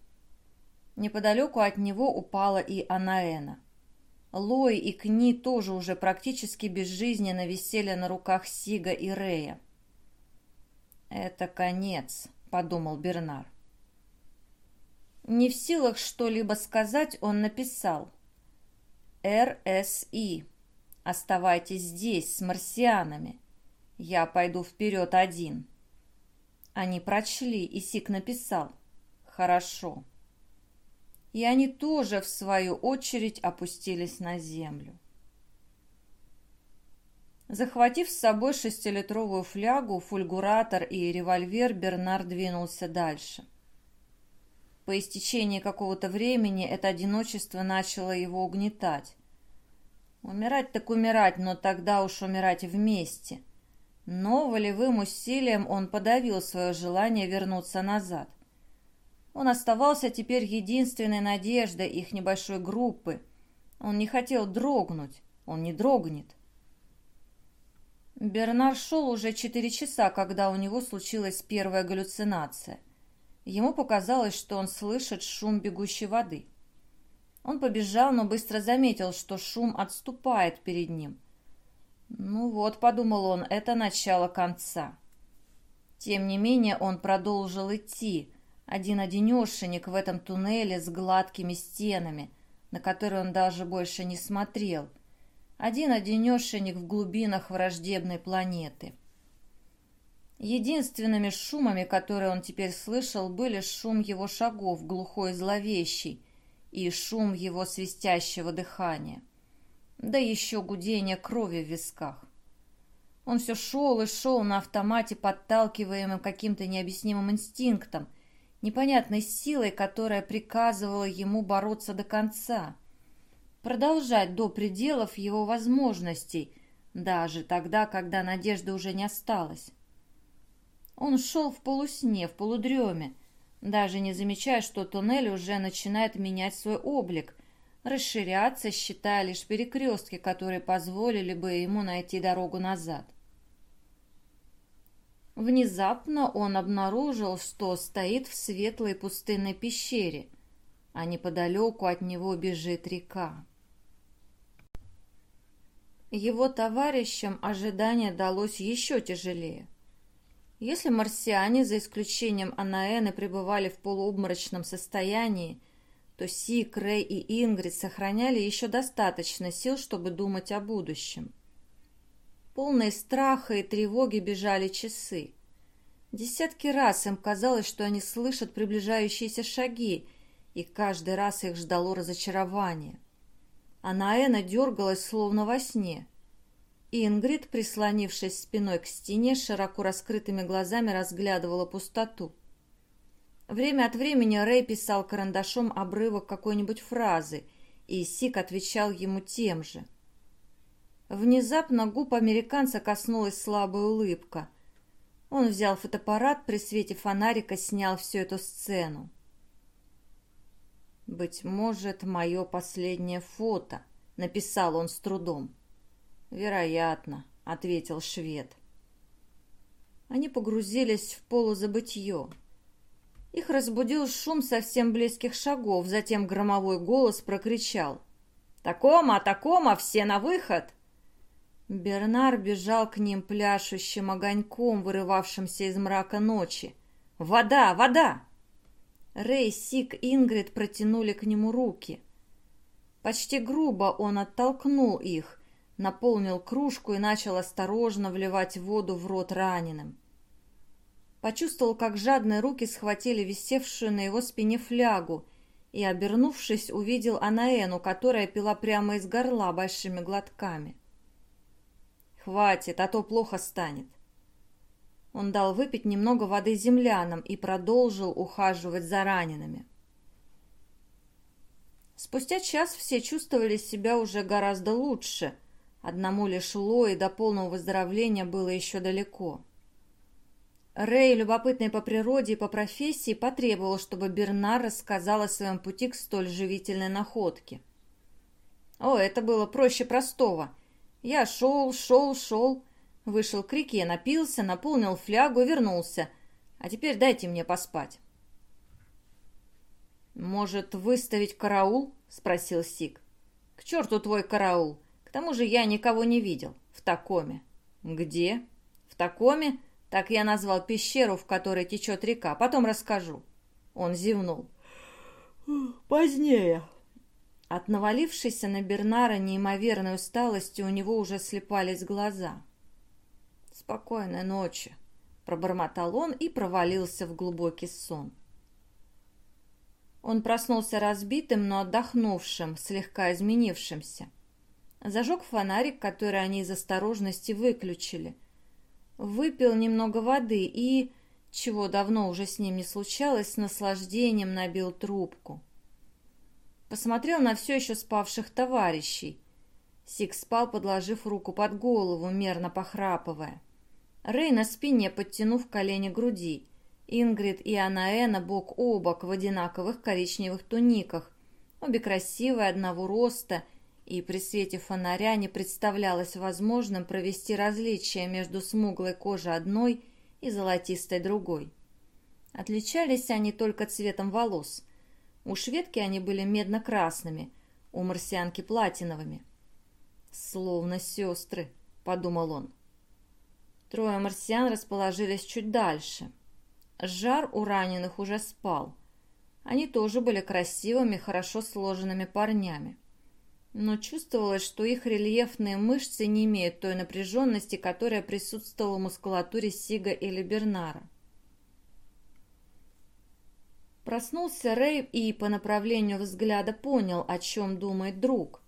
Неподалеку от него упала и Анаэна. Лой и Кни тоже уже практически безжизненно висели на руках Сига и Рея. «Это конец», — подумал Бернар. Не в силах что-либо сказать, он написал. «РСИ. Оставайтесь здесь с марсианами. Я пойду вперед один». Они прочли, и Сик написал «Хорошо». И они тоже, в свою очередь, опустились на землю. Захватив с собой шестилитровую флягу, фульгуратор и револьвер, Бернар двинулся дальше. По истечении какого-то времени это одиночество начало его угнетать. Умирать так умирать, но тогда уж умирать вместе – но волевым усилием он подавил свое желание вернуться назад. Он оставался теперь единственной надеждой их небольшой группы. Он не хотел дрогнуть, он не дрогнет. Бернар шел уже четыре часа, когда у него случилась первая галлюцинация. Ему показалось, что он слышит шум бегущей воды. Он побежал, но быстро заметил, что шум отступает перед ним – ну вот, подумал он, это начало конца. Тем не менее он продолжил идти, один-одинешенек в этом туннеле с гладкими стенами, на которые он даже больше не смотрел. Один-одинешенек в глубинах враждебной планеты. Единственными шумами, которые он теперь слышал, были шум его шагов, глухой и зловещий, и шум его свистящего дыхания да еще гудение крови в висках. Он все шел и шел на автомате, подталкиваемым каким-то необъяснимым инстинктом, непонятной силой, которая приказывала ему бороться до конца, продолжать до пределов его возможностей, даже тогда, когда надежды уже не осталось. Он шел в полусне, в полудреме, даже не замечая, что туннель уже начинает менять свой облик, расширяться, считая лишь перекрестки, которые позволили бы ему найти дорогу назад. Внезапно он обнаружил, что стоит в светлой пустынной пещере, а неподалеку от него бежит река. Его товарищам ожидание далось еще тяжелее. Если марсиане, за исключением Анаэны, пребывали в полуобморочном состоянии, то Сик, Рэй и Ингрид сохраняли еще достаточно сил, чтобы думать о будущем. Полные страха и тревоги бежали часы. Десятки раз им казалось, что они слышат приближающиеся шаги, и каждый раз их ждало разочарование. А Наэна дергалась, словно во сне. Ингрид, прислонившись спиной к стене, широко раскрытыми глазами разглядывала пустоту. Время от времени Рэй писал карандашом обрывок какой-нибудь фразы, и Сик отвечал ему тем же. Внезапно губ американца коснулась слабая улыбка. Он взял фотоаппарат, при свете фонарика снял всю эту сцену. «Быть может, мое последнее фото», — написал он с трудом. «Вероятно», — ответил швед. Они погрузились в полузабытье. Их разбудил шум совсем близких шагов, затем громовой голос прокричал. «Такома, такома, все на выход!» Бернар бежал к ним пляшущим огоньком, вырывавшимся из мрака ночи. «Вода, вода!» Рэй, Сик, Ингрид протянули к нему руки. Почти грубо он оттолкнул их, наполнил кружку и начал осторожно вливать воду в рот раненым. Почувствовал, как жадные руки схватили висевшую на его спине флягу и, обернувшись, увидел Анаэну, которая пила прямо из горла большими глотками. «Хватит, а то плохо станет». Он дал выпить немного воды землянам и продолжил ухаживать за ранеными. Спустя час все чувствовали себя уже гораздо лучше. Одному лишь Лои до полного выздоровления было еще далеко. Рэй, любопытный по природе и по профессии, потребовал, чтобы Бернар рассказал о своем пути к столь живительной находке. О, это было проще простого. Я шел, шел, шел, вышел к реке, напился, наполнил флягу вернулся. А теперь дайте мне поспать. «Может, выставить караул?» — спросил Сик. «К черту твой караул! К тому же я никого не видел. В Такоме». «Где?» «В Такоме?» Так я назвал пещеру, в которой течет река. Потом расскажу. Он зевнул. Позднее. От навалившейся на Бернара неимоверной усталости у него уже слепались глаза. «Спокойной ночи», — пробормотал он и провалился в глубокий сон. Он проснулся разбитым, но отдохнувшим, слегка изменившимся. Зажег фонарик, который они из осторожности выключили — выпил немного воды и, чего давно уже с ним не случалось, с наслаждением набил трубку. Посмотрел на все еще спавших товарищей. Сик спал, подложив руку под голову, мерно похрапывая. Рэй на спине, подтянув колени груди. Ингрид и Анаэна бок о бок в одинаковых коричневых туниках. Обе красивые, одного роста – и при свете фонаря не представлялось возможным провести различие между смуглой кожей одной и золотистой другой. Отличались они только цветом волос. У шведки они были медно-красными, у марсианки платиновыми. «Словно сестры», — подумал он. Трое марсиан расположились чуть дальше. Жар у раненых уже спал. Они тоже были красивыми, хорошо сложенными парнями но чувствовалось, что их рельефные мышцы не имеют той напряженности, которая присутствовала в мускулатуре Сига или Бернара. Проснулся Рэй и по направлению взгляда понял, о чем думает друг.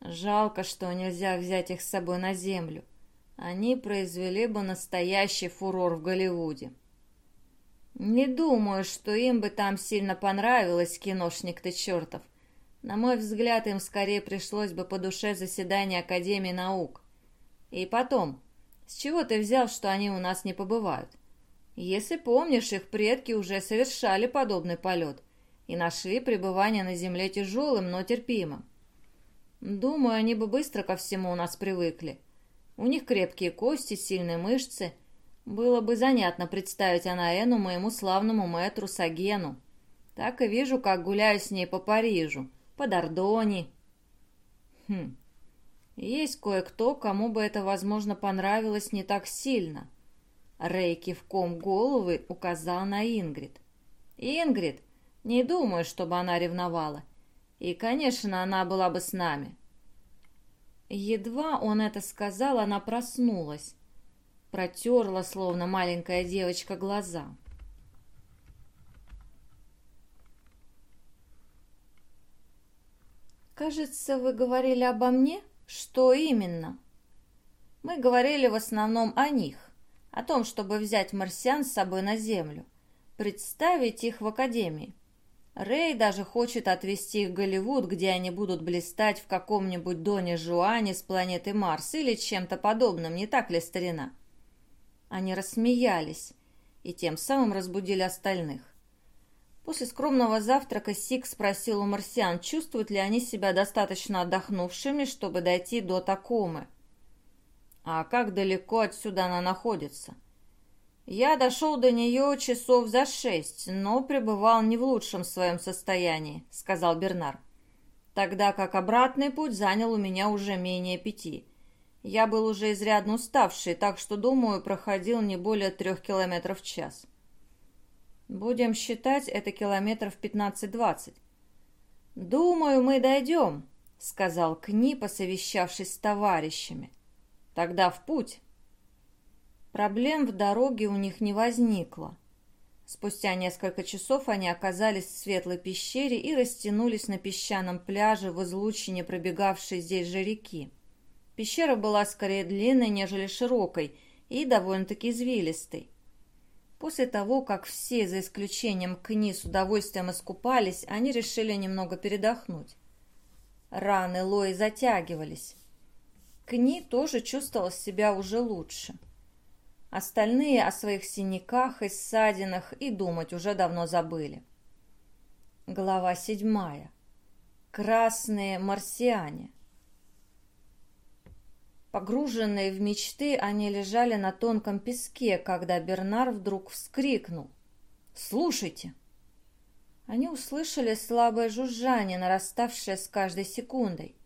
Жалко, что нельзя взять их с собой на землю. Они произвели бы настоящий фурор в Голливуде. Не думаю, что им бы там сильно понравилось, киношник ты чертов. На мой взгляд, им скорее пришлось бы по душе заседание Академии наук. И потом, с чего ты взял, что они у нас не побывают? Если помнишь, их предки уже совершали подобный полет и нашли пребывание на Земле тяжелым, но терпимым. Думаю, они бы быстро ко всему у нас привыкли. У них крепкие кости, сильные мышцы. Было бы занятно представить Анаэну моему славному мэтру Сагену. Так и вижу, как гуляю с ней по Парижу по Дордоне. Хм, есть кое-кто, кому бы это, возможно, понравилось не так сильно. Рэй кивком головы указал на Ингрид. Ингрид, не думаю, чтобы она ревновала. И, конечно, она была бы с нами. Едва он это сказал, она проснулась. Протерла, словно маленькая девочка, глаза. «Кажется, вы говорили обо мне? Что именно?» «Мы говорили в основном о них, о том, чтобы взять марсиан с собой на Землю, представить их в Академии. Рэй даже хочет отвезти их в Голливуд, где они будут блистать в каком-нибудь Доне Жуане с планеты Марс или чем-то подобным, не так ли, старина?» Они рассмеялись и тем самым разбудили остальных. После скромного завтрака Сик спросил у марсиан, чувствуют ли они себя достаточно отдохнувшими, чтобы дойти до Такомы. «А как далеко отсюда она находится?» «Я дошел до нее часов за шесть, но пребывал не в лучшем своем состоянии», — сказал Бернар. «Тогда как обратный путь занял у меня уже менее пяти. Я был уже изрядно уставший, так что, думаю, проходил не более трех километров в час». Будем считать, это километров 15-20. Думаю, мы дойдем, сказал Кни, посовещавшись с товарищами. Тогда в путь. Проблем в дороге у них не возникло. Спустя несколько часов они оказались в светлой пещере и растянулись на песчаном пляже в излучине пробегавшей здесь же реки. Пещера была скорее длинной, нежели широкой, и довольно-таки извилистой. После того, как все, за исключением Кни, с удовольствием искупались, они решили немного передохнуть. Раны Лои затягивались. Кни тоже чувствовал себя уже лучше. Остальные о своих синяках и ссадинах и думать уже давно забыли. Глава седьмая. Красные марсиане. Погруженные в мечты, они лежали на тонком песке, когда Бернар вдруг вскрикнул. «Слушайте!» Они услышали слабое жужжание, нараставшее с каждой секундой.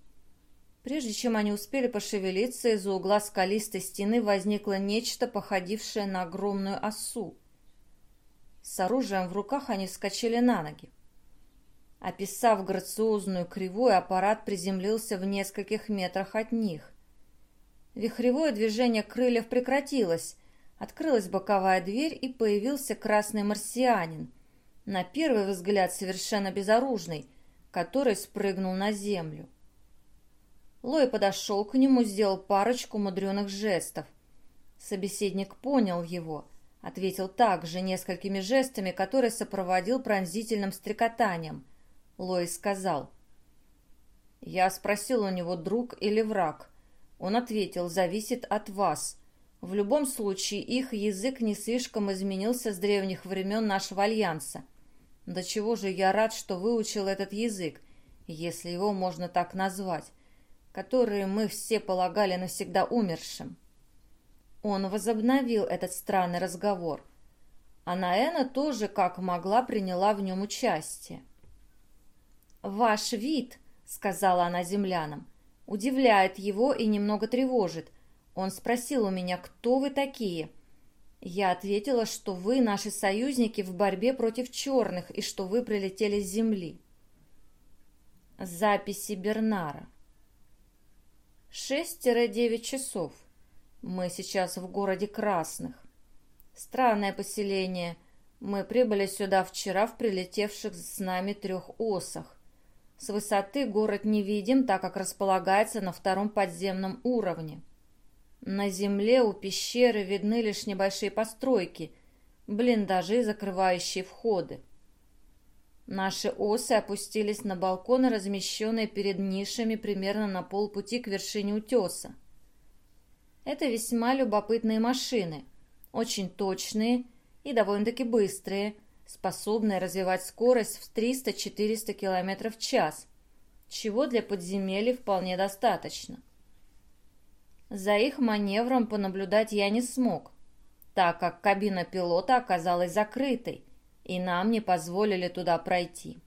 Прежде чем они успели пошевелиться, из-за угла скалистой стены возникло нечто, походившее на огромную осу. С оружием в руках они вскочили на ноги. Описав грациозную кривую, аппарат приземлился в нескольких метрах от них. Вихревое движение крыльев прекратилось. Открылась боковая дверь, и появился красный марсианин. На первый взгляд совершенно безоружный, который спрыгнул на землю. Лой подошел к нему, сделал парочку мудреных жестов. Собеседник понял его, ответил также несколькими жестами, которые сопроводил пронзительным стрекотанием. Лой сказал. «Я спросил у него, друг или враг». Он ответил, зависит от вас. В любом случае, их язык не слишком изменился с древних времен нашего альянса. До чего же я рад, что выучил этот язык, если его можно так назвать, который мы все полагали навсегда умершим. Он возобновил этот странный разговор. А Наэна тоже, как могла, приняла в нем участие. «Ваш вид», — сказала она землянам, — Удивляет его и немного тревожит. Он спросил у меня, кто вы такие? Я ответила, что вы наши союзники в борьбе против черных и что вы прилетели с земли. Записи Бернара. 6-9 часов. Мы сейчас в городе Красных. Странное поселение. Мы прибыли сюда вчера в прилетевших с нами трех осах. С высоты город не видим, так как располагается на втором подземном уровне. На земле у пещеры видны лишь небольшие постройки, блиндажи, закрывающие входы. Наши осы опустились на балконы, размещенные перед нишами примерно на полпути к вершине утеса. Это весьма любопытные машины, очень точные и довольно-таки быстрые – способная развивать скорость в 300-400 км в час, чего для подземелий вполне достаточно. За их маневром понаблюдать я не смог, так как кабина пилота оказалась закрытой, и нам не позволили туда пройти.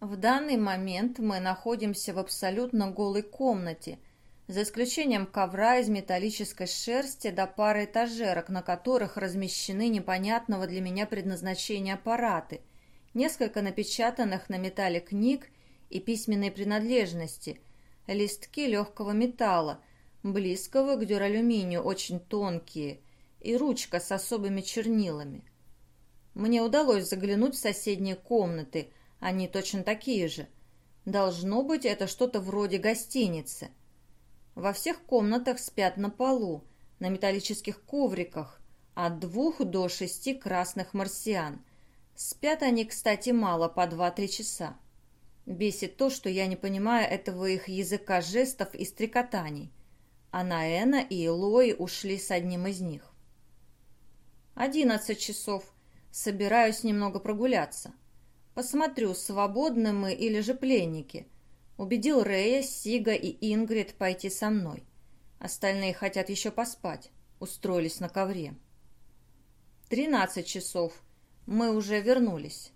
В данный момент мы находимся в абсолютно голой комнате – за исключением ковра из металлической шерсти до пары этажерок, на которых размещены непонятного для меня предназначения аппараты, несколько напечатанных на металле книг и письменной принадлежности, листки легкого металла, близкого к дюралюминию, очень тонкие, и ручка с особыми чернилами. Мне удалось заглянуть в соседние комнаты, они точно такие же. Должно быть, это что-то вроде гостиницы – во всех комнатах спят на полу, на металлических ковриках, от двух до шести красных марсиан. Спят они, кстати, мало, по два-три часа. Бесит то, что я не понимаю этого их языка жестов и стрекотаний. А Наэна и Элои ушли с одним из них. Одиннадцать часов. собираюсь немного прогуляться. Посмотрю, свободны мы или же пленники. Убедил Рея, Сига и Ингрид пойти со мной. Остальные хотят еще поспать. Устроились на ковре. Тринадцать часов. Мы уже вернулись.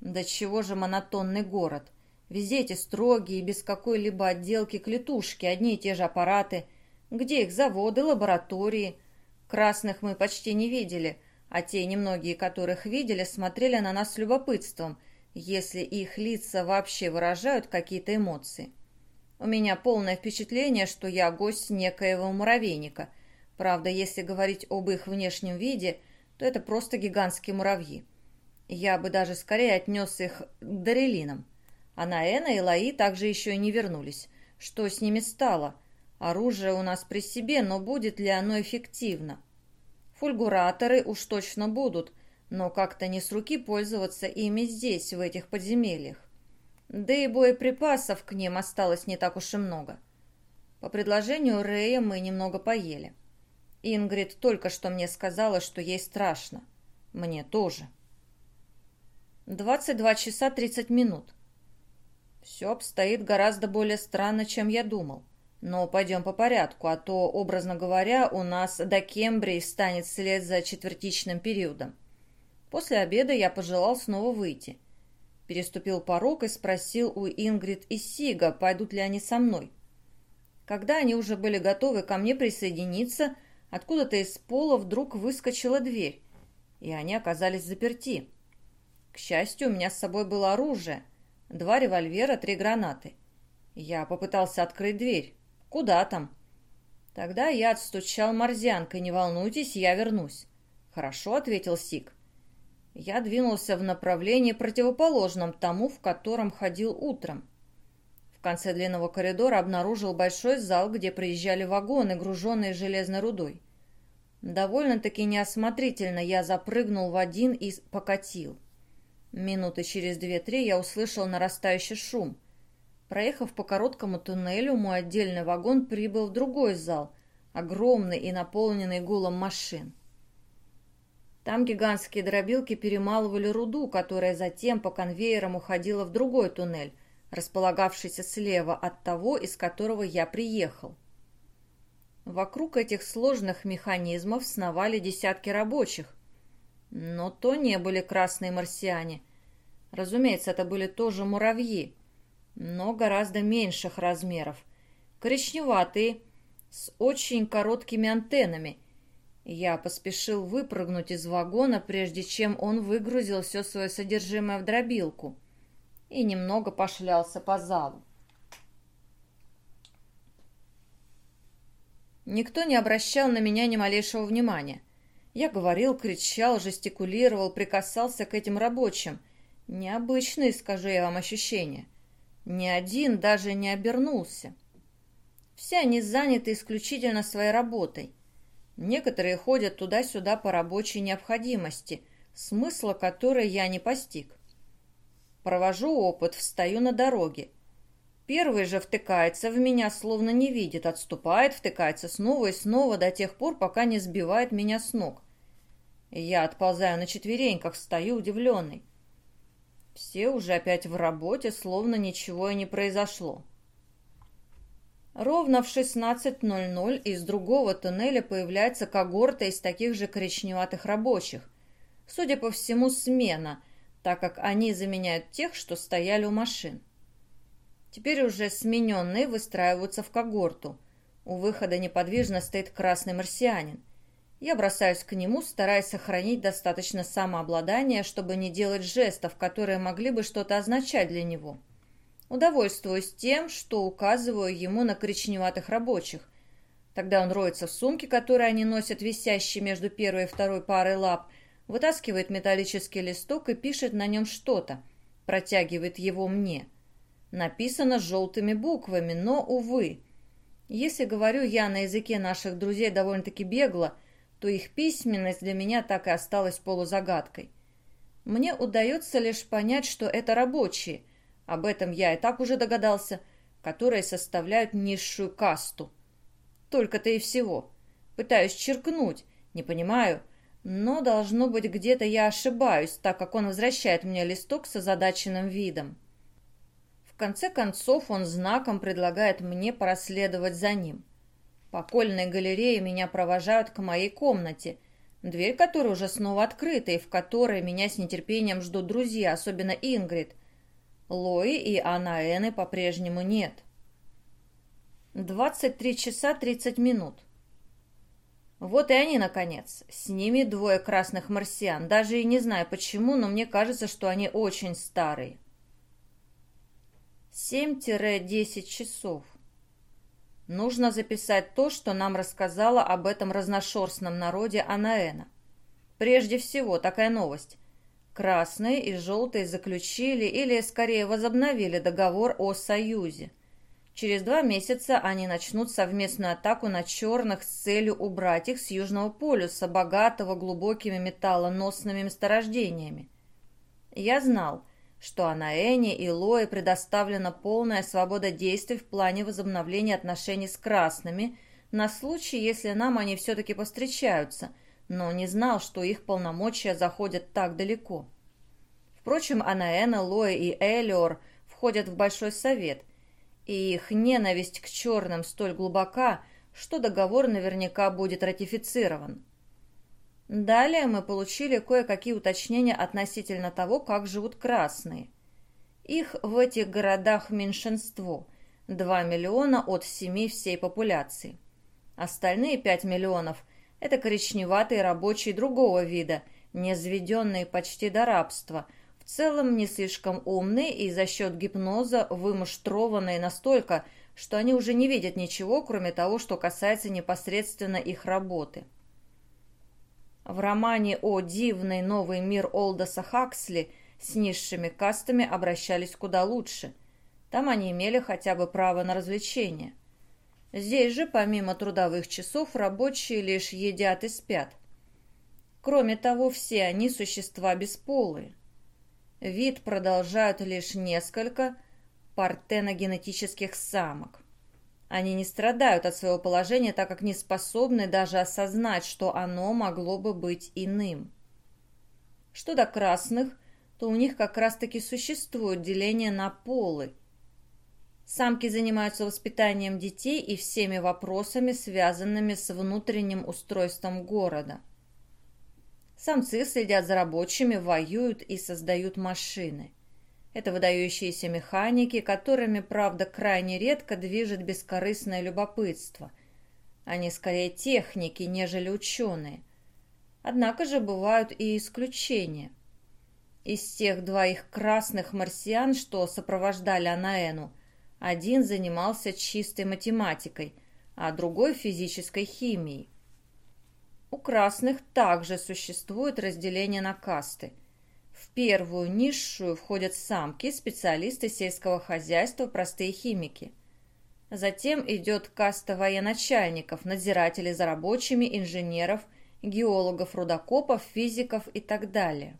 Да чего же монотонный город. Везде эти строгие, без какой-либо отделки клетушки, одни и те же аппараты. Где их заводы, лаборатории? Красных мы почти не видели, а те немногие, которых видели, смотрели на нас с любопытством, если их лица вообще выражают какие-то эмоции. У меня полное впечатление, что я гость некоего муравейника. Правда, если говорить об их внешнем виде, то это просто гигантские муравьи. Я бы даже скорее отнес их к дарелинам. А Наэна и Лаи также еще и не вернулись. Что с ними стало? Оружие у нас при себе, но будет ли оно эффективно? Фульгураторы уж точно будут, но как-то не с руки пользоваться ими здесь, в этих подземельях. Да и боеприпасов к ним осталось не так уж и много. По предложению Рэя мы немного поели. Ингрид только что мне сказала, что ей страшно. Мне тоже. 22 часа 30 минут. Все обстоит гораздо более странно, чем я думал. Но пойдем по порядку, а то, образно говоря, у нас до Кембрии станет след за четвертичным периодом. После обеда я пожелал снова выйти. Переступил порог и спросил у Ингрид и Сига, пойдут ли они со мной. Когда они уже были готовы ко мне присоединиться, откуда-то из пола вдруг выскочила дверь, и они оказались заперти. К счастью, у меня с собой было оружие. Два револьвера, три гранаты. Я попытался открыть дверь. Куда там? Тогда я отстучал морзянкой. Не волнуйтесь, я вернусь. Хорошо, ответил Сик. Я двинулся в направлении противоположном тому, в котором ходил утром. В конце длинного коридора обнаружил большой зал, где приезжали вагоны, груженные железной рудой. Довольно-таки неосмотрительно я запрыгнул в один и покатил. Минуты через две-три я услышал нарастающий шум. Проехав по короткому туннелю, мой отдельный вагон прибыл в другой зал, огромный и наполненный гулом машин. Там гигантские дробилки перемалывали руду, которая затем по конвейерам уходила в другой туннель, располагавшийся слева от того, из которого я приехал. Вокруг этих сложных механизмов сновали десятки рабочих, но то не были красные марсиане. Разумеется, это были тоже муравьи, но гораздо меньших размеров. Коричневатые, с очень короткими антеннами. Я поспешил выпрыгнуть из вагона, прежде чем он выгрузил все свое содержимое в дробилку и немного пошлялся по залу. Никто не обращал на меня ни малейшего внимания. Я говорил, кричал, жестикулировал, прикасался к этим рабочим. Необычные, скажу я вам, ощущения. Ни один даже не обернулся. Все они заняты исключительно своей работой. Некоторые ходят туда-сюда по рабочей необходимости, смысла которой я не постиг. Провожу опыт, встаю на дороге. Первый же втыкается в меня, словно не видит, отступает, втыкается снова и снова до тех пор, пока не сбивает меня с ног. Я отползаю на четвереньках, стою удивленный. Все уже опять в работе, словно ничего и не произошло. Ровно в 16.00 из другого туннеля появляется когорта из таких же коричневатых рабочих. Судя по всему, смена, так как они заменяют тех, что стояли у машин. Теперь уже смененные выстраиваются в когорту. У выхода неподвижно стоит красный марсианин. Я бросаюсь к нему, стараясь сохранить достаточно самообладания, чтобы не делать жестов, которые могли бы что-то означать для него. Удовольствуюсь тем, что указываю ему на коричневатых рабочих. Тогда он роется в сумке, которую они носят висящей между первой и второй парой лап, вытаскивает металлический листок и пишет на нем что-то, протягивает его мне – Написано желтыми буквами, но, увы. Если говорю я на языке наших друзей довольно-таки бегло, то их письменность для меня так и осталась полузагадкой. Мне удается лишь понять, что это рабочие, об этом я и так уже догадался, которые составляют низшую касту. Только-то и всего. Пытаюсь черкнуть, не понимаю, Но, должно быть, где-то я ошибаюсь, так как он возвращает мне листок с озадаченным видом. В конце концов, он знаком предлагает мне проследовать за ним. По галерее меня провожают к моей комнате, дверь которой уже снова открыта, и в которой меня с нетерпением ждут друзья, особенно Ингрид. Лои и Анна Эны по-прежнему нет. 23 часа 30 минут. Вот и они, наконец. С ними двое красных марсиан. Даже и не знаю почему, но мне кажется, что они очень старые. 7-10 часов. Нужно записать то, что нам рассказала об этом разношерстном народе Анаэна. Прежде всего, такая новость. Красные и желтые заключили или, скорее, возобновили договор о союзе. Через два месяца они начнут совместную атаку на черных с целью убрать их с Южного полюса, богатого глубокими металлоносными месторождениями. Я знал, что Анаэне и Лое предоставлена полная свобода действий в плане возобновления отношений с красными на случай, если нам они все-таки повстречаются, но не знал, что их полномочия заходят так далеко. Впрочем, Анаэна, Лое и Элиор входят в Большой Совет, и их ненависть к черным столь глубока, что договор наверняка будет ратифицирован. Далее мы получили кое-какие уточнения относительно того, как живут красные. Их в этих городах меньшинство – 2 миллиона от 7 всей популяции. Остальные 5 миллионов – это коричневатые рабочие другого вида, не заведенные почти до рабства, в целом не слишком умные и за счет гипноза вымуштрованные настолько, что они уже не видят ничего, кроме того, что касается непосредственно их работы. В романе о «Дивный новый мир» Олдоса Хаксли с низшими кастами обращались куда лучше. Там они имели хотя бы право на развлечения. Здесь же, помимо трудовых часов, рабочие лишь едят и спят. Кроме того, все они существа бесполые. Вид продолжают лишь несколько партеногенетических самок. Они не страдают от своего положения, так как не способны даже осознать, что оно могло бы быть иным. Что до красных, то у них как раз-таки существует деление на полы. Самки занимаются воспитанием детей и всеми вопросами, связанными с внутренним устройством города. Самцы следят за рабочими, воюют и создают машины. Это выдающиеся механики, которыми, правда, крайне редко движет бескорыстное любопытство. Они скорее техники, нежели ученые. Однако же бывают и исключения. Из тех двоих красных марсиан, что сопровождали Анаэну, один занимался чистой математикой, а другой физической химией. У красных также существует разделение на касты – в первую низшую входят самки, специалисты сельского хозяйства, простые химики. Затем идет каста военачальников, надзирателей за рабочими, инженеров, геологов, рудокопов, физиков и так далее.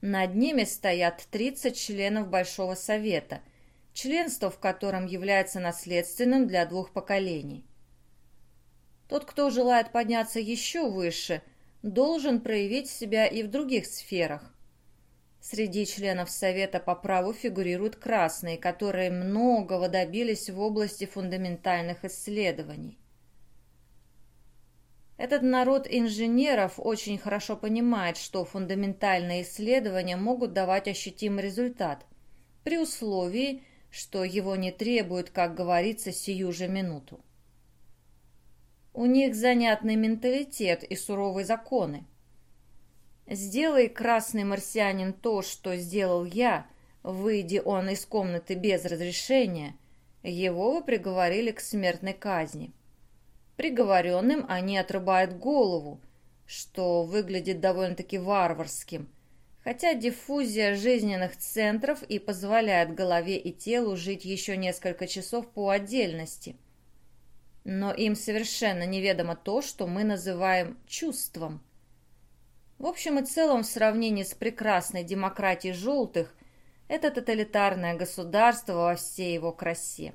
Над ними стоят 30 членов Большого Совета, членство в котором является наследственным для двух поколений. Тот, кто желает подняться еще выше, должен проявить себя и в других сферах. Среди членов Совета по праву фигурируют красные, которые многого добились в области фундаментальных исследований. Этот народ инженеров очень хорошо понимает, что фундаментальные исследования могут давать ощутимый результат, при условии, что его не требуют, как говорится, сию же минуту. У них занятный менталитет и суровые законы. Сделай, красный марсианин, то, что сделал я, выйди он из комнаты без разрешения, его бы приговорили к смертной казни. Приговоренным они отрубают голову, что выглядит довольно-таки варварским, хотя диффузия жизненных центров и позволяет голове и телу жить еще несколько часов по отдельности. Но им совершенно неведомо то, что мы называем чувством – в общем и целом, в сравнении с прекрасной демократией желтых, это тоталитарное государство во всей его красе.